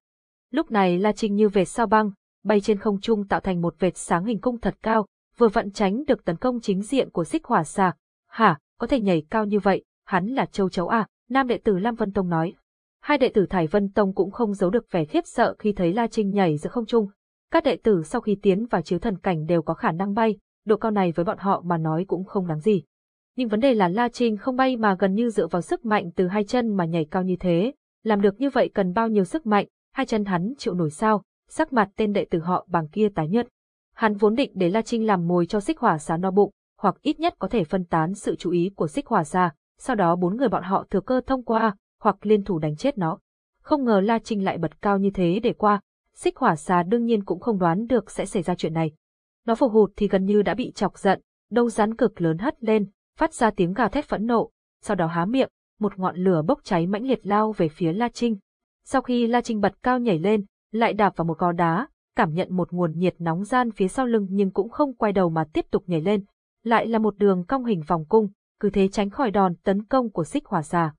Lúc này La Trinh như vệt sao băng, bay trên không trung tạo thành một vệt sáng hình cung thật cao, vừa vặn tránh được tấn công chính diện của xích hỏa xà. Hả, có thể nhảy cao như vậy, hắn là châu chấu à, nam đệ tử Lam Vân Tông nói. Hai đệ tử Thải Vân Tông cũng không giấu được vẻ khiếp sợ khi thấy La Trinh nhảy giữa không trung. Các đệ tử sau khi tiến vào chiếu thần cảnh đều có khả năng bay, độ cao này với bọn họ mà nói cũng không đáng gì. Nhưng vấn đề là La Trinh không bay mà gần như dựa vào sức mạnh từ hai chân mà nhảy cao như thế. Làm được như vậy cần bao nhiêu sức mạnh, hai chân hắn chịu nổi sao, sắc mặt tên đệ tử họ bằng kia tái nhợt. Hắn vốn định để La Trinh làm mồi cho xích hỏa xá no bụng, hoặc ít nhất có thể phân tán sự chú ý của xích hỏa xà, sau đó bốn người bọn họ thừa cơ thông qua, hoặc liên thủ đánh chết nó. Không ngờ La Trinh lại bật cao như thế để qua, xích hỏa xà đương nhiên cũng không đoán được sẽ xảy ra chuyện này. Nó phù hụt thì gần như đã bị chọc giận, đầu rắn cực lớn hất lên, phát ra tiếng gào thét phẫn nộ, sau đó há miệng, một ngọn lửa bốc cháy mãnh liệt lao về phía La Trinh. Sau khi La Trinh bật cao nhảy lên, lại đạp vào một gò đá, cảm nhận một nguồn nhiệt nóng gian phía sau lưng nhưng cũng không quay đầu mà tiếp tục nhảy lên. Lại là một đường cong hình vòng cung, cứ thế tránh khỏi đòn tấn công của xích hỏa xà.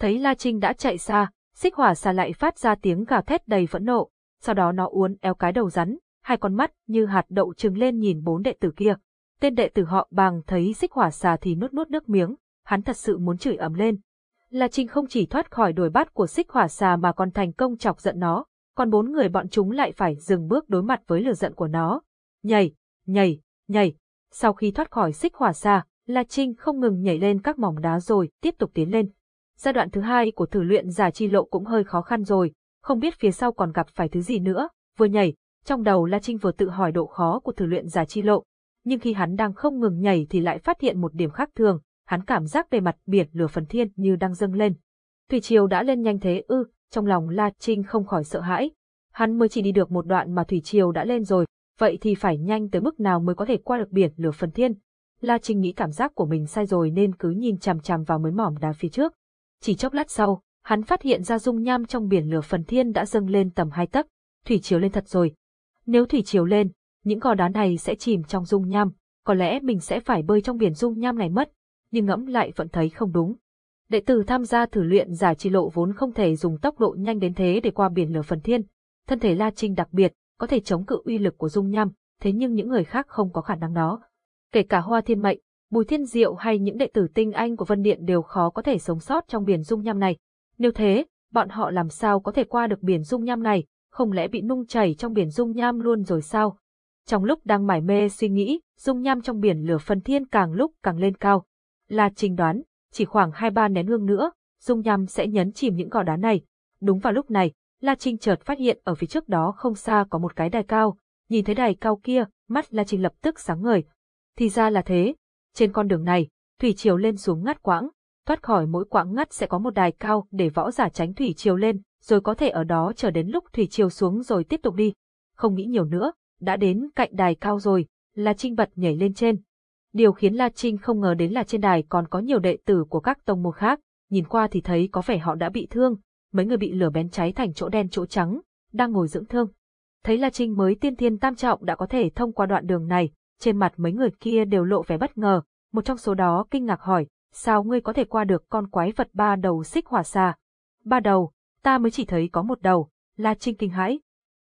Thấy La Trinh đã chạy xa, xích hỏa xà lại phát ra tiếng gào thét đầy phẫn nộ, sau đó nó uốn éo cái đầu rắn, hai con mắt như hạt đậu trừng lên nhìn bốn đệ tử kia. Tên đệ tử họ bàng thấy xích hỏa xà thì nuốt nuốt nước miếng, hắn thật sự muốn chửi ầm lên. La Trinh không chỉ thoát khỏi đuổi bắt của xích hỏa xà mà còn thành công chọc giận nó, còn bốn người bọn chúng lại phải dừng bước đối mặt với lửa giận của nó. Nhảy, nhảy, nhảy. Sau khi thoát khỏi xích hỏa xà, La Trinh không ngừng nhảy lên các mỏng đá rồi tiếp tục tiến lên. Giai đoạn thứ hai của thử luyện giả chi lộ cũng hơi khó khăn rồi, không biết phía sau còn gặp phải thứ gì nữa, vừa nhảy, trong đầu La Trinh vừa tự hỏi độ khó của thử luyện giả chi lộ, nhưng khi hắn đang không ngừng nhảy thì lại phát hiện một điểm khác thường, hắn cảm giác bề mặt biển lửa phần thiên như đang dâng lên. Thủy triều đã lên nhanh thế ư, trong lòng La Trinh không khỏi sợ hãi. Hắn mới chỉ đi được một đoạn mà thủy triều đã lên rồi, vậy thì phải nhanh tới mức nào mới có thể qua được biển lửa phần thiên. La Trinh nghĩ cảm giác của mình sai rồi nên cứ nhìn chằm chằm vào mới mỏm đá phía trước. Chỉ chốc lát sau, hắn phát hiện ra dung nham trong biển lửa phần thiên đã dâng lên tầm hai tấc, thủy triều lên thật rồi. Nếu thủy triều lên, những gò đá này sẽ chìm trong dung nham, có lẽ mình sẽ phải bơi trong biển dung nham này mất, nhưng ngẫm lại vẫn thấy không đúng. Đệ tử tham gia thử luyện giải chi lộ vốn không thể dùng tốc độ nhanh đến thế để qua biển lửa phần thiên. Thân thể La Trinh đặc biệt, có thể chống cự uy lực của dung nham, thế nhưng những người khác không có khả năng đó. Kể cả Hoa Thiên Mệnh, Bùi Thiên Diệu hay những đệ tử tinh anh của Vân Điện đều khó có thể sống sót trong biển dung nham này. Nếu thế, bọn họ làm sao có thể qua được biển dung nham này, không lẽ bị nung chảy trong biển dung nham luôn rồi sao? Trong lúc đang mải mê suy nghĩ, dung nham trong biển lửa phần thiên càng lúc càng lên cao. La Trình đoán, chỉ khoảng hai ba nén hương nữa, dung nham sẽ nhấn chìm những gò đá này. Đúng vào lúc này, La Trinh chợt phát hiện ở phía trước đó không xa có một cái đài cao. Nhìn thấy đài cao kia, mắt La Trinh lập tức sáng ngời. Thì ra là thế. Trên con đường này, thủy triều lên xuống ngắt quãng, thoát khỏi mỗi quãng ngắt sẽ có một đài cao để võ giả tránh thủy triều lên, rồi có thể ở đó chờ đến lúc thủy triều xuống rồi tiếp tục đi. Không nghĩ nhiều nữa, đã đến cạnh đài cao rồi, La Trinh bật nhảy lên trên. Điều khiến La Trinh không ngờ đến là trên đài còn có nhiều đệ tử của các tông môn khác, nhìn qua thì thấy có vẻ họ đã bị thương, mấy người bị lửa bén cháy thành chỗ đen chỗ trắng, đang ngồi dưỡng thương. Thấy La Trinh mới tiên thiên tam trọng đã có thể thông qua đoạn đường này, trên mặt mấy người kia đều lộ vẻ bất ngờ, một trong số đó kinh ngạc hỏi, sao ngươi có thể qua được con quái vật ba đầu xích hỏa xà? Ba đầu, ta mới chỉ thấy có một đầu, La Trinh kinh hãi.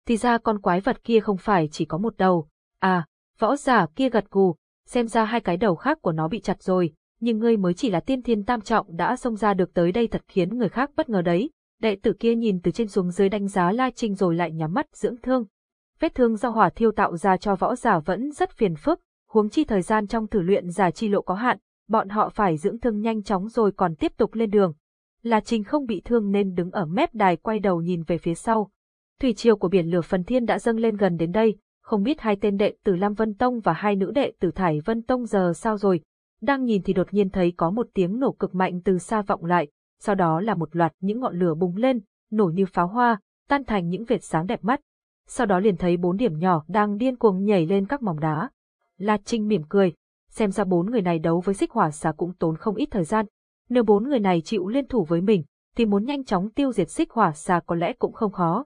Thì ra con quái vật kia không phải chỉ có một đầu, à, võ giả kia gật gù, xem ra hai cái đầu khác của nó bị chặt rồi, nhưng ngươi mới chỉ là tiên thiên tam trọng đã xông ra được tới đây thật khiến người khác bất ngờ đấy. Đệ tử kia nhìn từ trên xuống dưới đánh giá La Trinh rồi lại nhắm mắt dưỡng thương. Vết thương do hỏa thiêu tạo ra cho võ giả vẫn rất phiền phức, huống chi thời gian trong thử luyện giả chi lộ có hạn, bọn họ phải dưỡng thương nhanh chóng rồi còn tiếp tục lên đường. La Trinh không bị thương nên đứng ở mép đài quay đầu nhìn về phía sau. Thủy triều của biển lửa phần thiên đã dâng lên gần đến đây, không biết hai tên đệ tử Lam Vân Tông và hai nữ đệ tử Thải Vân Tông giờ sao rồi. Đang nhìn thì đột nhiên thấy có một tiếng nổ cực mạnh từ xa vọng lại, sau đó là một loạt những ngọn lửa bùng lên, nổ như pháo hoa, tan thành những vệt sáng đẹp mắt. Sau đó liền thấy bốn điểm nhỏ đang điên cuồng nhảy lên các mỏng đá. La Trinh mỉm cười, xem ra bốn người này đấu với xích hỏa xà cũng tốn không ít thời gian. Nếu bốn người này chịu liên thủ với mình, thì muốn nhanh chóng tiêu diệt xích hỏa xà có lẽ cũng không khó.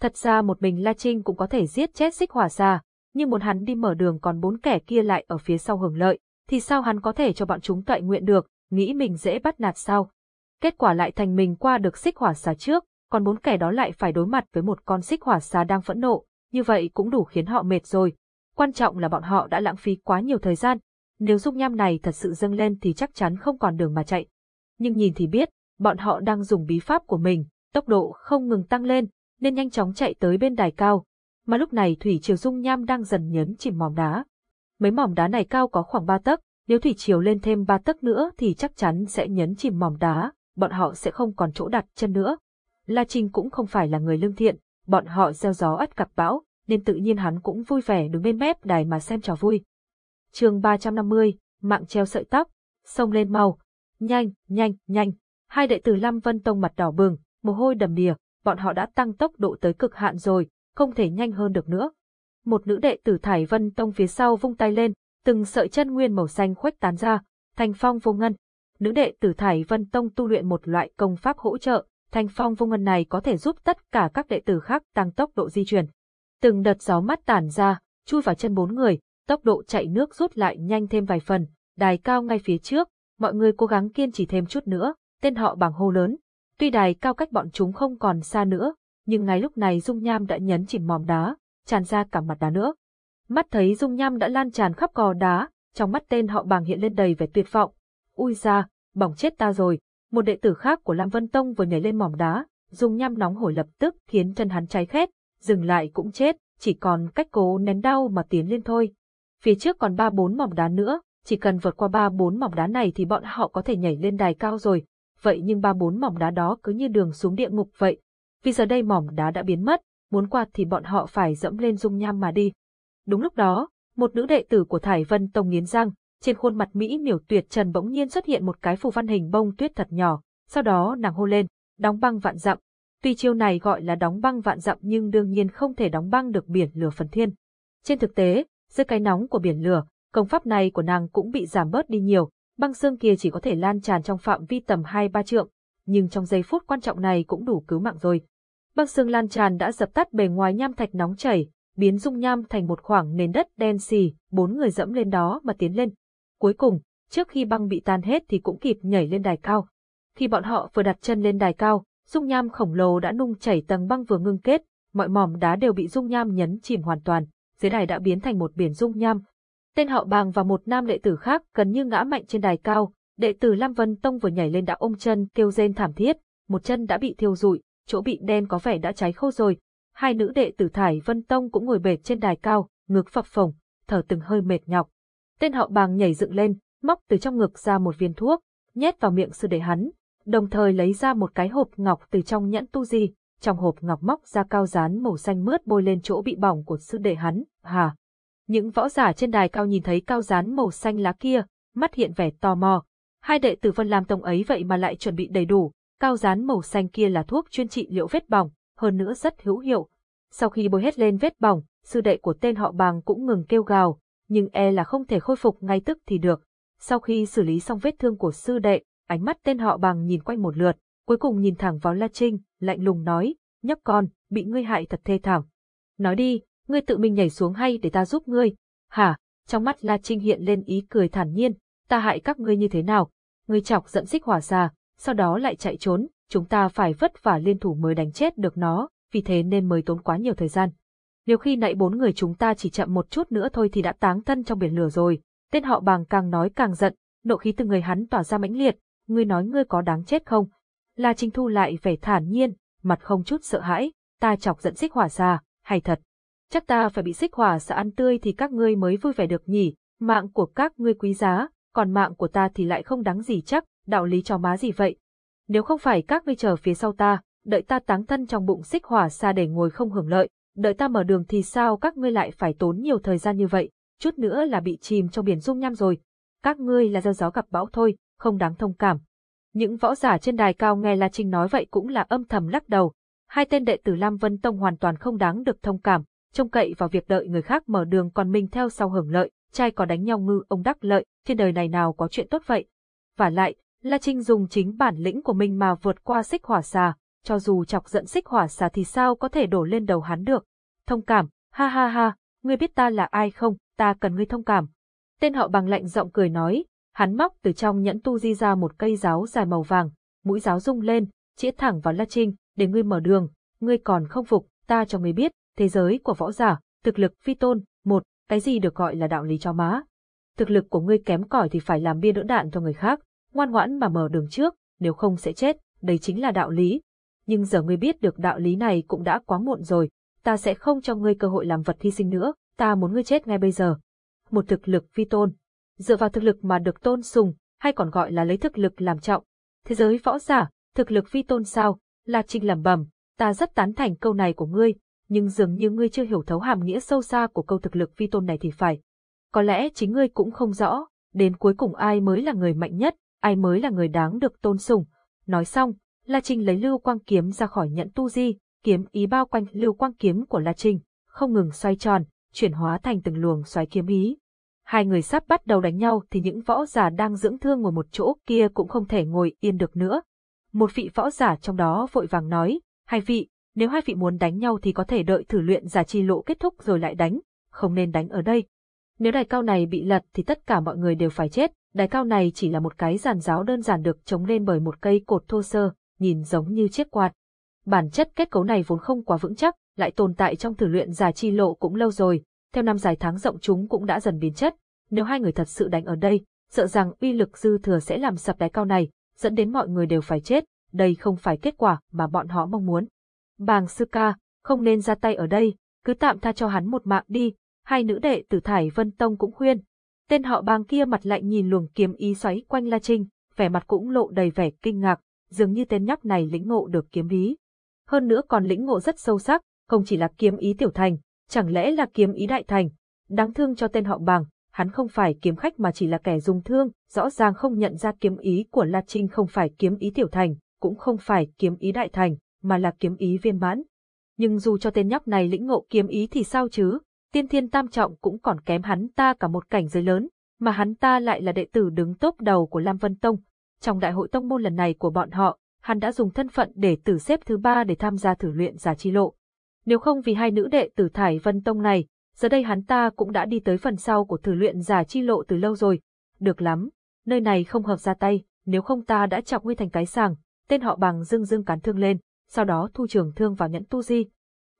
Thật ra một mình La Trinh cũng có thể giết chết xích hỏa xà, nhưng muốn hắn đi mở đường còn bốn kẻ kia lại ở phía sau hưởng lợi, thì sao hắn có thể cho bọn chúng tọa nguyện được, nghĩ mình dễ bắt nạt sao? Kết quả lại thành mình qua được xích hỏa xà trước, còn bốn kẻ đó lại phải đối mặt với một con xích hỏa xà đang phẫn nộ, như vậy cũng đủ khiến họ mệt rồi. Quan trọng là bọn họ đã lãng phí quá nhiều thời gian, nếu dung nham này thật sự dâng lên thì chắc chắn không còn đường mà chạy. Nhưng nhìn thì biết, bọn họ đang dùng bí pháp của mình, tốc độ không ngừng tăng lên, nên nhanh chóng chạy tới bên đài cao. Mà lúc này thủy triều dung nham đang dần nhấn chìm mỏm đá. Mấy mỏm đá này cao có khoảng 3 tấc, nếu thủy triều lên thêm 3 tấc nữa thì chắc chắn sẽ nhấn chìm mỏm đá, bọn họ sẽ không còn chỗ đặt chân nữa. La Trinh cũng không phải là người lương thiện, bọn họ gieo gió ắt gặp bão, nên tự nhiên hắn cũng vui vẻ đứng bên mép đài mà xem trò vui. chương 350, mạng treo sợi tóc, sông lên mau. Nhanh, nhanh, nhanh. Hai đệ tử Lam Vân Tông mặt đỏ bừng, mồ hôi đầm đìa, bọn họ đã tăng tốc độ tới cực hạn rồi, không thể nhanh hơn được nữa. Một nữ đệ tử Thải Vân Tông phía sau vung tay lên, từng sợi chân nguyên màu xanh khuếch tán ra, thành phong vô ngân. Nữ đệ tử Thải Vân Tông tu luyện một loại công pháp hỗ trợ, thành phong vô ngân này có thể giúp tất cả các đệ tử khác tăng tốc độ di chuyển. Từng đợt gió mắt tản ra, chui vào chân bốn người, tốc độ chạy nước rút lại nhanh thêm vài phần, đài cao ngay phía trước, mọi người cố gắng kiên trì thêm chút nữa, tên họ bằng hô lớn. Tuy đài cao cách bọn chúng không còn xa nữa, nhưng ngay lúc này dung nham đã nhấn chìm mỏm đá, tràn ra cả mặt đá nữa. Mắt thấy dung nham đã lan tràn khắp gò đá, trong mắt tên họ bàng hiện lên đầy vẻ tuyệt vọng. Ui ra, bỏng chết ta rồi. Một đệ tử khác của Lam Vân Tông vừa nhảy lên mỏm đá, dung nham nóng hổi lập tức khiến chân hắn cháy khét, dừng lại cũng chết, chỉ còn cách cố nén đau mà tiến lên thôi. Phía trước còn ba bốn mỏm đá nữa, chỉ cần vượt qua ba bốn mỏm đá này thì bọn họ có thể nhảy lên đài cao rồi. Vậy nhưng ba bốn mỏm đá đó cứ như đường xuống địa ngục vậy. Vì giờ đây mỏm đá đã biến mất, muốn qua thì bọn họ phải dẫm lên dung nham mà đi. Đúng lúc đó, một nữ đệ tử của Thải Vân Tông nghiến răng, trên khuôn mặt Mỹ miểu tuyệt trần bỗng nhiên xuất hiện một cái phù văn hình bông tuyết thật nhỏ, sau đó nàng hô lên, đóng băng vạn dặm. Tuy chiêu này gọi là đóng băng vạn dặm nhưng đương nhiên không thể đóng băng được biển lửa phần thiên. Trên thực tế, dưới cái nóng của biển lửa, công pháp này của nàng cũng bị giảm bớt đi nhiều, băng xương kia chỉ có thể lan tràn trong phạm vi tầm 2-3 trượng, nhưng trong giây phút quan trọng này cũng đủ cứu mạng rồi. Băng xương lan tràn đã dập tắt bề ngoài nham thạch nóng chảy, biến dung nham thành một khoảng nền đất đen xì, bốn người dẫm lên đó mà tiến lên. Cuối cùng, trước khi băng bị tan hết thì cũng kịp nhảy lên đài cao. Khi bọn họ vừa đặt chân lên đài cao, dung nham khổng lồ đã nung chảy tầng băng vừa ngưng kết, mọi mỏm đá đều bị dung nham nhấn chìm hoàn toàn, dưới đài đã biến thành một biển dung nham. Tên họ Bàng và một nam đệ tử khác gần như ngã mạnh trên đài cao, đệ tử Lam Vân Tông vừa nhảy lên đã ôm chân kêu rên thảm thiết, một chân đã bị thiêu rụi, chỗ bị đen có vẻ đã cháy khô rồi. Hai nữ đệ tử Thải Vân Tông cũng ngồi bệt trên đài cao, ngực phập phồng, thở từng hơi mệt nhọc. Tên họ Bàng nhảy dựng lên, móc từ trong ngực ra một viên thuốc, nhét vào miệng sư đệ hắn, đồng thời lấy ra một cái hộp ngọc từ trong nhẫn tu di, trong hộp ngọc móc ra cao dán màu xanh mướt bôi lên chỗ bị bỏng của sư đệ hắn, hà. Những võ giả trên đài cao nhìn thấy cao rán màu xanh lá kia, mắt hiện vẻ tò mò. Hai đệ tử Vân Lam Tông ấy vậy mà lại chuẩn bị đầy đủ, cao rán màu xanh kia là thuốc chuyên trị liệu vết bỏng, hơn nữa rất hữu hiệu. Sau khi bôi hết lên vết bỏng, sư đệ của tên họ bàng cũng ngừng kêu gào, nhưng e là không thể khôi phục ngay tức thì được. Sau khi xử lý xong vết thương của sư đệ, ánh mắt tên họ bàng nhìn quanh một lượt, cuối cùng nhìn thẳng vào La Trinh, lạnh lùng nói, nhóc con, bị ngươi hại thật thê thảm. Nói đi, ngươi tự mình nhảy xuống hay để ta giúp ngươi? Hả? Trong mắt La Trinh hiện lên ý cười thản nhiên, ta hại các ngươi như thế nào? Ngươi chọc giận xích hỏa xà, sau đó lại chạy trốn, chúng ta phải vất vả liên thủ mới đánh chết được nó, vì thế nên mới tốn quá nhiều thời gian. Nếu khi nãy bốn người chúng ta chỉ chậm một chút nữa thôi thì đã táng thân trong biển lửa rồi. Tên họ bàng càng nói càng giận, nộ khí từ người hắn tỏa ra mãnh liệt, ngươi nói ngươi có đáng chết không? La Trinh Thu lại vẻ thản nhiên, mặt không chút sợ hãi, ta chọc giận xích hỏa xà, hay thật. Chắc ta phải bị xích hỏa xã ăn tươi thì các ngươi mới vui vẻ được nhỉ, mạng của các ngươi quý giá, còn mạng của ta thì lại không đáng gì chắc, đạo lý cho má gì vậy. Nếu không phải các ngươi chờ phía sau ta, đợi ta táng thân trong bụng xích hỏa xa để ngồi không hưởng lợi, đợi ta mở đường thì sao các ngươi lại phải tốn nhiều thời gian như vậy, chút nữa là bị chìm trong biển dung nham rồi. Các ngươi là gieo gió gặp bão thôi, không đáng thông cảm. Những võ giả trên đài cao nghe La Trinh nói vậy cũng là âm thầm lắc đầu. Hai tên đệ tử Lam Vân Tông hoàn toàn không đáng được thông cảm, trông cậy vào việc đợi người khác mở đường còn mình theo sau hưởng lợi, trai có đánh nhau ngư ông đắc lợi, trên đời này nào có chuyện tốt vậy. Và lại, La Trinh dùng chính bản lĩnh của mình mà vượt qua xích hỏa xà, cho dù chọc giận xích hỏa xà thì sao có thể đổ lên đầu hắn được. Thông cảm, ha ha ha, ngươi biết ta là ai không, ta cần ngươi thông cảm. Tên họ bằng lạnh giọng cười nói, hắn móc từ trong nhẫn tu di ra một cây giáo dài màu vàng, mũi giáo rung lên, chĩa thẳng vào La Trinh, để ngươi mở đường, ngươi còn không phục, ta cho ngươi biết, thế giới của võ giả, thực lực phi tôn, một, cái gì được gọi là đạo lý cho má. Thực lực của ngươi kém cỏi thì phải làm bia đỡ đạn cho người khác, ngoan ngoãn mà mở đường trước, nếu không sẽ chết, đây chính là đạo lý. Nhưng giờ ngươi biết được đạo lý này cũng đã quá muộn rồi, ta sẽ không cho ngươi cơ hội làm vật hy sinh nữa, ta muốn ngươi chết ngay bây giờ. Một thực lực phi tôn, dựa vào thực lực mà được tôn sùng, hay còn gọi là lấy thực lực làm trọng. Thế giới võ giả, thực lực phi tôn sao, là Trinh lẩm bẩm, ta rất tán thành câu này của ngươi, nhưng dường như ngươi chưa hiểu thấu hàm nghĩa sâu xa của câu thực lực phi tôn này thì phải. Có lẽ chính ngươi cũng không rõ, đến cuối cùng ai mới là người mạnh nhất, ai mới là người đáng được tôn sùng. Nói xong, La Trinh lấy lưu quang kiếm ra khỏi nhận tu di, kiếm ý bao quanh lưu quang kiếm của La Trinh, không ngừng xoay tròn, chuyển hóa thành từng luồng xoáy kiếm ý. Hai người sắp bắt đầu đánh nhau thì những võ giả đang dưỡng thương ngồi một chỗ kia cũng không thể ngồi yên được nữa. Một vị võ giả trong đó vội vàng nói, hai vị, nếu hai vị muốn đánh nhau thì có thể đợi thử luyện giả chi lộ kết thúc rồi lại đánh, không nên đánh ở đây. Nếu đài cao này bị lật thì tất cả mọi người đều phải chết, đài cao này chỉ là một cái giàn giáo đơn giản được chống lên bởi một cây cột thô sơ, nhìn giống như chiếc quạt. Bản chất kết cấu này vốn không quá vững chắc, lại tồn tại trong thử luyện giả chi lộ cũng lâu rồi, theo năm dài tháng rộng chúng cũng đã dần biến chất. Nếu hai người thật sự đánh ở đây, sợ rằng uy lực dư thừa sẽ làm sập đáy cao này, dẫn đến mọi người đều phải chết, đây không phải kết quả mà bọn họ mong muốn. Bàng sư ca, không nên ra tay ở đây, cứ tạm tha cho hắn một mạng đi, hai nữ đệ tử Thải Vân Tông cũng khuyên. Tên họ bàng kia mặt lạnh nhìn luồng kiếm ý xoáy quanh La Trinh, vẻ mặt cũng lộ đầy vẻ kinh ngạc, dường như tên nhóc này lĩnh ngộ được kiếm ý. Hơn nữa còn lĩnh ngộ rất sâu sắc, không chỉ là kiếm ý tiểu thành, chẳng lẽ là kiếm ý đại thành. Đáng thương cho tên họ bàng, hắn không phải kiếm khách mà chỉ là kẻ dùng thương, rõ ràng không nhận ra kiếm ý của La Trinh không phải kiếm ý tiểu thành, cũng không phải kiếm ý đại thành, mà là kiếm ý viên mãn. Nhưng dù cho tên nhóc này lĩnh ngộ kiếm ý thì sao chứ, tiên thiên tam trọng cũng còn kém hắn ta cả một cảnh giới lớn, mà hắn ta lại là đệ tử đứng top đầu của Lam Vân Tông. Trong đại hội tông môn lần này của bọn họ, hắn đã dùng thân phận để tử xếp thứ ba để tham gia thử luyện giả chi lộ. Nếu không vì hai nữ đệ tử Thải Vân Tông này, giờ đây hắn ta cũng đã đi tới phần sau của thử luyện giả chi lộ từ lâu rồi. Được lắm, nơi này không hợp ra tay, nếu không ta đã chọc ngươi thành cái sàng. Tên họ bằng dưng dưng cán thương lên, sau đó thu trường thương vào nhẫn tu di.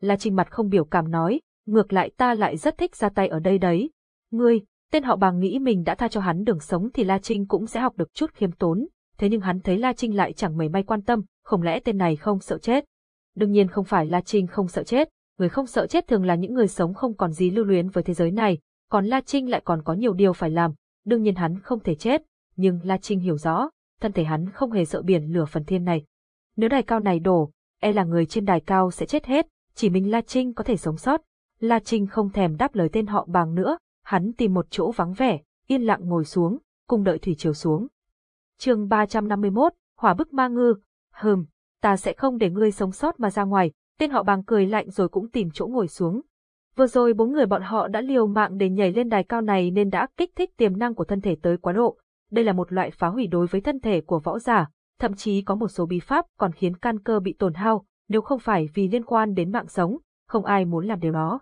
La Trinh mặt không biểu cảm nói, ngược lại ta lại rất thích ra tay ở đây đấy. Ngươi, tên họ bàng nghĩ mình đã tha cho hắn đường sống thì La Trinh cũng sẽ học được chút khiêm tốn, thế nhưng hắn thấy La Trinh lại chẳng mấy may quan tâm, không lẽ tên này không sợ chết. Đương nhiên không phải La Trinh không sợ chết, người không sợ chết thường là những người sống không còn gì lưu luyến với thế giới này, còn La Trinh lại còn có nhiều điều phải làm, đương nhiên hắn không thể chết, nhưng La Trinh hiểu rõ, thân thể hắn không hề sợ biển lửa phần thiên này. Nếu đài cao này đổ, e là người trên đài cao sẽ chết hết, chỉ mình La Trinh có thể sống sót. La Trinh không thèm đáp lời tên họ bàng nữa, hắn tìm một chỗ vắng vẻ, yên lặng ngồi xuống, cùng đợi thủy chiều xuống. chương 351, Hỏa bức ma ngư, hừm, ta sẽ không để ngươi sống sót mà ra ngoài, tên họ bàng cười lạnh rồi cũng tìm chỗ ngồi xuống. Vừa rồi bốn người bọn họ đã liều mạng để nhảy lên đài cao này nên đã kích thích tiềm năng của thân thể tới quá độ. Đây là một loại phá hủy đối với thân thể của võ giả, thậm chí có một số bí pháp còn khiến căn cơ bị tổn hao, nếu không phải vì liên quan đến mạng sống, không ai muốn làm điều đó.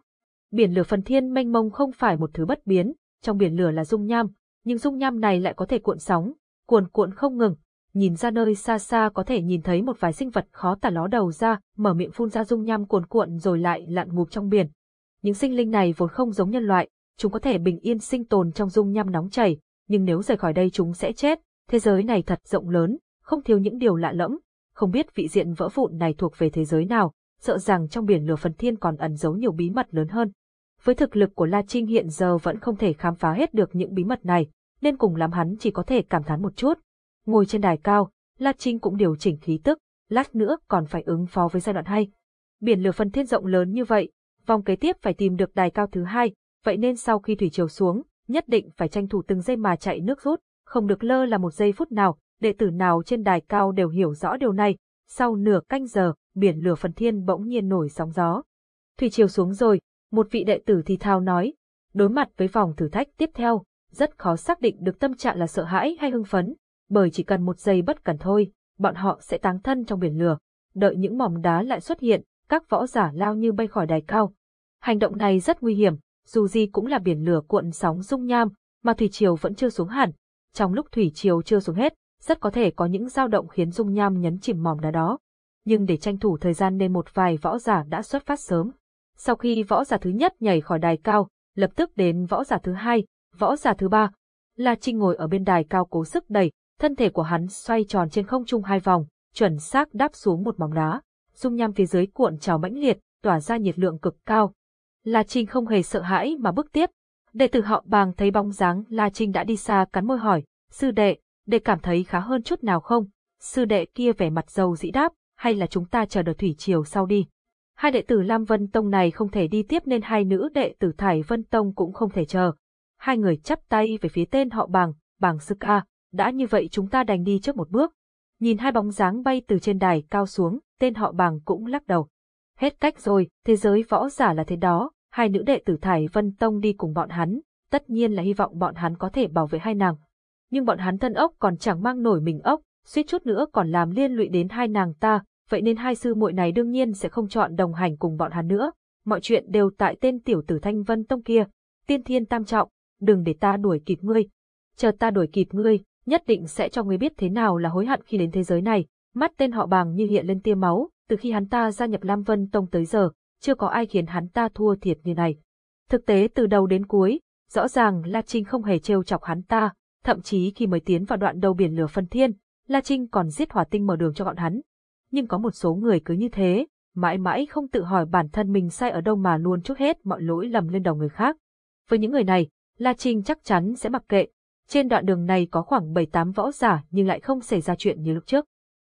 Biển lửa phần thiên mênh mông không phải một thứ bất biến, trong biển lửa là dung nham, nhưng dung nham này lại có thể cuộn sóng, cuồn cuộn không ngừng. Nhìn ra nơi xa xa có thể nhìn thấy một vài sinh vật khó tả ló đầu ra, mở miệng phun ra dung nham cuồn cuộn rồi lại lặn ngụp trong biển. Những sinh linh này vốn không giống nhân loại, chúng có thể bình yên sinh tồn trong dung nham nóng chảy, nhưng nếu rời khỏi đây chúng sẽ chết. Thế giới này thật rộng lớn, không thiếu những điều lạ lẫm, không biết vị diện vỡ vụn này thuộc về thế giới nào, sợ rằng trong biển lửa phần thiên còn ẩn giấu nhiều bí mật lớn hơn. Với thực lực của La Trinh hiện giờ vẫn không thể khám phá hết được những bí mật này, nên cùng lắm hắn chỉ có thể cảm thán một chút. Ngồi trên đài cao, La Trinh cũng điều chỉnh khí tức, lát nữa còn phải ứng phó với giai đoạn hay. Biển lửa phần thiên rộng lớn như vậy, vòng kế tiếp phải tìm được đài cao thứ hai, vậy nên sau khi thủy triều xuống, nhất định phải tranh thủ từng giây mà chạy nước rút, không được lơ là một giây phút nào, đệ tử nào trên đài cao đều hiểu rõ điều này. Sau nửa canh giờ, biển lửa phần thiên bỗng nhiên nổi sóng gió. Thủy triều xuống rồi, một vị đệ tử thì thào nói, đối mặt với vòng thử thách tiếp theo, rất khó xác định được tâm trạng là sợ hãi hay hưng phấn, bởi chỉ cần một giây bất cẩn thôi, bọn họ sẽ táng thân trong biển lửa. Đợi những mỏm đá lại xuất hiện, các võ giả lao như bay khỏi đài cao. Hành động này rất nguy hiểm, dù gì cũng là biển lửa cuộn sóng dung nham, mà thủy triều vẫn chưa xuống hẳn. Trong lúc thủy triều chưa xuống hết, rất có thể có những dao động khiến dung nham nhấn chìm mỏm đá đó. Nhưng để tranh thủ thời gian nên một vài võ giả đã xuất phát sớm. Sau khi võ giả thứ nhất nhảy khỏi đài cao, lập tức đến võ giả thứ hai, võ giả thứ ba. La Trinh ngồi ở bên đài cao cố sức đẩy, thân thể của hắn xoay tròn trên không trung hai vòng, chuẩn xác đáp xuống một mỏng đá. Dung nham phía dưới cuộn trào mãnh liệt, tỏa ra nhiệt lượng cực cao. La Trinh không hề sợ hãi mà bước tiếp. Đệ tử họ bàng thấy bóng dáng La Trinh đã đi xa cắn môi hỏi, sư đệ, đệ cảm thấy khá hơn chút nào không? Sư đệ kia vẻ mặt dầu dĩ đáp, hay là chúng ta chờ đợi thủy triều sau đi. Hai đệ tử Lam Vân Tông này không thể đi tiếp nên hai nữ đệ tử Thải Vân Tông cũng không thể chờ. Hai người chắp tay về phía tên họ bàng, bàng sư ca, đã như vậy chúng ta đành đi trước một bước. Nhìn hai bóng dáng bay từ trên đài cao xuống, tên họ bàng cũng lắc đầu. Hết cách rồi, thế giới võ giả là thế đó, hai nữ đệ tử Thải Vân Tông đi cùng bọn hắn, tất nhiên là hy vọng bọn hắn có thể bảo vệ hai nàng. Nhưng bọn hắn thân ốc còn chẳng mang nổi mình ốc, suýt chút nữa còn làm liên lụy đến hai nàng ta, vậy nên hai sư muội này đương nhiên sẽ không chọn đồng hành cùng bọn hắn nữa. Mọi chuyện đều tại tên tiểu tử Thanh Vân Tông kia, tiên thiên tam trọng, đừng để ta đuổi kịp ngươi. Chờ ta đuổi kịp ngươi, nhất định sẽ cho ngươi biết thế nào là hối hận khi đến thế giới này. Mắt tên họ bàng như hiện lên tia máu, từ khi hắn ta gia nhập Lam Vân Tông tới giờ, chưa có ai khiến hắn ta thua thiệt như này. Thực tế từ đầu đến cuối, rõ ràng La Trinh không hề trêu chọc hắn ta, thậm chí khi mới tiến vào đoạn đầu biển lửa phân thiên, La Trinh còn giết hỏa tinh mở đường cho bọn hắn. Nhưng có một số người cứ như thế, mãi mãi không tự hỏi bản thân mình sai ở đâu mà luôn chút hết mọi lỗi lầm lên đầu người khác. Với những người này, La Trinh chắc chắn sẽ mặc kệ. Trên đoạn đường này có khoảng 7-8 võ giả nhưng lại không xảy ra chuyện như lúc trước.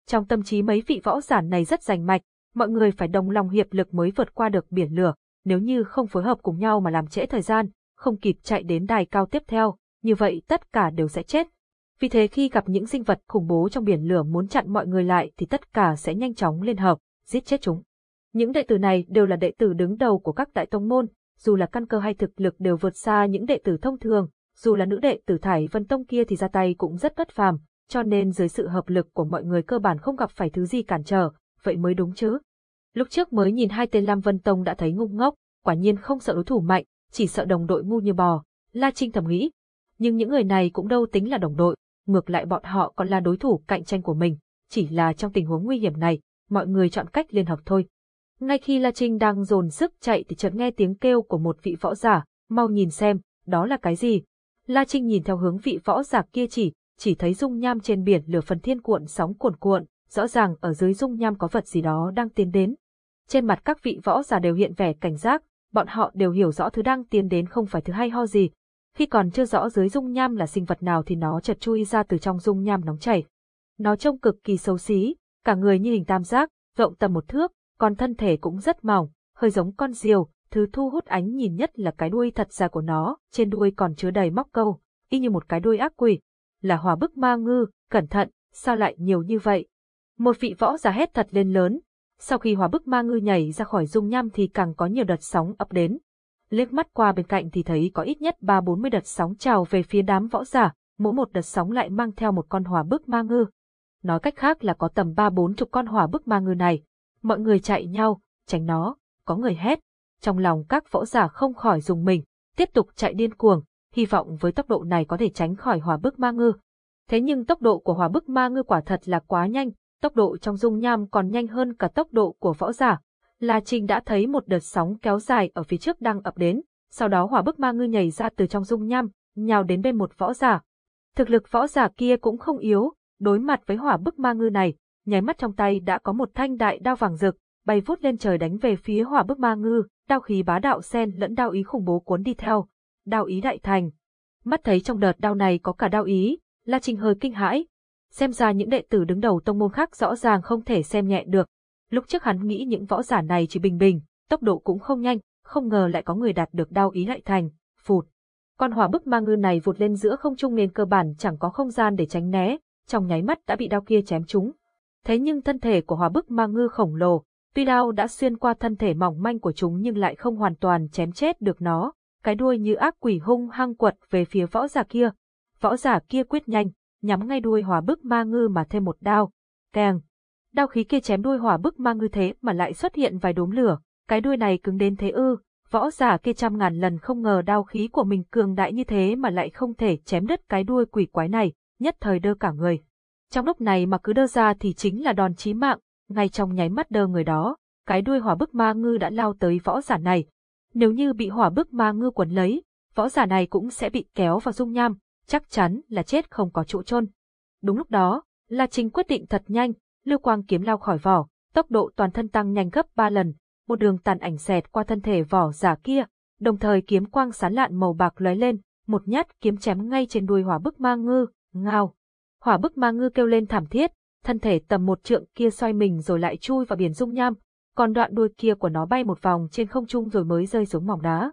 Trong tâm trí mấy vị võ giả này rất rành mạch, mọi người phải đồng lòng hiệp lực mới vượt qua được biển lửa, nếu như không phối hợp cùng nhau mà làm trễ thời gian, không kịp chạy đến đài cao tiếp theo, như vậy tất cả đều sẽ chết. Vì thế khi gặp những sinh vật khủng bố trong biển lửa muốn chặn mọi người lại thì tất cả sẽ nhanh chóng liên hợp, giết chết chúng. Những đệ tử này đều là đệ tử đứng đầu của các đại tông môn, dù là căn cơ hay thực lực đều vượt xa những đệ tử thông thường, dù là nữ đệ tử Thải Vân Tông kia thì ra tay cũng rất bất phàm, cho nên dưới sự hợp lực của mọi người cơ bản không gặp phải thứ gì cản trở, vậy mới đúng chứ. Lúc trước mới nhìn hai tên Lam Vân Tông đã thấy ngu ngốc, quả nhiên không sợ đối thủ mạnh, chỉ sợ đồng đội ngu như bò, La Trinh thầm nghĩ. Nhưng những người này cũng đâu tính là đồng đội, ngược lại bọn họ còn là đối thủ cạnh tranh của mình, chỉ là trong tình huống nguy hiểm này, mọi người chọn cách liên hợp thôi. Ngay khi La Trinh đang dồn sức chạy thì chợt nghe tiếng kêu của một vị võ giả, mau nhìn xem, đó là cái gì? La Trinh nhìn theo hướng vị võ giả kia chỉ, chỉ thấy dung nham trên biển lửa phần thiên cuộn sóng cuồn cuộn, rõ ràng ở dưới dung nham có vật gì đó đang tiến đến. Trên mặt các vị võ giả đều hiện vẻ cảnh giác, bọn họ đều hiểu rõ thứ đang tiến đến không phải thứ hay ho gì. Khi còn chưa rõ dưới dung nham là sinh vật nào thì nó chợt chui ra từ trong dung nham nóng chảy. Nó trông cực kỳ xấu xí, cả người như hình tam giác, rộng tầm một thước, còn thân thể cũng rất mỏng, hơi giống con diều, thứ thu hút ánh nhìn nhất là cái đuôi thật dài của nó, trên đuôi còn chứa đầy móc câu, y như một cái đuôi ác quỷ. Là hòa bức ma ngư, cẩn thận, sao lại nhiều như vậy? Một vị võ giả hét thật lên lớn. Sau khi hòa bức ma ngư nhảy ra khỏi dung nham thì càng có nhiều đợt sóng ập đến. Liếc mắt qua bên cạnh thì thấy có ít nhất ba bốn mươi đợt sóng trào về phía đám võ giả, mỗi một đợt sóng lại mang theo một con hỏa bức ma ngư. Nói cách khác là có tầm ba bốn chục con hỏa bức ma ngư này. Mọi người chạy nhau, tránh nó, có người hét. Trong lòng các võ giả không khỏi dùng mình, tiếp tục chạy điên cuồng, hy vọng với tốc độ này có thể tránh khỏi hỏa bức ma ngư. Thế nhưng tốc độ của hỏa bức ma ngư quả thật là quá nhanh, tốc độ trong dung nham còn nhanh hơn cả tốc độ của võ giả. La Trinh đã thấy một đợt sóng kéo dài ở phía trước đang ập đến, sau đó hỏa bức ma ngư nhảy ra từ trong dung nham, nhào đến bên một võ giả. Thực lực võ giả kia cũng không yếu, đối mặt với hỏa bức ma ngư này, nháy mắt trong tay đã có một thanh đại đao vàng rực, bay vút lên trời đánh về phía hỏa bức ma ngư, đao khí bá đạo sen lẫn đao ý khủng bố cuốn đi theo, đao ý đại thành. Mắt thấy trong đợt đao này có cả đao ý, La Trinh hơi kinh hãi. Xem ra những đệ tử đứng đầu tông môn khác rõ ràng không thể xem nhẹ được. Lúc trước hắn nghĩ những võ giả này chỉ bình bình, tốc độ cũng không nhanh, không ngờ lại có người đạt được đao ý lại thành, phụt. Con hỏa bức ma ngư này vụt lên giữa không trung nên cơ bản chẳng có không gian để tránh né, trong nháy mắt đã bị đao kia chém trúng. Thế nhưng thân thể của hỏa bức ma ngư khổng lồ, tuy đao đã xuyên qua thân thể mỏng manh của chúng nhưng lại không hoàn toàn chém chết được nó, cái đuôi như ác quỷ hung hăng quật về phía võ giả kia. Võ giả kia quyết nhanh, nhắm ngay đuôi hỏa bức ma ngư mà thêm một đao. Keng! Đao khí kia chém đuôi hỏa bức ma ngư thế mà lại xuất hiện vài đốm lửa, cái đuôi này cứng đến thế ư, võ giả kia trăm ngàn lần không ngờ đao khí của mình cường đại như thế mà lại không thể chém đứt cái đuôi quỷ quái này, nhất thời đơ cả người. Trong lúc này mà cứ đơ ra thì chính là đòn chí mạng, ngay trong nháy mắt đơ người đó, cái đuôi hỏa bức ma ngư đã lao tới võ giả này, nếu như bị hỏa bức ma ngư quấn lấy, võ giả này cũng sẽ bị kéo vào dung nham, chắc chắn là chết không có chỗ chôn. Đúng lúc đó, La Trinh quyết định thật nhanh, lưu quang kiếm lao khỏi vỏ, tốc độ toàn thân tăng nhanh gấp ba lần, một đường tàn ảnh xẹt qua thân thể vỏ giả kia, đồng thời kiếm quang sán lạn màu bạc lóe lên, một nhát kiếm chém ngay trên đuôi hỏa bức ma ngư, ngao. Hỏa bức ma ngư kêu lên thảm thiết, thân thể tầm một trượng kia xoay mình rồi lại chui vào biển dung nham, còn đoạn đuôi kia của nó bay một vòng trên không trung rồi mới rơi xuống mỏng đá.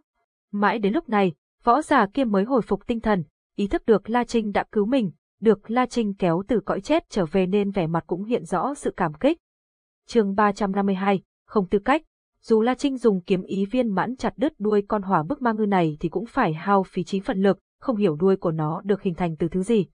Mãi đến lúc này, võ giả kia mới hồi phục tinh thần, ý thức được La Trinh đã cứu mình, được La Trinh kéo từ cõi chết trở về nên vẻ mặt cũng hiện rõ sự cảm kích. chương 352, không tư cách, dù La Trinh dùng kiếm ý viên mãn chặt đứt đuôi con hỏa bức ma ngư này thì cũng phải hao phí chín phận lực, không hiểu đuôi của nó được hình thành từ thứ gì.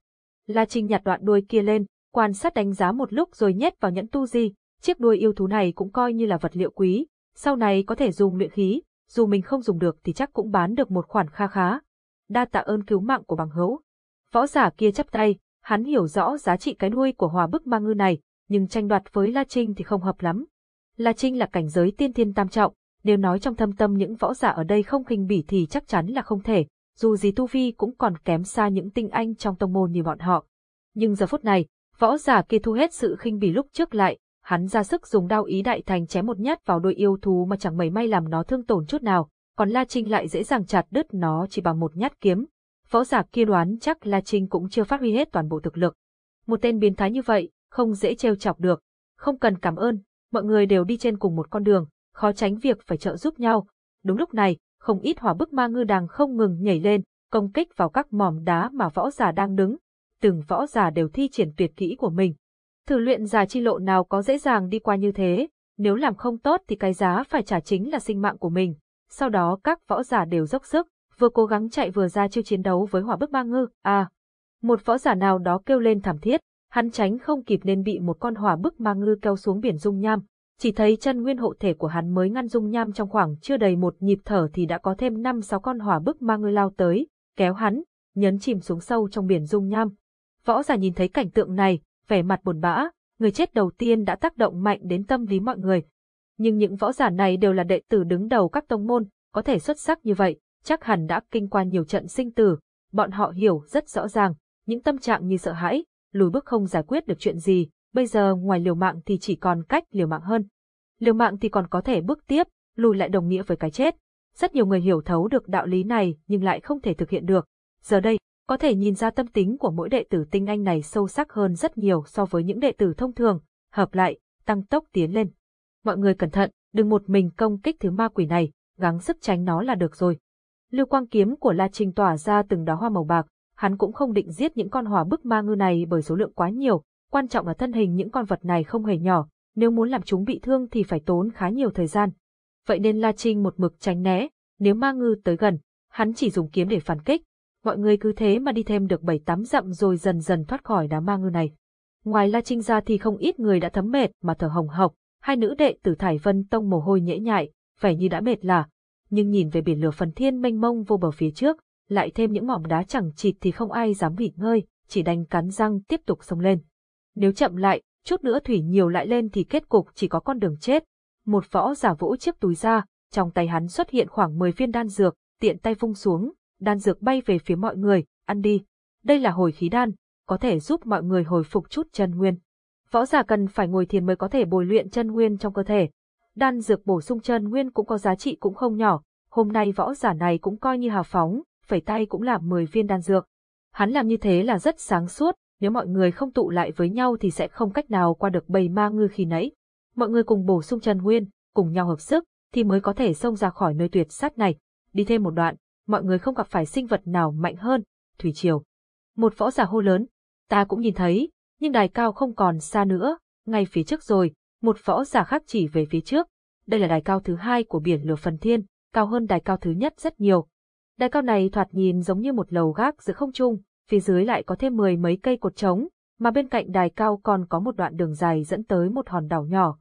La Trinh nhặt đoạn đuôi kia lên, quan sát đánh giá một lúc rồi nhét vào nhẫn tu di, chiếc đuôi yêu thú này cũng coi như là vật liệu quý, sau này có thể dùng luyện khí, dù mình không dùng được thì chắc cũng bán được một khoản kha khá. Đa tạ ơn cứu mạng của bằng hữu. Võ giả kia chắp tay, hắn hiểu rõ giá trị cái đuôi của hòa bức ma ngư này, nhưng tranh đoạt với La Trinh thì không hợp lắm. La Trinh là cảnh giới tiên thiên tam trọng, nếu nói trong thâm tâm những võ giả ở đây không kinh bỉ thì chắc chắn là không thể, dù gì Tu Vi cũng còn kém xa những tinh anh trong tông môn như bọn họ. Nhưng giờ phút này, võ giả kia thu hết sự khinh bỉ lúc trước lại, hắn ra sức dùng đao ý đại thành chém một nhát vào đôi yêu thú mà chẳng mấy may làm nó thương tổn chút nào, còn La Trinh lại dễ dàng chặt đứt nó chỉ bằng một nhát kiếm. Võ giả kia đoán chắc La Trinh cũng chưa phát huy hết toàn bộ thực lực. Một tên biến thái như vậy, không dễ trêu chọc được. Không cần cảm ơn, mọi người đều đi trên cùng một con đường, khó tránh việc phải trợ giúp nhau. Đúng lúc này, không ít hỏa bức ma ngư đang không ngừng nhảy lên, công kích vào các mỏm đá mà võ giả đang đứng. Từng võ giả đều thi triển tuyệt kỹ của mình, Thử luyện giả chi lộ nào có dễ dàng đi qua như thế, nếu làm không tốt thì cái giá phải trả chính là sinh mạng của mình. Sau đó các võ giả đều dốc sức, vừa cố gắng chạy vừa ra chiêu chiến đấu với hỏa bức ba ngư. À, một võ giả nào đó kêu lên thảm thiết, hắn tránh không kịp nên bị một con hỏa bức ma ngư kéo xuống biển dung nham. Chỉ thấy chân nguyên hộ thể của hắn mới ngăn dung nham trong khoảng chưa đầy một nhịp thở thì đã có thêm năm sáu con hỏa bức ma ngư lao tới, kéo hắn, nhấn chìm xuống sâu trong biển dung nham. Võ giả nhìn thấy cảnh tượng này, vẻ mặt buồn bã, người chết đầu tiên đã tác động mạnh đến tâm lý mọi người. Nhưng những võ giả này đều là đệ tử đứng đầu các tông môn, có thể xuất sắc như vậy, chắc hẳn đã kinh qua nhiều trận sinh tử. Bọn họ hiểu rất rõ ràng, những tâm trạng như sợ hãi, lùi bước không giải quyết được chuyện gì, bây giờ ngoài liều mạng thì chỉ còn cách liều mạng hơn. Liều mạng thì còn có thể bước tiếp, lùi lại đồng nghĩa với cái chết. Rất nhiều người hiểu thấu được đạo lý này nhưng lại không thể thực hiện được. Giờ đây, có thể nhìn ra tâm tính của mỗi đệ tử tinh anh này sâu sắc hơn rất nhiều so với những đệ tử thông thường, hợp lại, tăng tốc tiến lên. Mọi người cẩn thận, đừng một mình công kích thứ ma quỷ này, gắng sức tránh nó là được rồi. Lưu quang kiếm của La Trinh tỏa ra từng đóa hoa màu bạc, hắn cũng không định giết những con hỏa bức ma ngư này bởi số lượng quá nhiều, quan trọng là thân hình những con vật này không hề nhỏ, nếu muốn làm chúng bị thương thì phải tốn khá nhiều thời gian. Vậy nên La Trinh một mực tránh né, nếu ma ngư tới gần, hắn chỉ dùng kiếm để phản kích. Mọi người cứ thế mà đi thêm được bảy tám dặm rồi dần dần thoát khỏi đám ma ngư này. Ngoài La Trinh ra thì không ít người đã thấm mệt mà thở hồng hộc, hai nữ đệ tử Thải Vân Tông mồ hôi nhễ nhại, vẻ như đã mệt là. Nhưng nhìn về biển lửa phần thiên mênh mông vô bờ phía trước, lại thêm những mỏm đá chẳng chịt thì không ai dám nghỉ ngơi, chỉ đành cắn răng tiếp tục xông lên. Nếu chậm lại, chút nữa thủy nhiều lại lên thì kết cục chỉ có con đường chết. Một võ giả vỗ chiếc túi ra, trong tay hắn xuất hiện khoảng 10 viên đan dược, tiện tay vung xuống, đan dược bay về phía mọi người, ăn đi. Đây là hồi khí đan, có thể giúp mọi người hồi phục chút chân nguyên. Võ giả cần phải ngồi thiền mới có thể bồi luyện chân nguyên trong cơ thể. Đan dược bổ sung chân nguyên cũng có giá trị cũng không nhỏ, hôm nay võ giả này cũng coi như hào phóng, phẩy tay cũng làm 10 viên đan dược. Hắn làm như thế là rất sáng suốt, nếu mọi người không tụ lại với nhau thì sẽ không cách nào qua được bầy ma ngư khi nãy. Mọi người cùng bổ sung chân nguyên, cùng nhau hợp sức, thì mới có thể xông ra khỏi nơi tuyệt sát này. Đi thêm một đoạn, mọi người không gặp phải sinh vật nào mạnh hơn, thủy triều. Một võ giả hô lớn, ta cũng nhìn thấy, nhưng đài cao không còn xa nữa, ngay phía trước rồi, một võ giả khác chỉ về phía trước. Đây là đài cao thứ hai của biển lửa phần thiên, cao hơn đài cao thứ nhất rất nhiều. Đài cao này thoạt nhìn giống như một lầu gác giữa không trung, phía dưới lại có thêm mười mấy cây cột trống, mà bên cạnh đài cao còn có một đoạn đường dài dẫn tới một hòn đảo nhỏ.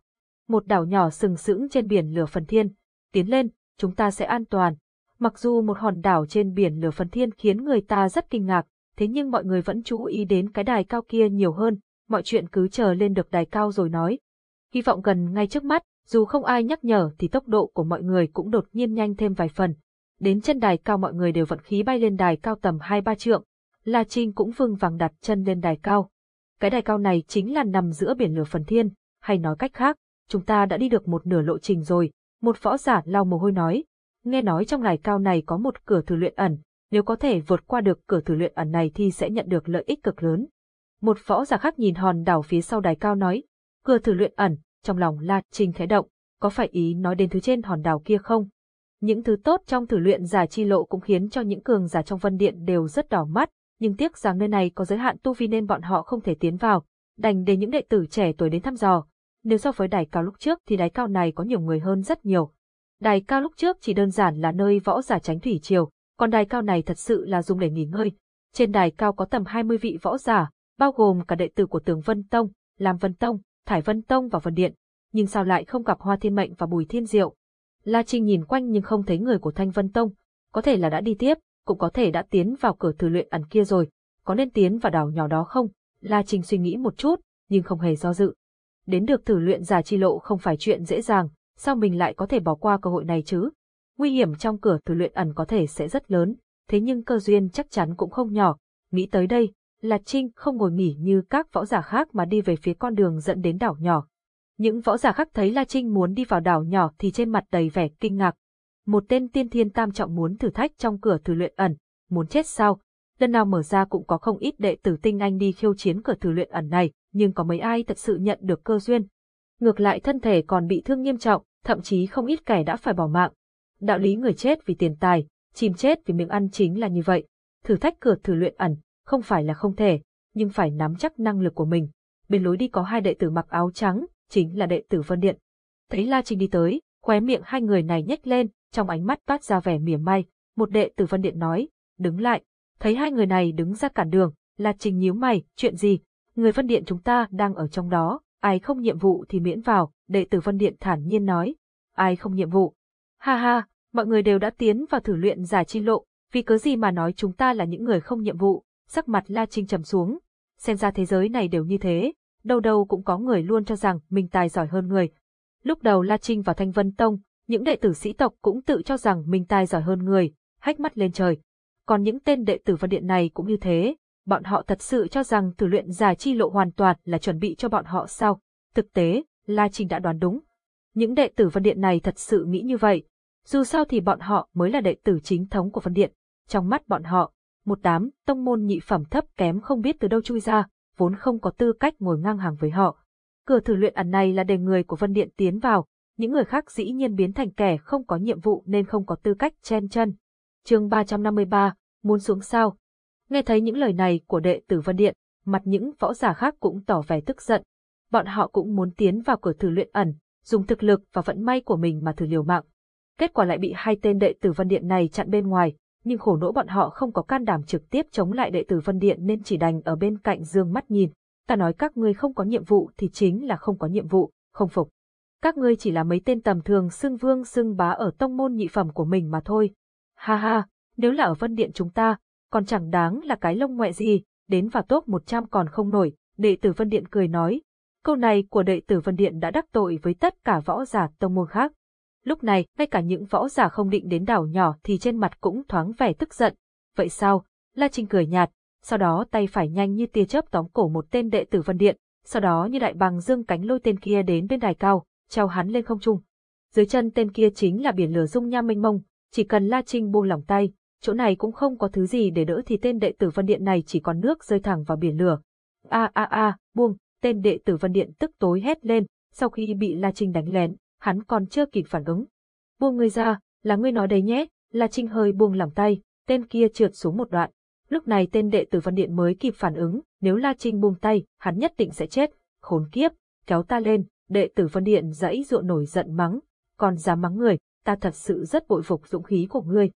Một đảo nhỏ sừng sững trên biển lửa phần thiên. Tiến lên, chúng ta sẽ an toàn. Mặc dù một hòn đảo trên biển lửa phần thiên khiến người ta rất kinh ngạc, thế nhưng mọi người vẫn chú ý đến cái đài cao kia nhiều hơn, mọi chuyện cứ chờ lên được đài cao rồi nói. Hy vọng gần ngay trước mắt, dù không ai nhắc nhở thì tốc độ của mọi người cũng đột nhiên nhanh thêm vài phần. Đến chân đài cao mọi người đều vận khí bay lên đài cao tầm 2-3 trượng, La Trinh cũng vâng vàng đặt chân lên đài cao. Cái đài cao này chính là nằm giữa biển lửa phần thiên, hay nói cách khác, chúng ta đã đi được một nửa lộ trình rồi, một võ giả lau mồ hôi nói. Nghe nói trong đài cao này có một cửa thử luyện ẩn, nếu có thể vượt qua được cửa thử luyện ẩn này thì sẽ nhận được lợi ích cực lớn. Một võ giả khác nhìn hòn đảo phía sau đài cao nói, cửa thử luyện ẩn, trong lòng La Trinh khẽ động, có phải ý nói đến thứ trên hòn đảo kia không? Những thứ tốt trong thử luyện giả chi lộ cũng khiến cho những cường giả trong vân điện đều rất đỏ mắt, nhưng tiếc rằng nơi này có giới hạn tu vi nên bọn họ không thể tiến vào, đành để những đệ tử trẻ tuổi đến thăm dò. Nếu so với đài cao lúc trước thì đài cao này có nhiều người hơn rất nhiều. Đài cao lúc trước chỉ đơn giản là nơi võ giả tránh thủy triều, còn đài cao này thật sự là dùng để nghỉ ngơi. Trên đài cao có tầm 20 vị võ giả, bao gồm cả đệ tử của Tường Vân Tông, Lam Vân Tông, Thải Vân Tông vào phần Điện, nhưng sao lại không gặp Hoa Thiên Mệnh và Bùi Thiên Diệu. La Trinh nhìn quanh nhưng không thấy người của Thanh Vân Tông, có thể là đã đi tiếp, cũng có thể đã tiến vào cửa thử luyện ẩn kia rồi, có nên tiến vào đảo nhỏ đó không? La Trinh suy nghĩ một chút, nhưng không hề do dự. Đến được thử luyện giả chi lộ không phải chuyện dễ dàng, sao mình lại có thể bỏ qua cơ hội này chứ? Nguy hiểm trong cửa thử luyện ẩn có thể sẽ rất lớn, thế nhưng cơ duyên chắc chắn cũng không nhỏ. Nghĩ tới đây, là Trinh không ngồi nghỉ như các võ giả khác mà đi về phía con đường dẫn đến đảo nhỏ. Những võ giả khác thấy La Trinh muốn đi vào đảo nhỏ thì trên mặt đầy vẻ kinh ngạc, một tên tiên thiên tam trọng muốn thử thách trong cửa thử luyện ẩn, muốn chết sao? Lần nào mở ra cũng có không ít đệ tử tinh anh đi khiêu chiến cửa thử luyện ẩn này, nhưng có mấy ai thật sự nhận được cơ duyên. Ngược lại thân thể còn bị thương nghiêm trọng, thậm chí không ít kẻ đã phải bỏ mạng. Đạo lý người chết vì tiền tài, chim chết vì miếng ăn chính là như vậy. Thử thách cửa thử luyện ẩn, không phải là không thể, nhưng phải nắm chắc năng lực của mình. Bên lối đi có hai đệ tử mặc áo trắng, chính là đệ tử Vân Điện. Thấy La Trinh đi tới, khóe miệng hai người này nhếch lên, trong ánh mắt toát ra vẻ mỉa mai, một đệ tử Vân Điện nói, đứng lại, thấy hai người này đứng ra cản đường, la trinh nhíu mày, chuyện gì, người Vân Điện chúng ta đang ở trong đó, ai không nhiệm vụ thì miễn vào, đệ tử Vân Điện thản nhiên nói, ai không nhiệm vụ. Ha ha, mọi người đều đã tiến vào thử luyện giả chi lộ, vì cớ gì mà nói chúng ta là những người không nhiệm vụ, sắc mặt La Trinh trầm xuống, xem ra thế giới này đều như thế, đâu đâu cũng có người luôn cho rằng mình tài giỏi hơn người. Lúc đầu La Trinh vào Thanh Vân Tông, những đệ tử sĩ tộc cũng tự cho rằng mình tài giỏi hơn người, hách mắt lên trời. Còn những tên đệ tử văn Điện này cũng như thế, bọn họ thật sự cho rằng thử luyện giải chi lộ hoàn toàn là chuẩn bị cho bọn họ sao. Thực tế, La Trinh đã đoán đúng. Những đệ tử văn Điện này thật sự nghĩ như vậy. Dù sao thì bọn họ mới là đệ tử chính thống của văn Điện. Trong mắt bọn họ, một đám tông môn nhị phẩm thấp kém không biết từ đâu chui ra, vốn không có tư cách ngồi ngang hàng với họ. Cửa thử luyện ẩn này là để người của Vân Điện tiến vào, những người khác dĩ nhiên biến thành kẻ không có nhiệm vụ nên không có tư cách chen chân. chương 353, muốn xuống sao? Nghe thấy những lời này của đệ tử Vân Điện, mặt những võ giả khác cũng tỏ vẻ tức giận. Bọn họ cũng muốn tiến vào cửa thử luyện ẩn, dùng thực lực và vận may của mình mà thử liều mạng. Kết quả lại bị hai tên đệ tử Vân Điện này chặn bên ngoài, nhưng khổ nỗi bọn họ không có can đảm trực tiếp chống lại đệ tử Vân Điện nên chỉ đành ở bên cạnh dương mắt nhìn. Ta nói các ngươi không có nhiệm vụ thì chính là không có nhiệm vụ, không phục. Các ngươi chỉ là mấy tên tầm thường xưng vương xưng bá ở tông môn nhị phẩm của mình mà thôi. Ha ha, nếu là ở Vân Điện chúng ta, còn chẳng đáng là cái lông ngoại gì, đến vào top 100 còn không nổi, đệ tử Vân Điện cười nói. Câu này của đệ tử Vân Điện đã đắc tội với tất cả võ giả tông môn khác. Lúc này, ngay cả những võ giả không định đến đảo nhỏ thì trên mặt cũng thoáng vẻ tức giận. Vậy sao? La Trinh cười nhạt, sau đó tay phải nhanh như tia chớp tóm cổ một tên đệ tử Vân Điện, sau đó như đại bàng dương cánh lôi tên kia đến bên đài cao, treo hắn lên không trung. Dưới chân tên kia chính là biển lửa dung nham mênh mông, chỉ cần La Trinh buông lỏng tay, chỗ này cũng không có thứ gì để đỡ thì tên đệ tử Vân Điện này chỉ còn nước rơi thẳng vào biển lửa. A a a, buông, tên đệ tử Vân Điện tức tối hét lên, sau khi bị La Trinh đánh lén, hắn còn chưa kịp phản ứng. Buông ngươi ra, là ngươi nói đấy nhé, là Trinh hơi buông lỏng tay, tên kia trượt xuống một đoạn. Lúc này tên đệ tử văn Điện mới kịp phản ứng, nếu La Trinh buông tay, hắn nhất định sẽ chết. Khốn kiếp, kéo ta lên, đệ tử văn Điện dãy dụa nổi giận mắng, còn dám mắng người, ta thật sự rất bội phục dũng khí của ngươi.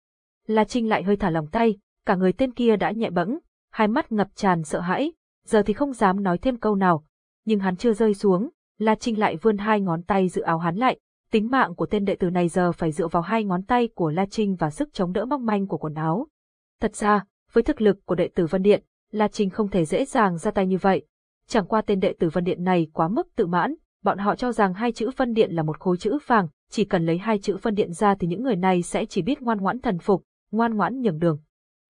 La Trinh lại hơi thả lòng tay, cả người tên kia đã nhẹ bẫng, hai mắt ngập tràn sợ hãi, giờ thì không dám nói thêm câu nào. Nhưng hắn chưa rơi xuống, La Trinh lại vươn hai ngón tay giữ áo hắn lại, tính mạng của tên đệ tử này giờ phải dựa vào hai ngón tay của La Trinh và sức chống đỡ mong manh của quần áo. Thật ra, với thực lực của đệ tử Vân Điện, La Trinh không thể dễ dàng ra tay như vậy. Chẳng qua tên đệ tử Vân Điện này quá mức tự mãn, bọn họ cho rằng hai chữ Vân Điện là một khối chữ vàng, chỉ cần lấy hai chữ Vân Điện ra thì những người này sẽ chỉ biết ngoan ngoãn thần phục, ngoan ngoãn nhường đường.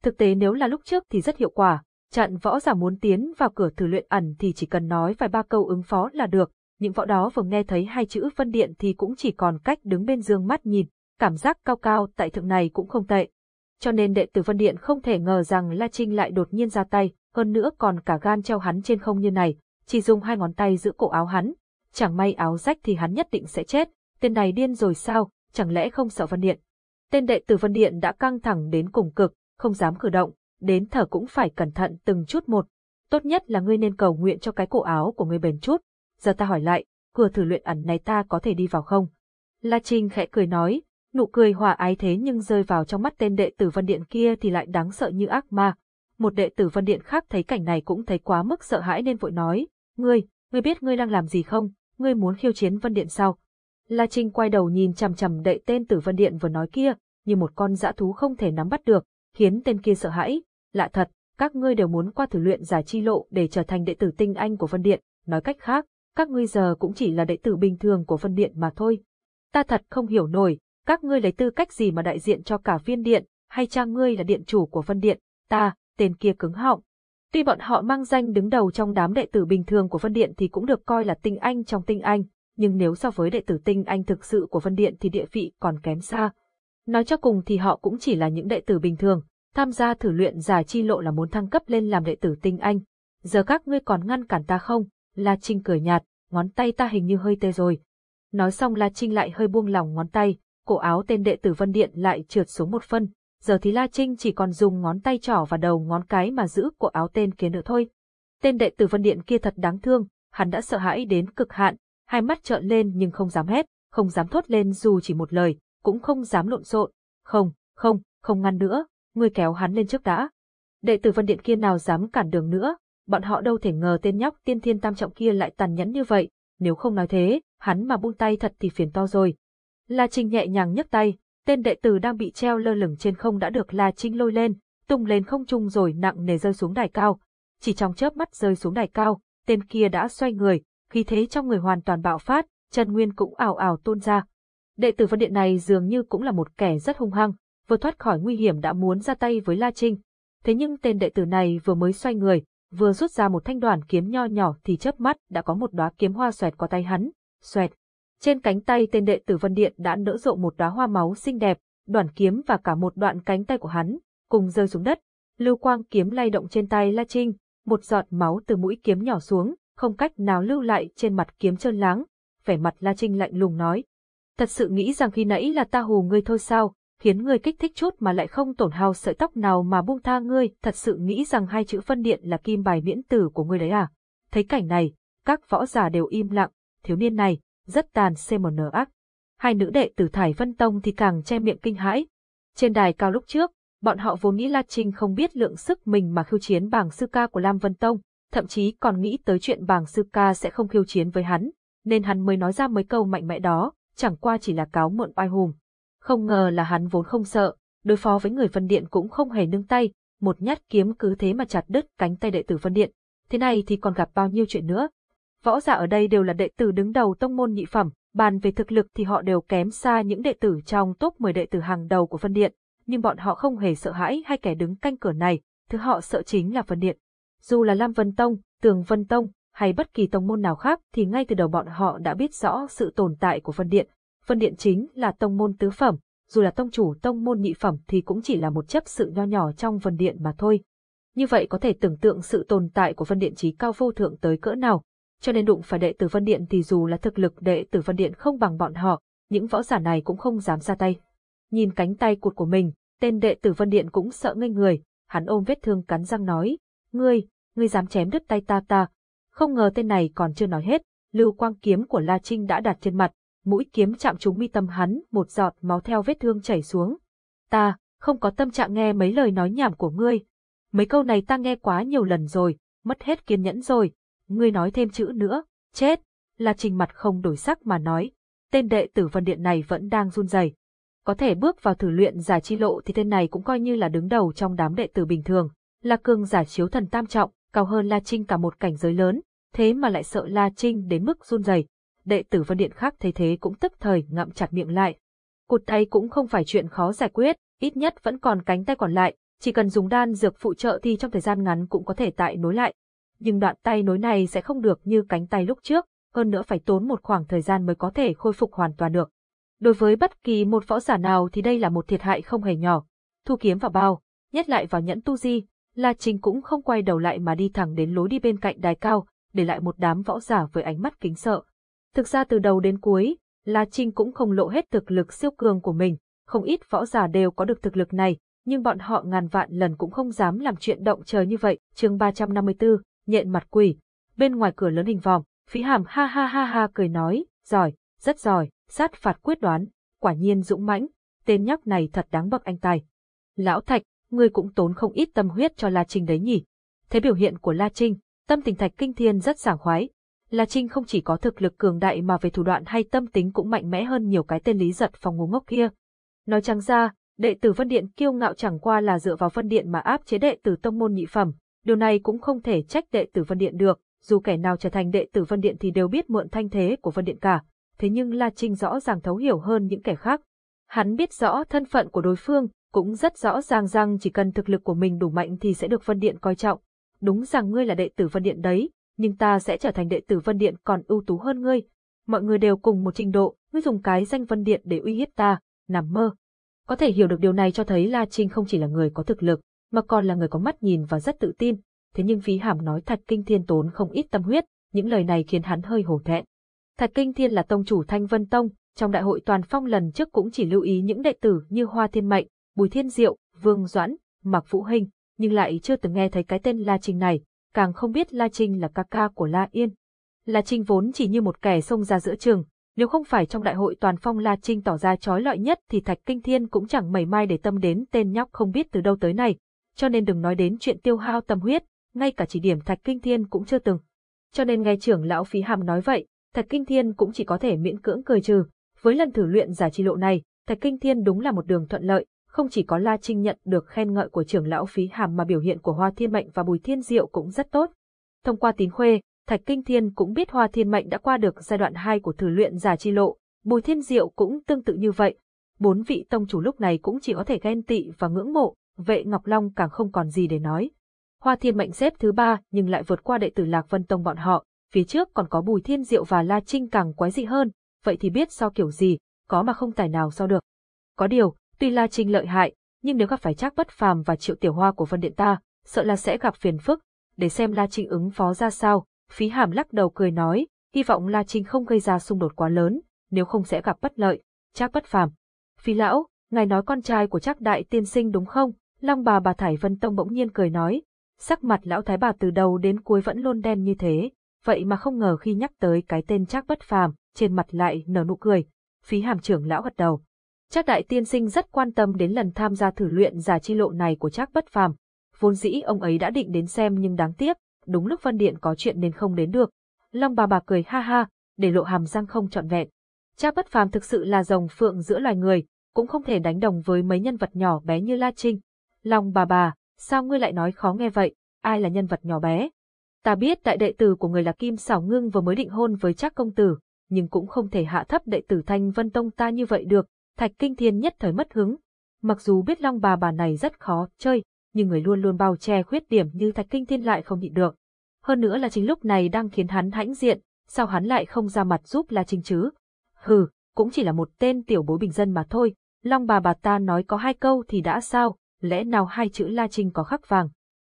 Thực tế nếu là lúc trước thì rất hiệu quả, chặn võ giả muốn tiến vào cửa thử luyện ẩn thì chỉ cần nói vài ba câu ứng phó là được, những võ đó vừa nghe thấy hai chữ phân điện thì cũng chỉ còn cách đứng bên dương mắt nhìn, cảm giác cao cao tại thượng này cũng không tệ. Cho nên đệ tử Vân Điện không thể ngờ rằng La Trinh lại đột nhiên ra tay, hơn nữa còn cả gan treo hắn trên không như này, chỉ dùng hai ngón tay giữ cổ áo hắn. Chẳng may áo rách thì hắn nhất định sẽ chết, tên này điên rồi sao, chẳng lẽ không sợ Vân Điện. Tên đệ tử Vân Điện đã căng thẳng đến cùng cực, không dám cử động, đến thở cũng phải cẩn thận từng chút một. Tốt nhất là ngươi nên cầu nguyện cho cái cổ áo của ngươi bền chút. Giờ ta hỏi lại, cửa thử luyện ẩn này ta có thể đi vào không? La Trinh khẽ cười nói, nụ cười hòa ái thế nhưng rơi vào trong mắt tên đệ tử Vân Điện kia thì lại đáng sợ như ác ma. Một đệ tử Vân Điện khác thấy cảnh này cũng thấy quá mức sợ hãi nên vội nói, ngươi, ngươi biết ngươi đang làm gì không? Ngươi muốn khiêu chiến Vân Điện sao? La Trinh quay đầu nhìn chằm chằm đệ tên Tử Vân Điện vừa nói kia, như một con dã thú không thể nắm bắt được, khiến tên kia sợ hãi. Lạ thật, các ngươi đều muốn qua thử luyện giải chi lộ để trở thành đệ tử tinh anh của Vân Điện, nói cách khác, các ngươi giờ cũng chỉ là đệ tử bình thường của phân Điện mà thôi. Ta thật không hiểu nổi, các ngươi lấy tư cách gì mà đại diện cho cả viên điện, hay cha ngươi là điện chủ của phân Điện, ta, tên kia cứng họng. Tuy bọn họ mang danh đứng đầu trong đám đệ tử bình thường của phân Điện thì cũng được coi là tinh anh trong tinh anh, nhưng nếu so với đệ tử tinh anh thực sự của phân Điện thì địa vị còn kém xa. Nói cho cùng thì họ cũng chỉ là những đệ tử bình thường, tham gia thử luyện giải chi lộ là muốn thăng cấp lên làm đệ tử tinh anh. Giờ các ngươi còn ngăn cản ta không? La Trinh cười nhạt, ngón tay ta hình như hơi tê rồi. Nói xong La Trinh lại hơi buông lỏng ngón tay, cổ áo tên đệ tử Vân Điện lại trượt xuống một phân. Giờ thì La Trinh chỉ còn dùng ngón tay trỏ và đầu ngón cái mà giữ cổ áo tên kia nữa thôi. Tên đệ tử Vân Điện kia thật đáng thương, hắn đã sợ hãi đến cực hạn, hai mắt trợn lên nhưng không dám hét, không dám thốt lên dù chỉ một lời, cũng không dám lộn xộn. Không, không, không ngăn nữa, ngươi kéo hắn lên trước đã. Đệ tử Vân Điện kia nào dám cản đường nữa, bọn họ đâu thể ngờ tên nhóc tiên thiên tam trọng kia lại tàn nhẫn như vậy, nếu không nói thế, hắn mà buông tay thật thì phiền to rồi. La Trinh nhẹ nhàng nhấc tay, tên đệ tử đang bị treo lơ lửng trên không đã được La Trinh lôi lên, tung lên không trung rồi nặng nề rơi xuống đài cao. Chỉ trong chớp mắt rơi xuống đài cao, tên kia đã xoay người, khí thế trong người hoàn toàn bạo phát, chân nguyên cũng ảo ảo tuôn ra. Đệ tử Vân Điện này dường như cũng là một kẻ rất hung hăng, vừa thoát khỏi nguy hiểm đã muốn ra tay với La Trinh. Thế nhưng tên đệ tử này vừa mới xoay người, vừa rút ra một thanh đoàn kiếm nho nhỏ thì chớp mắt đã có một đóa kiếm hoa xoẹt qua tay hắn. Xoẹt. Trên cánh tay tên đệ tử Vân Điện đã nở rộ một đóa hoa máu xinh đẹp, đoàn kiếm và cả một đoạn cánh tay của hắn cùng rơi xuống đất. Lưu quang kiếm lay động trên tay La Trinh, một giọt máu từ mũi kiếm nhỏ xuống, không cách nào lưu lại trên mặt kiếm trơn láng. Vẻ mặt La Trinh lạnh lùng nói. Thật sự nghĩ rằng khi nãy là ta hù ngươi thôi sao, khiến ngươi kích thích chút mà lại không tổn hao sợi tóc nào mà buông tha ngươi, thật sự nghĩ rằng hai chữ phân điện là kim bài miễn tử của ngươi đấy à? Thấy cảnh này, các võ giả đều im lặng, thiếu niên này, rất tàn CMN ác. Hai nữ đệ tử Thải Vân Tông thì càng che miệng kinh hãi. Trên đài cao lúc trước, bọn họ vốn nghĩ La Trinh không biết lượng sức mình mà khiêu chiến bảng sư ca của Lam Vân Tông, thậm chí còn nghĩ tới chuyện bảng sư ca sẽ không khiêu chiến với hắn, nên hắn mới nói ra mấy câu mạnh mẽ đó, chẳng qua chỉ là cáo mượn oai hùng. Không ngờ là hắn vốn không sợ, đối phó với người phân Điện cũng không hề nương tay, một nhát kiếm cứ thế mà chặt đứt cánh tay đệ tử phân Điện. Thế này thì còn gặp bao nhiêu chuyện nữa. Võ giả ở đây đều là đệ tử đứng đầu tông môn nhị phẩm, bàn về thực lực thì họ đều kém xa những đệ tử trong top 10 đệ tử hàng đầu của phân Điện, nhưng bọn họ không hề sợ hãi hay kẻ đứng canh cửa này, thứ họ sợ chính là phân Điện. Dù là Lam Vân Tông, Tường Vân Tông, hay bất kỳ tông môn nào khác thì ngay từ đầu bọn họ đã biết rõ sự tồn tại của phân Điện, Vân Điện chính là tông môn tứ phẩm, dù là tông chủ tông môn nhị phẩm thì cũng chỉ là một chấp sự nho nhỏ trong Vân Điện mà thôi. Như vậy có thể tưởng tượng sự tồn tại của Vân Điện trí cao vô thượng tới cỡ nào. Cho nên đụng phải đệ tử Vân Điện thì dù là thực lực đệ tử Vân Điện không bằng bọn họ, những võ giả này cũng không dám ra tay. Nhìn cánh tay cụt của mình, tên đệ tử Vân Điện cũng sợ ngây người, hắn ôm vết thương cắn răng nói, ngươi, ngươi dám chém đứt tay ta ta. Không ngờ tên này còn chưa nói hết, lưu quang kiếm của La Trinh đã đặt trên mặt, mũi kiếm chạm trúng mi tâm hắn, một giọt máu theo vết thương chảy xuống. Ta, không có tâm trạng nghe mấy lời nói nhảm của ngươi. Mấy câu này ta nghe quá nhiều lần rồi, mất hết kiên nhẫn rồi. Ngươi nói thêm chữ nữa, chết. Là trình mặt không đổi sắc mà nói. Tên đệ tử vân điện này vẫn đang run rẩy. Có thể bước vào thử luyện giả chi lộ thì tên này cũng coi như là đứng đầu trong đám đệ tử bình thường. Là cường giả chiếu thần tam trọng, cao hơn La Trinh cả một cảnh giới lớn, thế mà lại sợ La Trinh đến mức run rẩy, đệ tử Vân Điện khác thấy thế cũng tức thời ngậm chặt miệng lại. Cụt tay cũng không phải chuyện khó giải quyết, ít nhất vẫn còn cánh tay còn lại, chỉ cần dùng đan dược phụ trợ thì trong thời gian ngắn cũng có thể tại nối lại. Nhưng đoạn tay nối này sẽ không được như cánh tay lúc trước, hơn nữa phải tốn một khoảng thời gian mới có thể khôi phục hoàn toàn được. Đối với bất kỳ một võ giả nào thì đây là một thiệt hại không hề nhỏ. Thu kiếm vào bao, nhét lại vào nhẫn tu di, La Trinh cũng không quay đầu lại mà đi thẳng đến lối đi bên cạnh đài cao, để lại một đám võ giả với ánh mắt kính sợ. Thực ra từ đầu đến cuối, La Trinh cũng không lộ hết thực lực siêu cường của mình, không ít võ giả đều có được thực lực này, nhưng bọn họ ngàn vạn lần cũng không dám làm chuyện động trời như vậy. chương 354, nhện mặt quỷ. Bên ngoài cửa lớn hình vòm, phí hàm ha ha ha ha cười nói, giỏi, rất giỏi, sát phạt quyết đoán, quả nhiên dũng mãnh, tên nhóc này thật đáng bậc anh tài. Lão Thạch, ngươi cũng tốn không ít tâm huyết cho La Trinh đấy nhỉ. Thế biểu hiện của La Trinh, tâm tình Thạch Kinh Thiên rất sảng khoái, La Trinh không chỉ có thực lực cường đại mà về thủ đoạn hay tâm tính cũng mạnh mẽ hơn nhiều cái tên lý giật phòng ngu ngốc kia. Nói trắng ra, đệ tử Vân Điện kiêu ngạo chẳng qua là dựa vào Vân Điện mà áp chế đệ tử tông môn nhị phẩm, điều này cũng không thể trách đệ tử Vân Điện được, dù kẻ nào trở thành đệ tử Vân Điện thì đều biết mượn thanh thế của Vân Điện cả, thế nhưng La Trinh rõ ràng thấu hiểu hơn những kẻ khác. Hắn biết rõ thân phận của đối phương, cũng rất rõ ràng rằng chỉ cần thực lực của mình đủ mạnh thì sẽ được Vân Điện coi trọng. Đúng rằng ngươi là đệ tử Vân Điện đấy, nhưng ta sẽ trở thành đệ tử Vân Điện còn ưu tú hơn ngươi. Mọi người đều cùng một trình độ, ngươi dùng cái danh Vân Điện để uy hiếp ta, nằm mơ. Có thể hiểu được điều này cho thấy La Trinh không chỉ là người có thực lực, mà còn là người có mắt nhìn và rất tự tin. Thế nhưng phí hàm nói Thạch Kinh Thiên tốn không ít tâm huyết, những lời này khiến hắn hơi hổ thẹn. Thạch Kinh Thiên là tông chủ Thanh Vân Tông, trong đại hội toàn phong lần trước cũng chỉ lưu ý những đệ tử như Hoa Thiên Mệnh, Bùi Thiên Diệu, Vương Doãn, Mạc Vũ Hình, nhưng lại chưa từng nghe thấy cái tên La Trinh này, càng không biết La Trinh là ca ca của La Yên. La Trinh vốn chỉ như một kẻ xông ra giữa trường, nếu không phải trong đại hội toàn phong La Trinh tỏ ra trói lọi nhất thì Thạch Kinh Thiên cũng chẳng mảy may để tâm đến tên nhóc không biết từ đâu tới này, cho nên đừng nói đến chuyện tiêu hao tâm huyết, ngay cả chỉ điểm Thạch Kinh Thiên cũng chưa từng. Cho nên nghe trưởng lão phí hàm nói vậy, Thạch Kinh Thiên cũng chỉ có thể miễn cưỡng cười trừ. Với lần thử luyện giả chi lộ này, Thạch Kinh Thiên đúng là một đường thuận lợi, không chỉ có La Trinh nhận được khen ngợi của trưởng lão phí hàm mà biểu hiện của Hoa Thiên Mệnh và Bùi Thiên Diệu cũng rất tốt. Thông qua tín khuê, Thạch Kinh Thiên cũng biết Hoa Thiên Mệnh đã qua được giai đoạn 2 của thử luyện giả chi lộ, Bùi Thiên Diệu cũng tương tự như vậy. Bốn vị tông chủ lúc này cũng chỉ có thể ghen tị và ngưỡng mộ, vệ Ngọc Long càng không còn gì để nói. Hoa Thiên Mệnh xếp thứ ba nhưng lại vượt qua đệ tử Lạc Vân Tông bọn họ, phía trước còn có Bùi Thiên Diệu và La Trinh càng quái dị hơn, vậy thì biết so kiểu gì, có mà không tài nào so được. Có điều, tuy La Trinh lợi hại, nhưng nếu gặp phải Trác Bất Phàm và Triệu Tiểu Hoa của Vân Điện ta, sợ là sẽ gặp phiền phức, để xem La Trinh ứng phó ra sao. Phí Hàm lắc đầu cười nói, hy vọng La Trinh không gây ra xung đột quá lớn, nếu không sẽ gặp bất lợi. Trác Bất Phàm, Phí lão, ngài nói con trai của Trác đại tiên sinh đúng không? Long bà bà Thải Vân Tông bỗng nhiên cười nói, sắc mặt lão thái bà từ đầu đến cuối vẫn luôn đen như thế, vậy mà không ngờ khi nhắc tới cái tên Trác Bất Phàm, trên mặt lại nở nụ cười. Phí Hàm trưởng lão gật đầu. Trác đại tiên sinh rất quan tâm đến lần tham gia thử luyện giả chi lộ này của Trác Bất Phàm. Vốn dĩ ông ấy đã định đến xem nhưng đáng tiếc, đúng lúc Vân Điện có chuyện nên không đến được. Long bà bà cười ha ha, để lộ hàm răng không trọn vẹn. Trác Bất Phàm thực sự là rồng phượng giữa loài người, cũng không thể đánh đồng với mấy nhân vật nhỏ bé như La Trinh. Long bà bà, sao ngươi lại nói khó nghe vậy, ai là nhân vật nhỏ bé? Ta biết đại đệ tử của người là Kim Sảo Ngưng vừa mới định hôn với Trác công tử, nhưng cũng không thể hạ thấp đệ tử Thanh Vân Tông ta như vậy được, Thạch Kinh Thiên nhất thời mất hứng. Mặc dù biết Long bà bà này rất khó chơi, nhưng người luôn luôn bao che khuyết điểm như Thạch Kinh Thiên lại không nhịn được. Hơn nữa là chính lúc này đang khiến hắn hãnh diện, sao hắn lại không ra mặt giúp La Trinh chứ? Hừ, cũng chỉ là một tên tiểu bối bình dân mà thôi, Long bà bà ta nói có hai câu thì đã sao, lẽ nào hai chữ La Trinh có khắc vàng.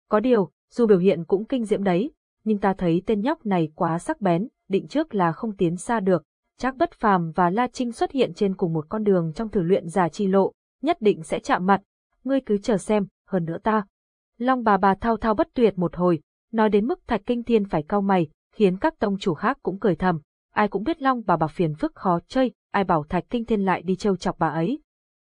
Có điều, dù biểu hiện cũng kinh diễm đấy, nhưng ta thấy tên nhóc này quá sắc bén, định trước là không tiến xa được. Chắc bất phàm và La Trinh xuất hiện trên cùng một con đường trong thử luyện giả chi lộ, nhất định sẽ chạm mặt. Ngươi cứ chờ xem, hơn nữa ta. Long bà bà thao thao bất tuyệt một hồi, nói đến mức thạch kinh thiên phải cau mày, khiến các tông chủ khác cũng cười thầm. Ai cũng biết Long bà bà phiền phức khó chơi, ai bảo thạch kinh thiên lại đi trêu chọc bà ấy.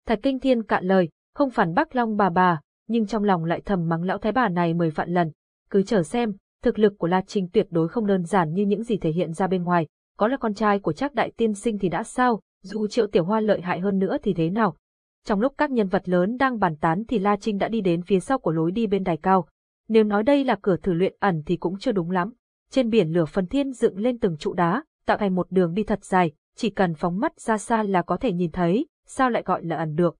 Thạch kinh thiên cạn lời, không phản bác Long bà bà, nhưng trong lòng lại thầm mắng lão thái bà này mười vạn lần. Cứ chờ xem, thực lực của La Trinh tuyệt đối không đơn giản như những gì thể hiện ra bên ngoài, có là con trai của Trác đại tiên sinh thì đã sao, dù Triệu Tiểu Hoa lợi hại hơn nữa thì thế nào. Trong lúc các nhân vật lớn đang bàn tán thì La Trinh đã đi đến phía sau của lối đi bên đài cao. Nếu nói đây là cửa thử luyện ẩn thì cũng chưa đúng lắm. Trên biển lửa phần thiên dựng lên từng trụ đá, tạo thành một đường đi thật dài, chỉ cần phóng mắt ra xa là có thể nhìn thấy, sao lại gọi là ẩn được.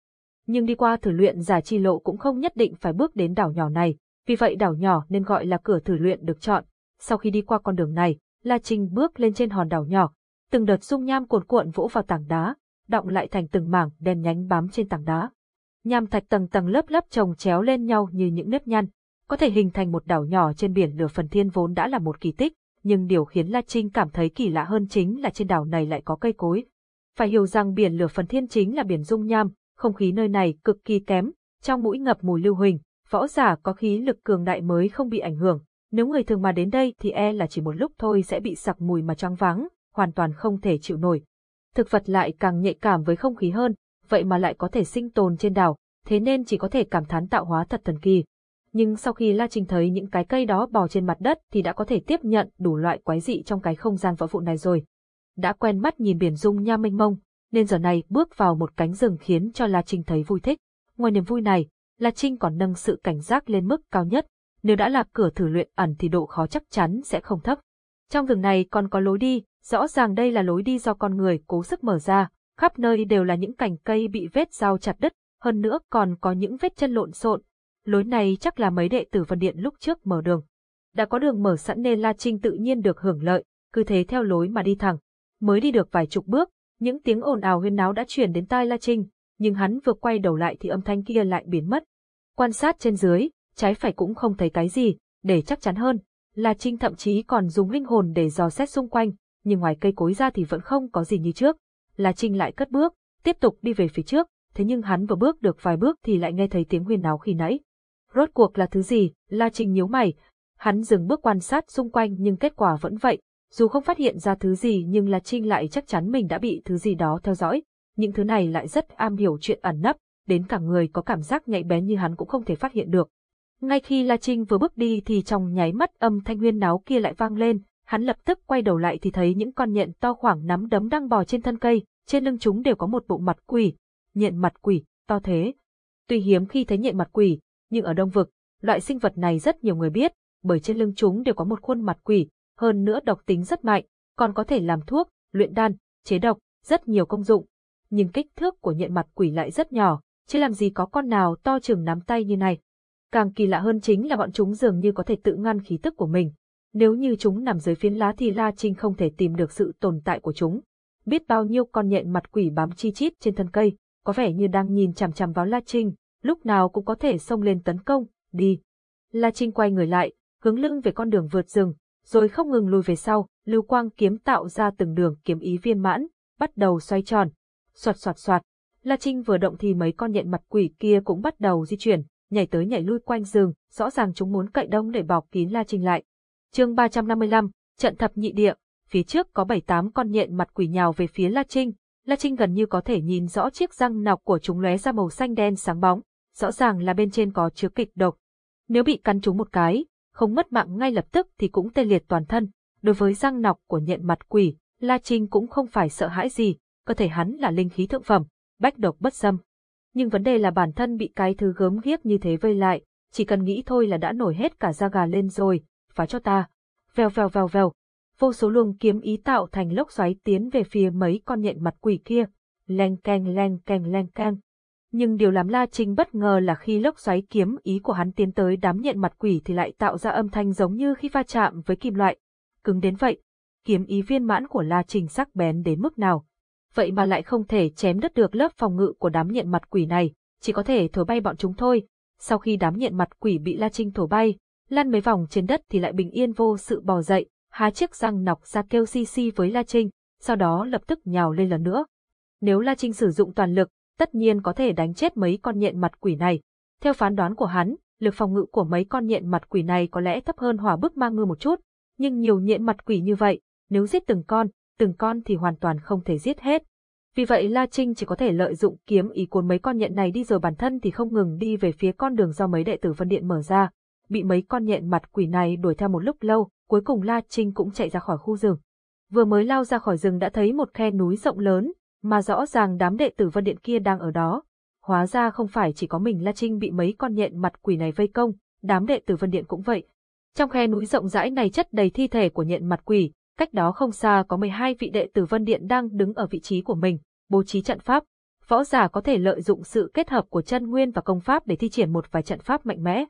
Nhưng đi qua thử luyện giả chi lộ cũng không nhất định phải bước đến đảo nhỏ này, vì vậy đảo nhỏ nên gọi là cửa thử luyện được chọn. Sau khi đi qua con đường này, La Trinh bước lên trên hòn đảo nhỏ, từng đợt dung nham cuồn cuộn vỗ vào tảng đá, động lại thành từng mảng đen nhánh bám trên tảng đá. Nham thạch tầng tầng lớp lớp chồng chéo lên nhau như những nếp nhăn, có thể hình thành một đảo nhỏ trên biển lửa phần thiên vốn đã là một kỳ tích, nhưng điều khiến La Trinh cảm thấy kỳ lạ hơn chính là trên đảo này lại có cây cối. Phải hiểu rằng biển lửa phần thiên chính là biển dung nham, không khí nơi này cực kỳ kém, trong mũi ngập mùi lưu huỳnh, võ giả có khí lực cường đại mới không bị ảnh hưởng. Nếu người thường mà đến đây thì e là chỉ một lúc thôi sẽ bị sặc mùi mà choáng váng, hoàn toàn không thể chịu nổi. Thực vật lại càng nhạy cảm với không khí hơn, vậy mà lại có thể sinh tồn trên đảo, thế nên chỉ có thể cảm thán tạo hóa thật thần kỳ. Nhưng sau khi La Trinh thấy những cái cây đó bò trên mặt đất thì đã có thể tiếp nhận đủ loại quái dị trong cái không gian võ vụ này rồi. Đã quen mắt nhìn biển dung nha mênh mông, nên giờ này bước vào một cánh rừng khiến cho La Trinh thấy vui thích. Ngoài niềm vui này, La Trinh còn nâng sự cảnh giác lên mức cao nhất, nếu đã là cửa thử luyện ẩn thì độ khó chắc chắn sẽ không thấp. Trong rừng này còn có lối đi, rõ ràng đây là lối đi do con người cố sức mở ra, khắp nơi đều là những cành cây bị vết dao chặt đứt, hơn nữa còn có những vết chân lộn xộn. Lối này chắc là mấy đệ tử Vân Điện lúc trước mở đường. Đã có đường mở sẵn nên La Trinh tự nhiên được hưởng lợi, cứ thế theo lối mà đi thẳng. Mới đi được vài chục bước, những tiếng ồn ào huyên náo đã truyền đến tai La Trinh, nhưng hắn vừa quay đầu lại thì âm thanh kia lại biến mất. Quan sát trên dưới, trái phải cũng không thấy cái gì, để chắc chắn hơn, La Trinh thậm chí còn dùng linh hồn để dò xét xung quanh, nhưng ngoài cây cối ra thì vẫn không có gì như trước. La Trinh lại cất bước, tiếp tục đi về phía trước, thế nhưng hắn vừa bước được vài bước thì lại nghe thấy tiếng huyên náo khi nãy. Rốt cuộc là thứ gì? La Trinh nhíu mày. Hắn dừng bước quan sát xung quanh nhưng kết quả vẫn vậy. Dù không phát hiện ra thứ gì nhưng La Trinh lại chắc chắn mình đã bị thứ gì đó theo dõi. Những thứ này lại rất am hiểu chuyện ẩn nấp, đến cả người có cảm giác nhạy bén như hắn cũng không thể phát hiện được. Ngay khi La Trinh vừa bước đi thì trong nháy mắt âm thanh huyên náo kia lại vang lên, hắn lập tức quay đầu lại thì thấy những con nhện to khoảng nắm đấm đang bò trên thân cây, trên lưng chúng đều có một bộ mặt quỷ, nhện mặt quỷ, to thế. Tuy hiếm khi thấy nhện mặt quỷ, nhưng ở Đông Vực, loại sinh vật này rất nhiều người biết, bởi trên lưng chúng đều có một khuôn mặt quỷ, hơn nữa độc tính rất mạnh, còn có thể làm thuốc, luyện đan, chế độc, rất nhiều công dụng. Nhưng kích thước của nhện mặt quỷ lại rất nhỏ, chứ làm gì có con nào to chừng nắm tay như này. Càng kỳ lạ hơn chính là bọn chúng dường như có thể tự ngăn khí tức của mình. Nếu như chúng nằm dưới phiến lá thì La Trinh không thể tìm được sự tồn tại của chúng. Biết bao nhiêu con nhện mặt quỷ bám chi chít trên thân cây, có vẻ như đang nhìn chằm chằm vào La Trinh, lúc nào cũng có thể xông lên tấn công, đi. La Trinh quay người lại, hướng lưng về con đường vượt rừng, rồi không ngừng lùi về sau, lưu quang kiếm tạo ra từng đường kiếm ý viên mãn, bắt đầu xoay tròn. Soạt soạt soạt, La Trinh vừa động thì mấy con nhện mặt quỷ kia cũng bắt đầu di chuyển, nhảy tới nhảy lui quanh rừng, rõ ràng chúng muốn cậy đông để bọc kín La Trinh lại. Chương 355, trận thập nhị địa, phía trước có 7-8 con nhện mặt quỷ nhào về phía La Trinh, La Trinh gần như có thể nhìn rõ chiếc răng nọc của chúng lóe ra màu xanh đen sáng bóng, rõ ràng là bên trên có chứa kịch độc. Nếu bị cắn trúng một cái, không mất mạng ngay lập tức thì cũng tê liệt toàn thân. Đối với răng nọc của nhện mặt quỷ, La Trinh cũng không phải sợ hãi gì, cơ thể hắn là linh khí thượng phẩm, bách độc bất xâm. Nhưng vấn đề là bản thân bị cái thứ gớm ghiếc như thế vây lại, chỉ cần nghĩ thôi là đã nổi hết cả da gà lên rồi, phá cho ta. Vèo vèo vèo vèo, vô số luồng kiếm ý tạo thành lốc xoáy tiến về phía mấy con nhện mặt quỷ kia, leng keng leng keng leng keng. Nhưng điều làm La Trinh bất ngờ là khi lốc xoáy kiếm ý của hắn tiến tới đám nhện mặt quỷ thì lại tạo ra âm thanh giống như khi va chạm với kim loại. Cứng đến vậy, kiếm ý viên mãn của La Trinh sắc bén đến mức nào. Vậy mà lại không thể chém đứt được lớp phòng ngự của đám nhện mặt quỷ này, chỉ có thể thổi bay bọn chúng thôi. Sau khi đám nhện mặt quỷ bị La Trinh thổi bay, lăn mấy vòng trên đất thì lại bình yên vô sự bò dậy, há chiếc răng nọc ra kêu xi xi với La Trinh, sau đó lập tức nhào lên lần nữa. Nếu La Trinh sử dụng toàn lực, tất nhiên có thể đánh chết mấy con nhện mặt quỷ này. Theo phán đoán của hắn, lực phòng ngự của mấy con nhện mặt quỷ này có lẽ thấp hơn hỏa bức ma ngư một chút, nhưng nhiều nhện mặt quỷ như vậy, nếu giết từng con, từng con thì hoàn toàn không thể giết hết. Vì vậy La Trinh chỉ có thể lợi dụng kiếm ý cuốn mấy con nhện này đi rồi bản thân thì không ngừng đi về phía con đường do mấy đệ tử Vân Điện mở ra. Bị mấy con nhện mặt quỷ này đuổi theo một lúc lâu, cuối cùng La Trinh cũng chạy ra khỏi khu rừng. Vừa mới lao ra khỏi rừng đã thấy một khe núi rộng lớn, mà rõ ràng đám đệ tử Vân Điện kia đang ở đó. Hóa ra không phải chỉ có mình La Trinh bị mấy con nhện mặt quỷ này vây công, đám đệ tử Vân Điện cũng vậy. Trong khe núi rộng rãi này chất đầy thi thể của nhện mặt quỷ, cách đó không xa có 12 vị đệ tử Vân Điện đang đứng ở vị trí của mình, bố trí trận pháp. Võ giả có thể lợi dụng sự kết hợp của chân nguyên và công pháp để thi triển một vài trận pháp mạnh mẽ.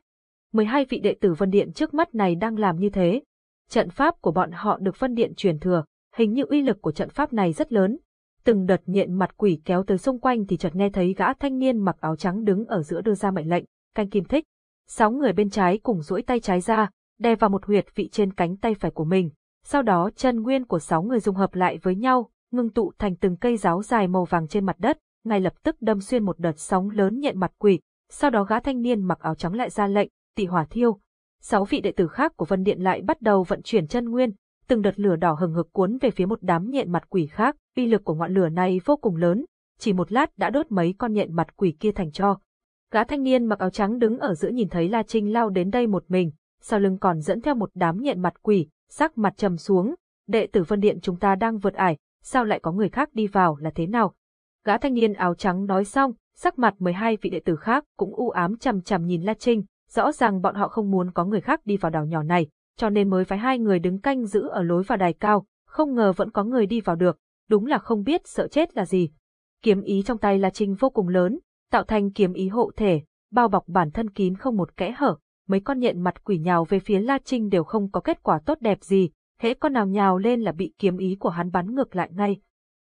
12 vị đệ tử Vân Điện trước mắt này đang làm như thế. Trận pháp của bọn họ được Vân Điện truyền thừa, hình như uy lực của trận pháp này rất lớn. Từng đợt nhện mặt quỷ kéo tới xung quanh thì chợt nghe thấy gã thanh niên mặc áo trắng đứng ở giữa đưa ra mệnh lệnh, canh kim thích. Sáu người bên trái cùng duỗi tay trái ra, đè vào một huyệt vị trên cánh tay phải của mình. Sau đó chân nguyên của sáu người dung hợp lại với nhau, ngưng tụ thành từng cây giáo dài màu vàng trên mặt đất, ngay lập tức đâm xuyên một đợt sóng lớn nhện mặt quỷ. Sau đó gã thanh niên mặc áo trắng lại ra lệnh, tị hỏa thiêu. Sáu vị đệ tử khác của Vân Điện lại bắt đầu vận chuyển chân nguyên, từng đợt lửa đỏ hừng hực cuốn về phía một đám nhện mặt quỷ khác, uy lực của ngọn lửa này vô cùng lớn, chỉ một lát đã đốt mấy con nhện mặt quỷ kia thành tro. Gã thanh niên mặc áo trắng đứng ở giữa nhìn thấy La Trinh lao đến đây một mình, sau lưng còn dẫn theo một đám nhện mặt quỷ, sắc mặt trầm xuống, đệ tử Vân Điện chúng ta đang vượt ải, sao lại có người khác đi vào là thế nào? Gã thanh niên áo trắng nói xong, sắc mặt 12 vị đệ tử khác cũng u ám chằm chằm nhìn La Trinh, rõ ràng bọn họ không muốn có người khác đi vào đảo nhỏ này, cho nên mới phái hai người đứng canh giữ ở lối vào đài cao, không ngờ vẫn có người đi vào được, đúng là không biết sợ chết là gì. Kiếm ý trong tay La Trinh vô cùng lớn, tạo thành kiếm ý hộ thể, bao bọc bản thân kín không một kẽ hở, mấy con nhện mặt quỷ nhào về phía La Trinh đều không có kết quả tốt đẹp gì, hễ con nào nhào lên là bị kiếm ý của hắn bắn ngược lại ngay.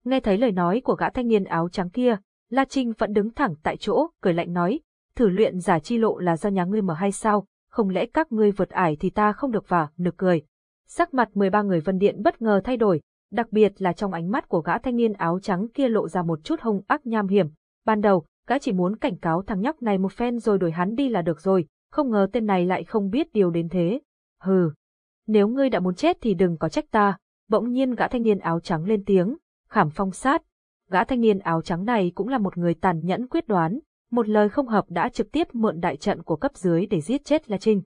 Nghe thấy lời nói của gã thanh niên áo trắng kia, La Trinh vẫn đứng thẳng tại chỗ, cười lạnh nói, thử luyện giả chi lộ là do nhà ngươi mở hay sao, không lẽ các ngươi vượt ải thì ta không được vào, nực cười. Sắc mặt 13 người vân điện bất ngờ thay đổi, đặc biệt là trong ánh mắt của gã thanh niên áo trắng kia lộ ra một chút hung ác nham hiểm. Ban đầu, gã chỉ muốn cảnh cáo thằng nhóc này một phen rồi đuổi hắn đi là được rồi, không ngờ tên này lại không biết điều đến thế. Hừ, nếu ngươi đã muốn chết thì đừng có trách ta. Bỗng nhiên gã thanh niên áo trắng lên tiếng, khảm phong sát. Gã thanh niên áo trắng này cũng là một người tàn nhẫn quyết đoán, một lời không hợp đã trực tiếp mượn đại trận của cấp dưới để giết chết La Trinh.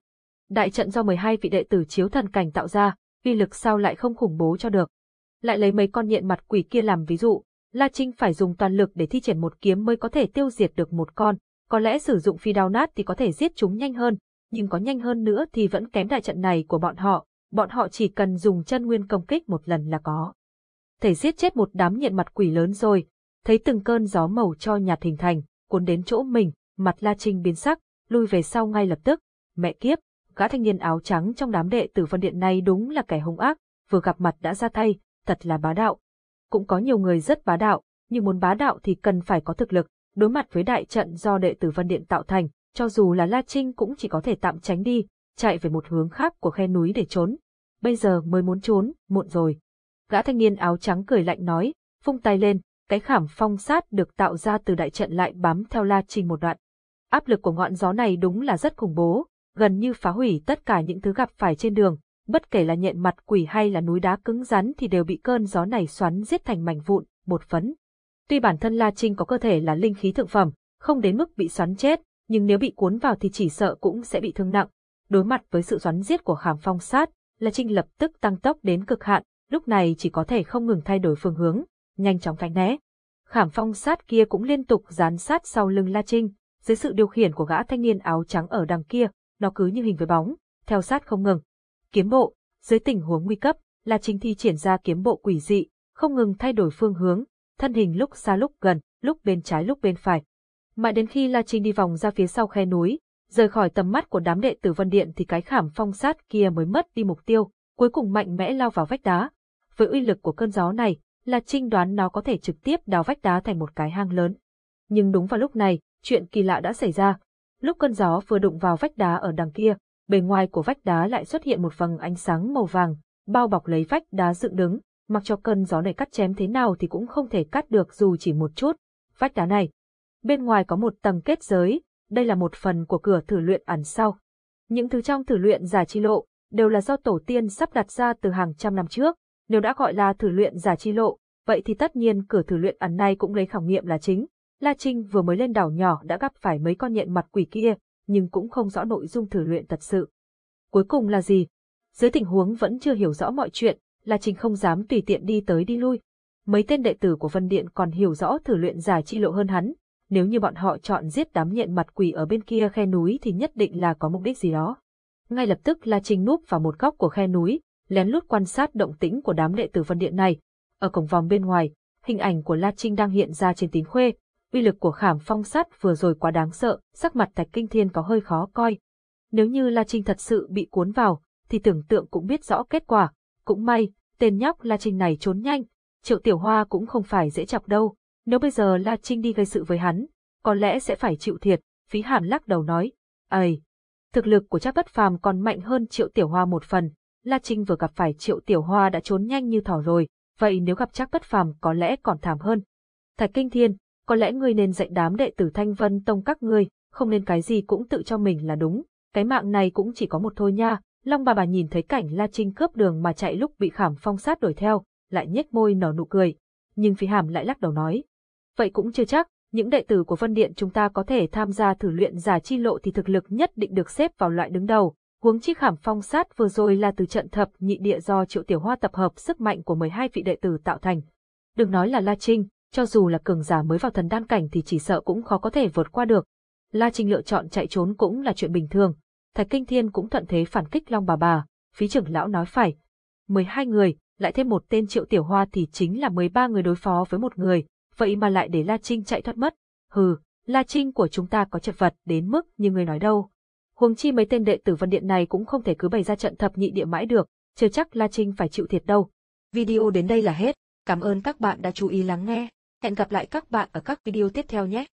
Đại trận do 12 vị đệ tử chiếu thần cảnh tạo ra, uy lực sao lại không khủng bố cho được. Lại lấy mấy con nhện mặt quỷ kia làm ví dụ, La Trinh phải dùng toàn lực để thi triển một kiếm mới có thể tiêu diệt được một con, có lẽ sử dụng phi đao nát thì có thể giết chúng nhanh hơn, nhưng có nhanh hơn nữa thì vẫn kém đại trận này của bọn họ, bọn họ chỉ cần dùng chân nguyên công kích một lần là có. Thể giết chết một đám nhện mặt quỷ lớn rồi, thấy từng cơn gió màu cho nhạt hình thành, cuốn đến chỗ mình, mặt La Trinh biến sắc, lui về sau ngay lập tức. Mẹ kiếp, gã thanh niên áo trắng trong đám đệ tử Vân Điện này đúng là kẻ hung ác, vừa gặp mặt đã ra tay, thật là bá đạo. Cũng có nhiều người rất bá đạo, nhưng muốn bá đạo thì cần phải có thực lực, đối mặt với đại trận do đệ tử Vân Điện tạo thành, cho dù là La Trinh cũng chỉ có thể tạm tránh đi, chạy về một hướng khác của khe núi để trốn. Bây giờ mới muốn trốn, muộn rồi. Gã thanh niên áo trắng cười lạnh nói, vung tay lên, cái khảm phong sát được tạo ra từ đại trận lại bám theo La Trinh một đoạn. Áp lực của ngọn gió này đúng là rất khủng bố, gần như phá hủy tất cả những thứ gặp phải trên đường, bất kể là nhện mặt quỷ hay là núi đá cứng rắn thì đều bị cơn gió này xoắn giết thành mảnh vụn, bột phấn. Tuy bản thân La Trinh có cơ thể là linh khí thượng phẩm, không đến mức bị xoắn chết, nhưng nếu bị cuốn vào thì chỉ sợ cũng sẽ bị thương nặng. Đối mặt với sự xoắn giết của khảm phong sát, La Trinh lập tức tăng tốc đến cực hạn, lúc này chỉ có thể không ngừng thay đổi phương hướng, nhanh chóng tránh né. Khảm phong sát kia cũng liên tục dán sát sau lưng La Trinh, dưới sự điều khiển của gã thanh niên áo trắng ở đằng kia, nó cứ như hình với bóng, theo sát không ngừng. Kiếm bộ, dưới tình huống nguy cấp, La Trinh thi triển ra kiếm bộ quỷ dị, không ngừng thay đổi phương hướng, thân hình lúc xa lúc gần, lúc bên trái lúc bên phải. Mãi đến khi La Trinh đi vòng ra phía sau khe núi, rời khỏi tầm mắt của đám đệ tử Vân Điện thì cái khảm phong sát kia mới mất đi mục tiêu, cuối cùng mạnh mẽ lao vào vách đá. Với uy lực của cơn gió này, La Trinh đoán nó có thể trực tiếp đào vách đá thành một cái hang lớn. Nhưng đúng vào lúc này, chuyện kỳ lạ đã xảy ra. Lúc cơn gió vừa đụng vào vách đá ở đằng kia, bề ngoài của vách đá lại xuất hiện một vầng ánh sáng màu vàng, bao bọc lấy vách đá dựng đứng, mặc cho cơn gió này cắt chém thế nào thì cũng không thể cắt được dù chỉ một chút. Vách đá này, bên ngoài có một tầng kết giới, đây là một phần của cửa thử luyện ẩn sau. Những thứ trong thử luyện giả chi lộ đều là do tổ tiên sắp đặt ra từ hàng trăm năm trước, nếu đã gọi là thử luyện giả chi lộ, vậy thì tất nhiên cửa thử luyện ẩn này cũng lấy khảo nghiệm là chính. La Trinh vừa mới lên đảo nhỏ đã gặp phải mấy con nhện mặt quỷ kia, nhưng cũng không rõ nội dung thử luyện thật sự. Cuối cùng là gì? Dưới tình huống vẫn chưa hiểu rõ mọi chuyện, La Trình không dám tùy tiện đi tới đi lui. Mấy tên đệ tử của Vân Điện còn hiểu rõ thử luyện giả chi lộ hơn hắn, nếu như bọn họ chọn giết đám nhện mặt quỷ ở bên kia khe núi thì nhất định là có mục đích gì đó. Ngay lập tức La Trinh núp vào một góc của khe núi, lén lút quan sát động tĩnh của đám đệ tử Vân Điện này. Ở cổng vòng bên ngoài, hình ảnh của La Trinh đang hiện ra trên tín khuê, uy lực của khảm phong sát vừa rồi quá đáng sợ, sắc mặt Thạch Kinh Thiên có hơi khó coi. Nếu như La Trinh thật sự bị cuốn vào, thì tưởng tượng cũng biết rõ kết quả. Cũng may, tên nhóc La Trinh này trốn nhanh, Triệu Tiểu Hoa cũng không phải dễ chọc đâu. Nếu bây giờ La Trinh đi gây sự với hắn, có lẽ sẽ phải chịu thiệt, phí hàm lắc đầu nói. Ây, thực lực của chắc bất phàm còn mạnh hơn Triệu Tiểu Hoa một phần. La Trinh vừa gặp phải Triệu Tiểu Hoa đã trốn nhanh như thỏ rồi, vậy nếu gặp chắc bất phàm có lẽ còn thảm hơn. Thạch Kinh Thiên, có lẽ ngươi nên dạy đám đệ tử Thanh Vân Tông các ngươi, không nên cái gì cũng tự cho mình là đúng, cái mạng này cũng chỉ có một thôi nha. Long bà bà nhìn thấy cảnh La Trinh cướp đường mà chạy lúc bị khảm phong sát đuổi theo, lại nhếch môi nở nụ cười, nhưng Phi Hàm lại lắc đầu nói. Vậy cũng chưa chắc, những đệ tử của Vân Điện chúng ta có thể tham gia thử luyện giả chi lộ thì thực lực nhất định được xếp vào loại đứng đầu. Huống chi khảm phong sát vừa rồi là từ trận thập nhị địa do triệu tiểu hoa tập hợp sức mạnh của 12 vị đệ tử tạo thành. Đừng nói là La Trinh, cho dù là cường giả mới vào thần đan cảnh thì chỉ sợ cũng khó có thể vượt qua được. La Trinh lựa chọn chạy trốn cũng là chuyện bình thường. Thạch Kinh Thiên cũng thuận thế phản kích Long bà bà, phí trưởng lão nói phải. 12 người, lại thêm một tên triệu tiểu hoa thì chính là 13 người đối phó với một người, vậy mà lại để La Trinh chạy thoát mất. Hừ, La Trinh của chúng ta có chật vật đến mức như người nói đâu. Huống chi mấy tên đệ tử Vân Điện này cũng không thể cứ bày ra trận thập nhị địa mãi được, chưa chắc La Trinh phải chịu thiệt đâu. Video đến đây là hết. Cảm ơn các bạn đã chú ý lắng nghe. Hẹn gặp lại các bạn ở các video tiếp theo nhé.